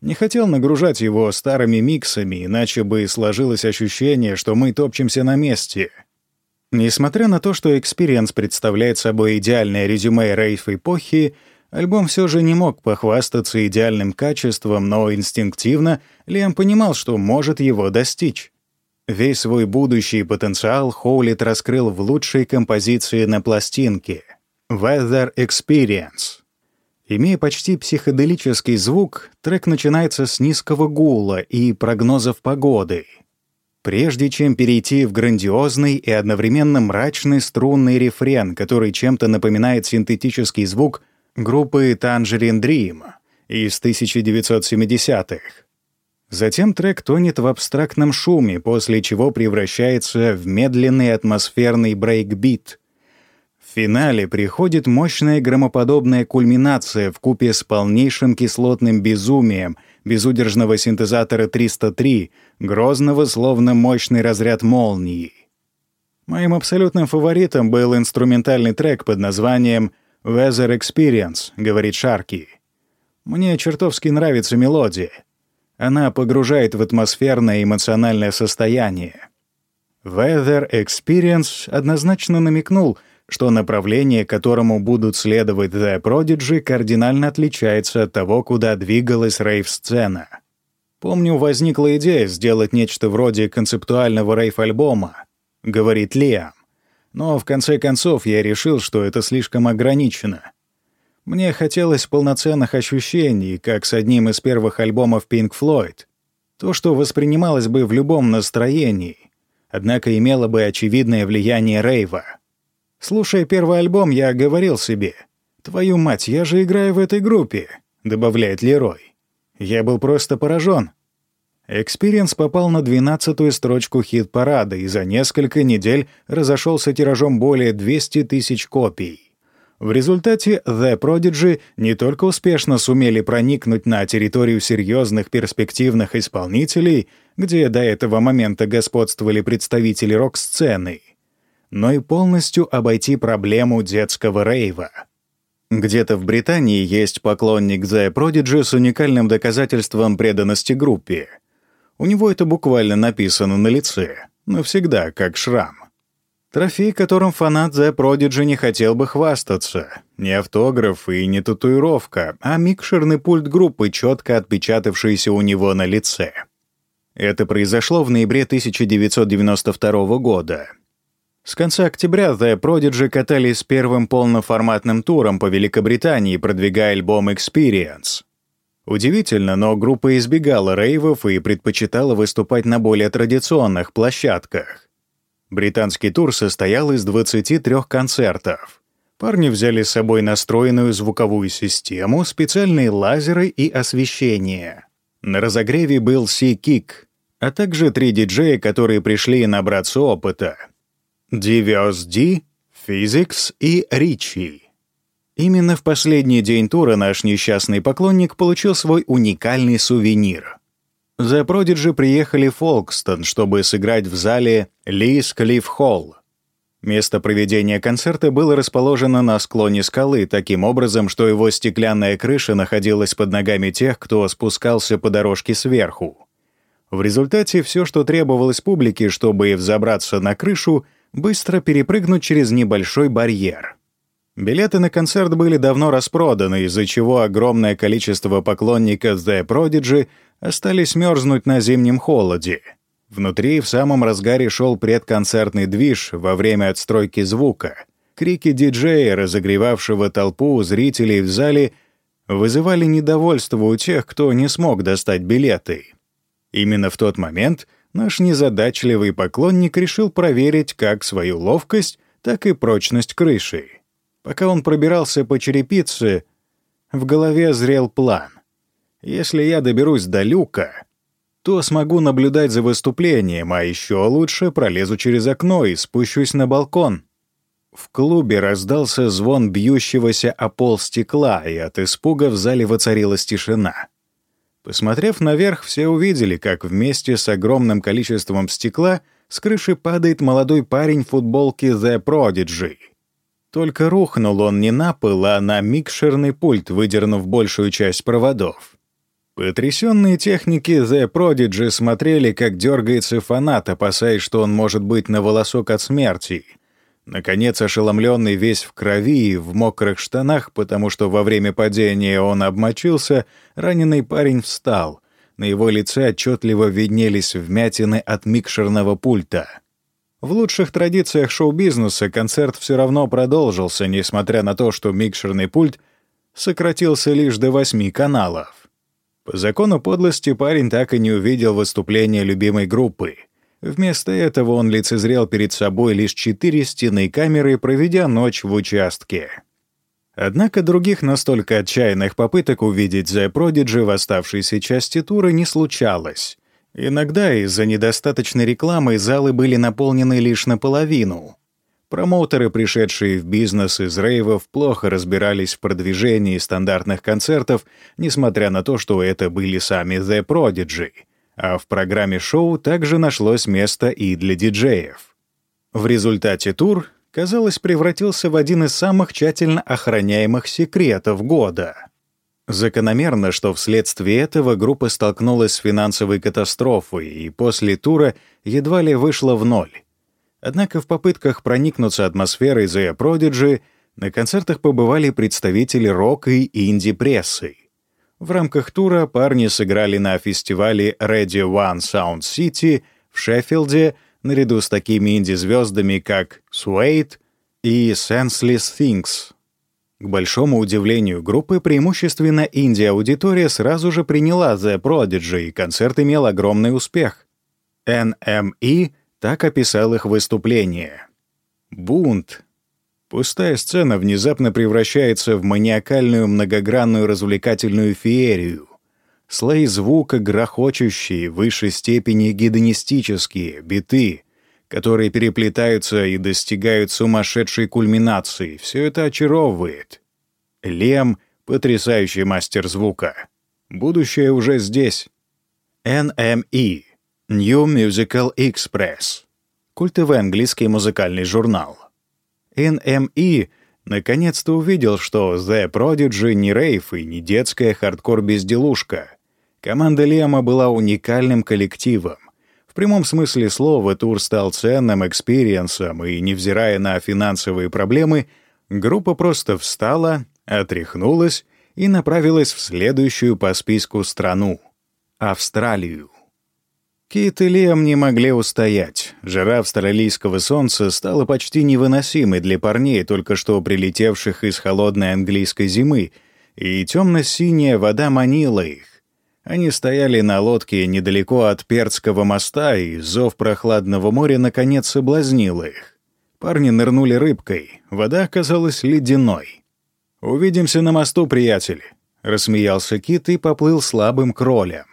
Не хотел нагружать его старыми миксами, иначе бы сложилось ощущение, что мы топчемся на месте. Несмотря на то, что Experience представляет собой идеальное резюме рейф-эпохи, альбом все же не мог похвастаться идеальным качеством, но инстинктивно Лиам понимал, что может его достичь. Весь свой будущий потенциал Хоулит раскрыл в лучшей композиции на пластинке — «Weather Experience». Имея почти психоделический звук, трек начинается с низкого гула и прогнозов погоды. Прежде чем перейти в грандиозный и одновременно мрачный струнный рефрен, который чем-то напоминает синтетический звук группы Tangerine Dream из 1970-х. Затем трек тонет в абстрактном шуме, после чего превращается в медленный атмосферный брейкбит — в финале приходит мощная громоподобная кульминация вкупе с полнейшим кислотным безумием безудержного синтезатора 303, грозного словно мощный разряд молнии. Моим абсолютным фаворитом был инструментальный трек под названием «Weather Experience», — говорит Шарки. Мне чертовски нравится мелодия. Она погружает в атмосферное эмоциональное состояние. «Weather Experience» однозначно намекнул — что направление, которому будут следовать The Prodigy, кардинально отличается от того, куда двигалась рейв-сцена. Помню, возникла идея сделать нечто вроде концептуального рейв-альбома, говорит Лиам. Но в конце концов я решил, что это слишком ограничено. Мне хотелось полноценных ощущений, как с одним из первых альбомов Pink Floyd. То, что воспринималось бы в любом настроении, однако имело бы очевидное влияние рейва — Слушая первый альбом, я говорил себе, «Твою мать, я же играю в этой группе», — добавляет Лерой. Я был просто поражен. Experience попал на 12-ю строчку хит-парада и за несколько недель разошелся тиражом более 200 тысяч копий. В результате The Prodigy не только успешно сумели проникнуть на территорию серьезных перспективных исполнителей, где до этого момента господствовали представители рок-сцены — но и полностью обойти проблему детского рейва. Где-то в Британии есть поклонник The Prodigy с уникальным доказательством преданности группе. У него это буквально написано на лице, навсегда, как шрам. Трофей, которым фанат The Prodigy не хотел бы хвастаться. Не автограф и не татуировка, а микшерный пульт группы, четко отпечатавшийся у него на лице. Это произошло в ноябре 1992 года. С конца октября The Prodigy катались с первым полноформатным туром по Великобритании, продвигая альбом Experience. Удивительно, но группа избегала рейвов и предпочитала выступать на более традиционных площадках. Британский тур состоял из 23 концертов. Парни взяли с собой настроенную звуковую систему, специальные лазеры и освещение. На разогреве был Си-Кик, а также три диджея, которые пришли набраться опыта — Диверс Ди, Physics и Ричи. Именно в последний день тура наш несчастный поклонник получил свой уникальный сувенир. The Prodigy приехали в Фолкстон, чтобы сыграть в зале Лис Клифф Холл. Место проведения концерта было расположено на склоне скалы, таким образом, что его стеклянная крыша находилась под ногами тех, кто спускался по дорожке сверху. В результате все, что требовалось публике, чтобы взобраться на крышу, быстро перепрыгнуть через небольшой барьер. Билеты на концерт были давно распроданы, из-за чего огромное количество поклонников The Prodigy остались мерзнуть на зимнем холоде. Внутри в самом разгаре шел предконцертный движ во время отстройки звука. Крики диджея, разогревавшего толпу зрителей в зале, вызывали недовольство у тех, кто не смог достать билеты. Именно в тот момент наш незадачливый поклонник решил проверить как свою ловкость, так и прочность крыши. Пока он пробирался по черепице, в голове зрел план. Если я доберусь до люка, то смогу наблюдать за выступлением, а еще лучше пролезу через окно и спущусь на балкон. В клубе раздался звон бьющегося о пол стекла, и от испуга в зале воцарилась тишина. Посмотрев наверх, все увидели, как вместе с огромным количеством стекла с крыши падает молодой парень в футболке The Prodigy. Только рухнул он не на пол, а на микшерный пульт, выдернув большую часть проводов. Потрясенные техники The Prodigy смотрели, как дергается фанат, опасаясь, что он может быть на волосок от смерти — Наконец, ошеломленный весь в крови и в мокрых штанах, потому что во время падения он обмочился, раненый парень встал. На его лице отчетливо виднелись вмятины от микшерного пульта. В лучших традициях шоу-бизнеса концерт все равно продолжился, несмотря на то, что микшерный пульт сократился лишь до восьми каналов. По закону подлости парень так и не увидел выступления любимой группы — Вместо этого он лицезрел перед собой лишь четыре стены камеры, проведя ночь в участке. Однако других настолько отчаянных попыток увидеть The Prodigy в оставшейся части тура не случалось. Иногда из-за недостаточной рекламы залы были наполнены лишь наполовину. Промоутеры, пришедшие в бизнес из рейвов, плохо разбирались в продвижении стандартных концертов, несмотря на то, что это были сами The Prodigy — а в программе шоу также нашлось место и для диджеев. В результате тур, казалось, превратился в один из самых тщательно охраняемых секретов года. Закономерно, что вследствие этого группа столкнулась с финансовой катастрофой и после тура едва ли вышла в ноль. Однако в попытках проникнуться атмосферой The Prodigy на концертах побывали представители рок и инди-прессы. В рамках тура парни сыграли на фестивале Radio One Sound City в Шеффилде наряду с такими инди-звездами, как Suede и Senseless Things. К большому удивлению группы, преимущественно инди-аудитория сразу же приняла The Prodigy, и концерт имел огромный успех. NME так описал их выступление. «Бунт, Пустая сцена внезапно превращается в маниакальную многогранную развлекательную феерию. Слои звука грохочущие, в высшей степени гедонистические, биты, которые переплетаются и достигают сумасшедшей кульминации. Все это очаровывает. Лем — потрясающий мастер звука. Будущее уже здесь. NME — New Musical Express. Культовый английский музыкальный журнал. NME наконец-то увидел, что The Prodigy не рейф и не детская хардкор-безделушка. Команда Лиама была уникальным коллективом. В прямом смысле слова тур стал ценным экспириенсом, и, невзирая на финансовые проблемы, группа просто встала, отряхнулась и направилась в следующую по списку страну — Австралию. Кит и Лиам не могли устоять. Жара австралийского солнца стала почти невыносимой для парней, только что прилетевших из холодной английской зимы, и темно-синяя вода манила их. Они стояли на лодке недалеко от Перцкого моста, и зов прохладного моря наконец соблазнил их. Парни нырнули рыбкой, вода оказалась ледяной. «Увидимся на мосту, приятель», — рассмеялся Кит и поплыл слабым кролем.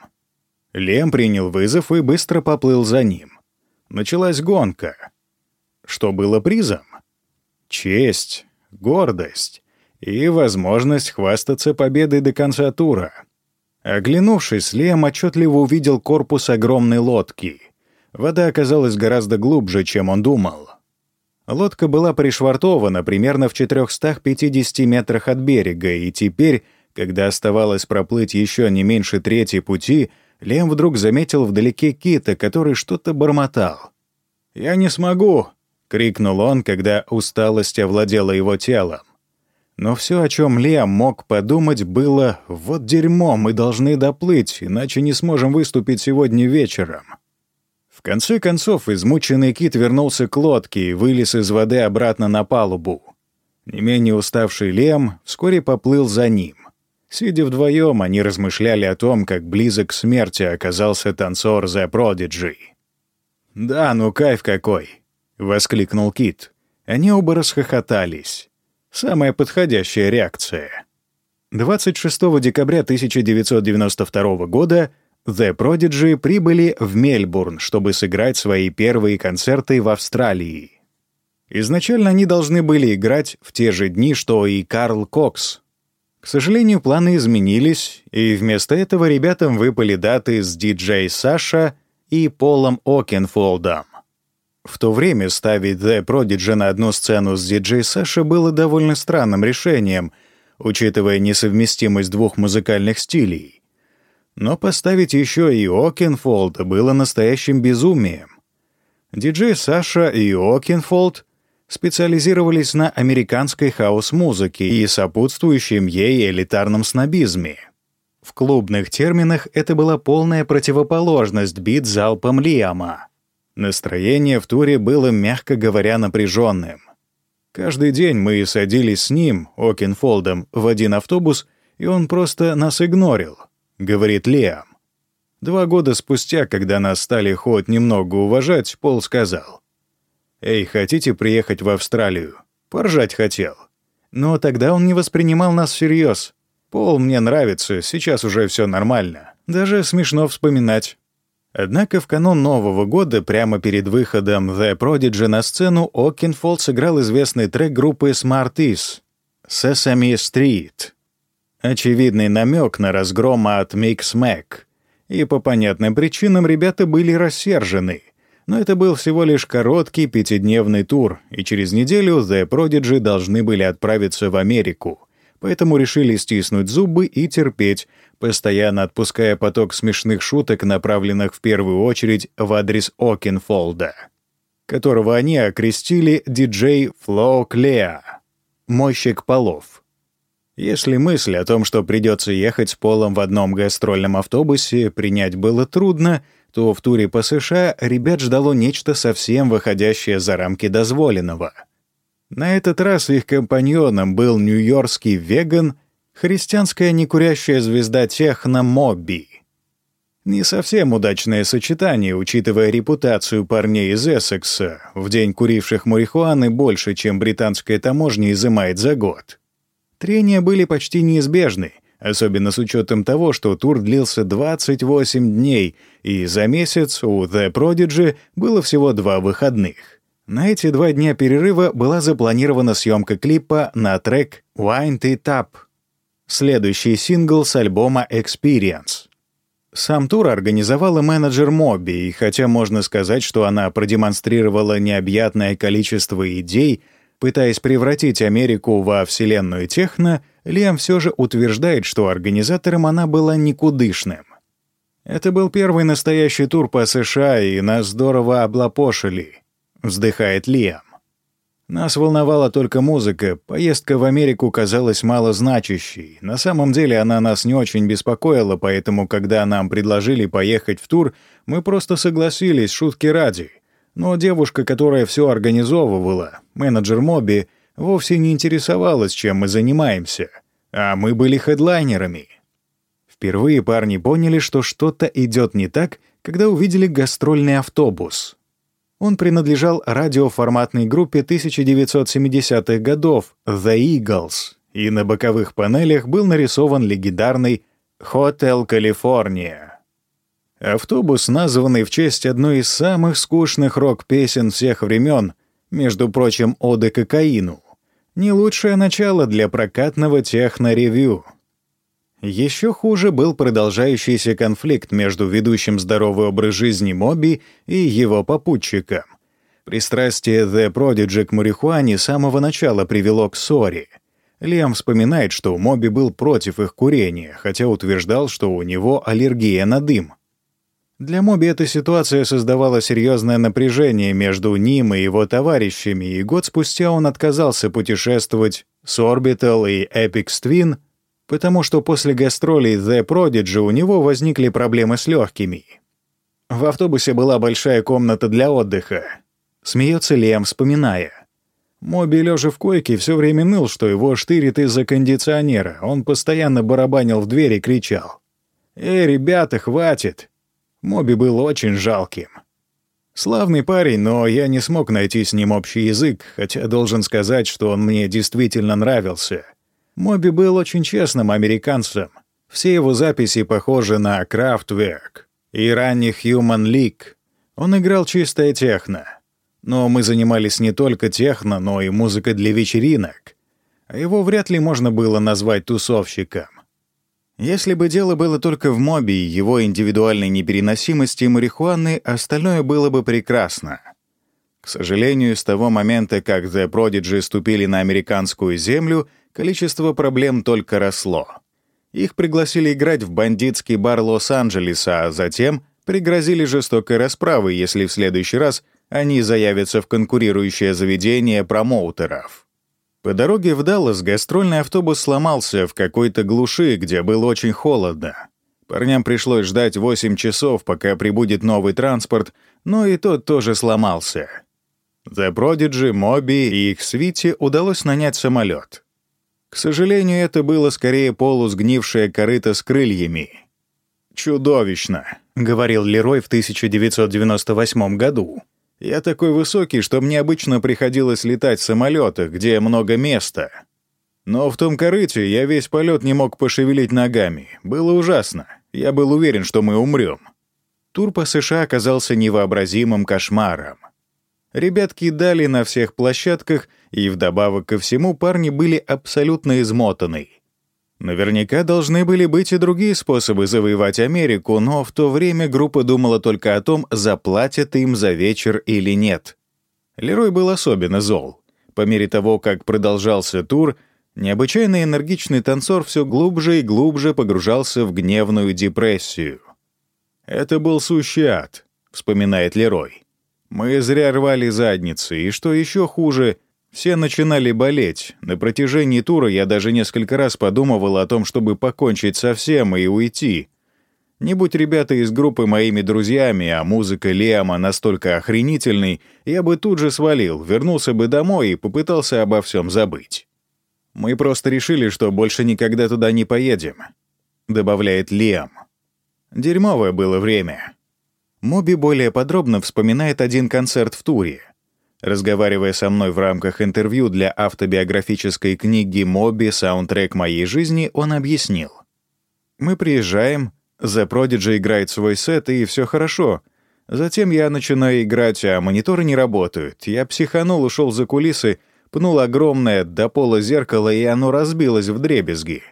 Лем принял вызов и быстро поплыл за ним. Началась гонка. Что было призом? Честь, гордость и возможность хвастаться победой до конца тура. Оглянувшись, Лем отчетливо увидел корпус огромной лодки. Вода оказалась гораздо глубже, чем он думал. Лодка была пришвартована примерно в 450 метрах от берега, и теперь, когда оставалось проплыть еще не меньше трети пути, Лем вдруг заметил вдалеке кита, который что-то бормотал. «Я не смогу!» — крикнул он, когда усталость овладела его телом. Но все, о чем Лем мог подумать, было «вот дерьмо, мы должны доплыть, иначе не сможем выступить сегодня вечером». В конце концов, измученный кит вернулся к лодке и вылез из воды обратно на палубу. Не менее уставший Лем вскоре поплыл за ним. Сидя вдвоем, они размышляли о том, как близок к смерти оказался танцор The Prodigy. «Да, ну кайф какой!» — воскликнул Кит. Они оба расхохотались. Самая подходящая реакция. 26 декабря 1992 года The Prodigy прибыли в Мельбурн, чтобы сыграть свои первые концерты в Австралии. Изначально они должны были играть в те же дни, что и Карл Кокс. К сожалению, планы изменились, и вместо этого ребятам выпали даты с диджей Саша и Полом Окенфолдом. В то время ставить The Prodigy на одну сцену с диджей Саша было довольно странным решением, учитывая несовместимость двух музыкальных стилей. Но поставить еще и Окенфолда было настоящим безумием. Диджей Саша и Окенфолд специализировались на американской хаус-музыке и сопутствующем ей элитарном снобизме. В клубных терминах это была полная противоположность бит залпом Лиама. Настроение в туре было, мягко говоря, напряженным. Каждый день мы садились с ним, Окинфолдом, в один автобус, и он просто нас игнорил, говорит Лиам. Два года спустя, когда нас стали хоть немного уважать, Пол сказал. «Эй, хотите приехать в Австралию?» Поржать хотел. Но тогда он не воспринимал нас всерьез. Пол мне нравится, сейчас уже все нормально. Даже смешно вспоминать. Однако в канун Нового года, прямо перед выходом The Prodigy на сцену, Окенфолд сыграл известный трек группы Smart E's «Sesame Street». Очевидный намек на разгром от Mixmag. И по понятным причинам ребята были рассержены — но это был всего лишь короткий пятидневный тур, и через неделю The Prodigy должны были отправиться в Америку, поэтому решили стиснуть зубы и терпеть, постоянно отпуская поток смешных шуток, направленных в первую очередь в адрес Окинфолда, которого они окрестили диджей Фло Клеа, мойщик полов. Если мысль о том, что придется ехать с Полом в одном гастрольном автобусе, принять было трудно — то в туре по США ребят ждало нечто совсем выходящее за рамки дозволенного. На этот раз их компаньоном был нью-йоркский веган, христианская некурящая звезда техно Мобби. Не совсем удачное сочетание, учитывая репутацию парней из Эссекса, в день куривших марихуаны больше, чем британская таможня изымает за год. Трения были почти неизбежны, особенно с учетом того, что тур длился 28 дней, и за месяц у The Prodigy было всего два выходных. На эти два дня перерыва была запланирована съемка клипа на трек «Wind It Up», следующий сингл с альбома «Experience». Сам тур организовала менеджер Моби, и хотя можно сказать, что она продемонстрировала необъятное количество идей, пытаясь превратить Америку во вселенную техно, Лиам все же утверждает, что организатором она была никудышным. «Это был первый настоящий тур по США, и нас здорово облапошили», — вздыхает Лиам. Нас волновала только музыка, поездка в Америку казалась малозначащей. На самом деле она нас не очень беспокоила, поэтому, когда нам предложили поехать в тур, мы просто согласились, шутки ради. Но девушка, которая все организовывала, менеджер Моби, — вовсе не интересовалась, чем мы занимаемся, а мы были хедлайнерами. Впервые парни поняли, что что-то идет не так, когда увидели гастрольный автобус. Он принадлежал радиоформатной группе 1970-х годов «The Eagles», и на боковых панелях был нарисован легендарный «Hotel California». Автобус, названный в честь одной из самых скучных рок-песен всех времен, между прочим, оды кокаину. Не лучшее начало для прокатного техно-ревью. Еще хуже был продолжающийся конфликт между ведущим здоровый образ жизни Моби и его попутчиком. Пристрастие The Prodigy к марихуане с самого начала привело к ссоре. Лиам вспоминает, что Моби был против их курения, хотя утверждал, что у него аллергия на дым — для Моби эта ситуация создавала серьезное напряжение между ним и его товарищами, и год спустя он отказался путешествовать с Orbital и Epic Twin, потому что после гастролей The Prodigy у него возникли проблемы с легкими. В автобусе была большая комната для отдыха. Смеется Лем, вспоминая. Моби, лежа в койке, все время ныл, что его штырит из-за кондиционера. Он постоянно барабанил в дверь и кричал. «Эй, ребята, хватит! Моби был очень жалким. Славный парень, но я не смог найти с ним общий язык, хотя должен сказать, что он мне действительно нравился. Моби был очень честным американцем. Все его записи похожи на Kraftwerk и ранний Human League. Он играл чистое техно. Но мы занимались не только техно, но и музыкой для вечеринок. А его вряд ли можно было назвать тусовщиком. Если бы дело было только в мобе и его индивидуальной непереносимости марихуаны, остальное было бы прекрасно. К сожалению, с того момента, как The Prodigy ступили на американскую землю, количество проблем только росло. Их пригласили играть в бандитский бар Лос-Анджелеса, а затем пригрозили жестокой расправой, если в следующий раз они заявятся в конкурирующее заведение промоутеров. По дороге в Даллас гастрольный автобус сломался в какой-то глуши, где было очень холодно. Парням пришлось ждать 8 часов, пока прибудет новый транспорт, но и тот тоже сломался. The Prodigy, Моби и их свите удалось нанять самолет. К сожалению, это было скорее полусгнившее корыто с крыльями. «Чудовищно», — говорил Лерой в 1998 году. Я такой высокий, что мне обычно приходилось летать в самолетах, где много места. Но в том корыте я весь полет не мог пошевелить ногами. Было ужасно. Я был уверен, что мы умрем. Тур по США оказался невообразимым кошмаром. Ребятки дали на всех площадках, и вдобавок ко всему парни были абсолютно измотаны. Наверняка должны были быть и другие способы завоевать Америку, но в то время группа думала только о том, заплатят им за вечер или нет. Лерой был особенно зол. По мере того, как продолжался тур, необычайно энергичный танцор все глубже и глубже погружался в гневную депрессию. «Это был сущий ад», — вспоминает Лерой. «Мы зря рвали задницы, и что еще хуже — все начинали болеть. На протяжении тура я даже несколько раз подумывал о том, чтобы покончить со всем и уйти. Не будь ребята из группы моими друзьями, а музыка Лиама настолько охренительной, я бы тут же свалил, вернулся бы домой и попытался обо всем забыть. Мы просто решили, что больше никогда туда не поедем, добавляет Лиам. Дерьмовое было время. Моби более подробно вспоминает один концерт в туре — Разговаривая со мной в рамках интервью для автобиографической книги «Моби. Саундтрек моей жизни», он объяснил. «Мы приезжаем, The Prodigy играет свой сет, и все хорошо. Затем я начинаю играть, а мониторы не работают. Я психанул, ушел за кулисы, пнул огромное до пола зеркало, и оно разбилось в дребезги.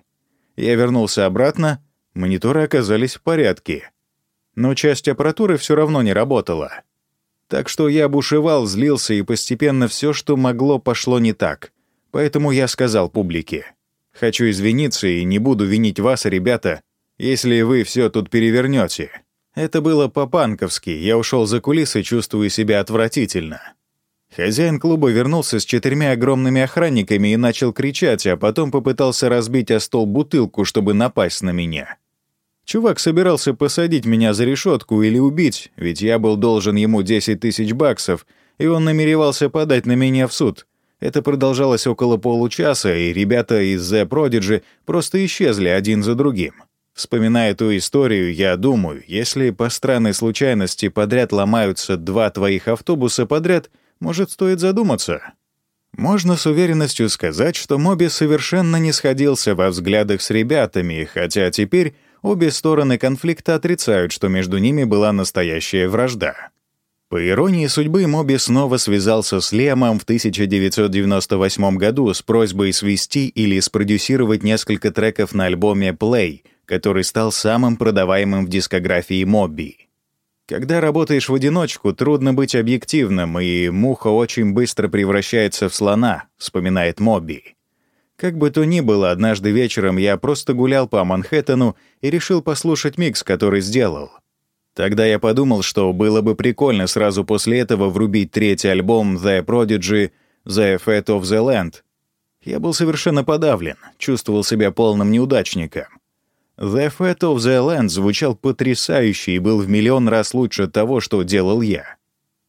Я вернулся обратно, мониторы оказались в порядке. Но часть аппаратуры все равно не работала. Так что я бушевал, злился, и постепенно все, что могло, пошло не так. Поэтому я сказал публике. «Хочу извиниться и не буду винить вас, ребята, если вы все тут перевернете. Это было по-панковски, я ушел за кулисы, чувствую себя отвратительно». Хозяин клуба вернулся с четырьмя огромными охранниками и начал кричать, а потом попытался разбить о стол бутылку, чтобы напасть на меня. Чувак собирался посадить меня за решетку или убить, ведь я был должен ему 10 тысяч баксов, и он намеревался подать на меня в суд. Это продолжалось около получаса, и ребята из The Prodigy просто исчезли один за другим. Вспоминая эту историю, я думаю, если по странной случайности подряд ломаются два твоих автобуса подряд, может, стоит задуматься. Можно с уверенностью сказать, что Моби совершенно не сходился во взглядах с ребятами, хотя теперь обе стороны конфликта отрицают, что между ними была настоящая вражда. По иронии судьбы, Моби снова связался с Лемом в 1998 году с просьбой свести или спродюсировать несколько треков на альбоме «Play», который стал самым продаваемым в дискографии Моби. Когда работаешь в одиночку, трудно быть объективным, и муха очень быстро превращается в слона, вспоминает Моби. Как бы то ни было, однажды вечером я просто гулял по Манхэттену и решил послушать микс, который сделал. Тогда я подумал, что было бы прикольно сразу после этого врубить третий альбом The Prodigy «The Fate of the Land». Я был совершенно подавлен, чувствовал себя полным неудачником. «The Fate of the Land» звучал потрясающе и был в миллион раз лучше того, что делал я.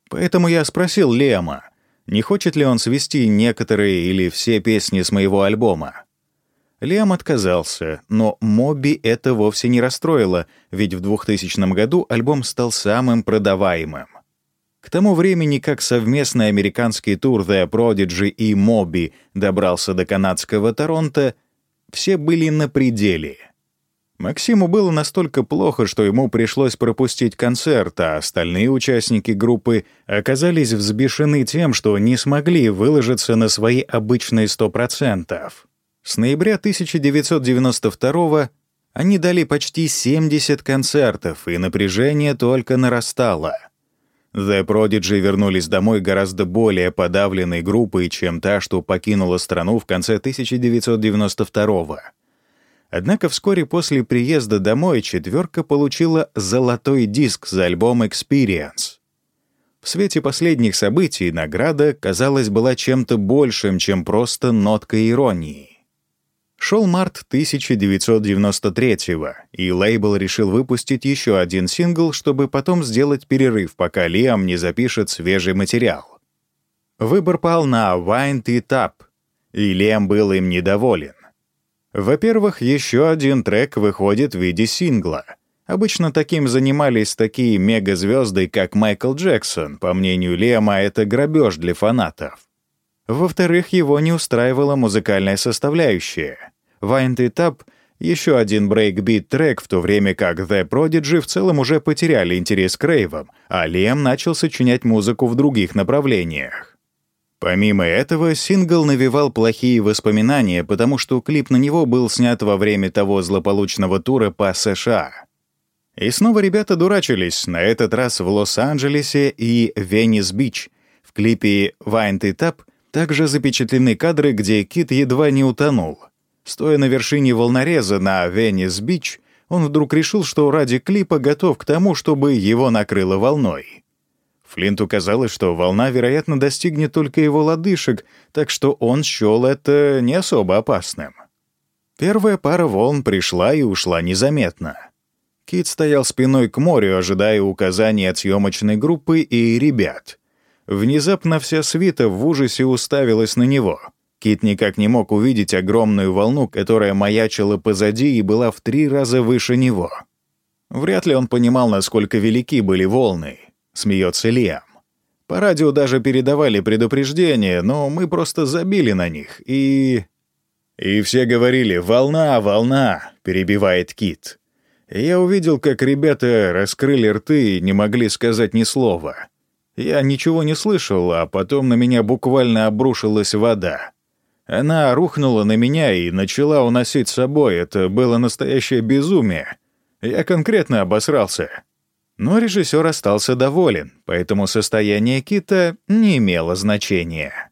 Поэтому я спросил Лема, не хочет ли он свести некоторые или все песни с моего альбома. Лиам отказался, но Моби это вовсе не расстроило, ведь в 2000 году альбом стал самым продаваемым. К тому времени, как совместный американский тур The Prodigy и Моби добрался до канадского Торонто, все были на пределе. Максиму было настолько плохо, что ему пришлось пропустить концерт, а остальные участники группы оказались взбешены тем, что не смогли выложиться на свои обычные 100%. С ноября 1992 они дали почти 70 концертов, и напряжение только нарастало. The Prodigy вернулись домой гораздо более подавленной группой, чем та, что покинула страну в конце 1992 года. Однако вскоре после приезда домой четверка получила золотой диск за альбом «Experience». В свете последних событий награда, казалось, была чем-то большим, чем просто ноткой иронии. Шел март 1993-го, и лейбл решил выпустить еще один сингл, чтобы потом сделать перерыв, пока Лиам не запишет свежий материал. Выбор пал на «Wind It Up», и Лиам был им недоволен. Во-первых, еще один трек выходит в виде сингла. Обычно таким занимались такие мегазвезды, как Майкл Джексон. По мнению Лема, это грабеж для фанатов. Во-вторых, его не устраивала музыкальная составляющая. Wind It Up — еще один брейкбит-трек, в то время как The Prodigy в целом уже потеряли интерес к рейвам, а Лиам начал сочинять музыку в других направлениях. Помимо этого, сингл навевал плохие воспоминания, потому что клип на него был снят во время того злополучного тура по США. И снова ребята дурачились, на этот раз в Лос-Анджелесе и Венес-Бич. В клипе «Wind It Up» также запечатлены кадры, где Кит едва не утонул. Стоя на вершине волнореза на Венес-Бич, он вдруг решил, что ради клипа готов к тому, чтобы его накрыло волной. Флинту казалось, что волна, вероятно, достигнет только его лодыжек, так что он счел это не особо опасным. Первая пара волн пришла и ушла незаметно. Кит стоял спиной к морю, ожидая указаний от съемочной группы и ребят. Внезапно вся свита в ужасе уставилась на него. Кит никак не мог увидеть огромную волну, которая маячила позади и была в три раза выше него. Вряд ли он понимал, насколько велики были волны —— смеется Лиам. «По радио даже передавали предупреждения, но мы просто забили на них, и...» «И все говорили «волна, волна», — перебивает Кит. Я увидел, как ребята раскрыли рты и не могли сказать ни слова. Я ничего не слышал, а потом на меня буквально обрушилась вода. Она рухнула на меня и начала уносить с собой. Это было настоящее безумие. Я конкретно обосрался. Но режиссер остался доволен, поэтому состояние Кита не имело значения.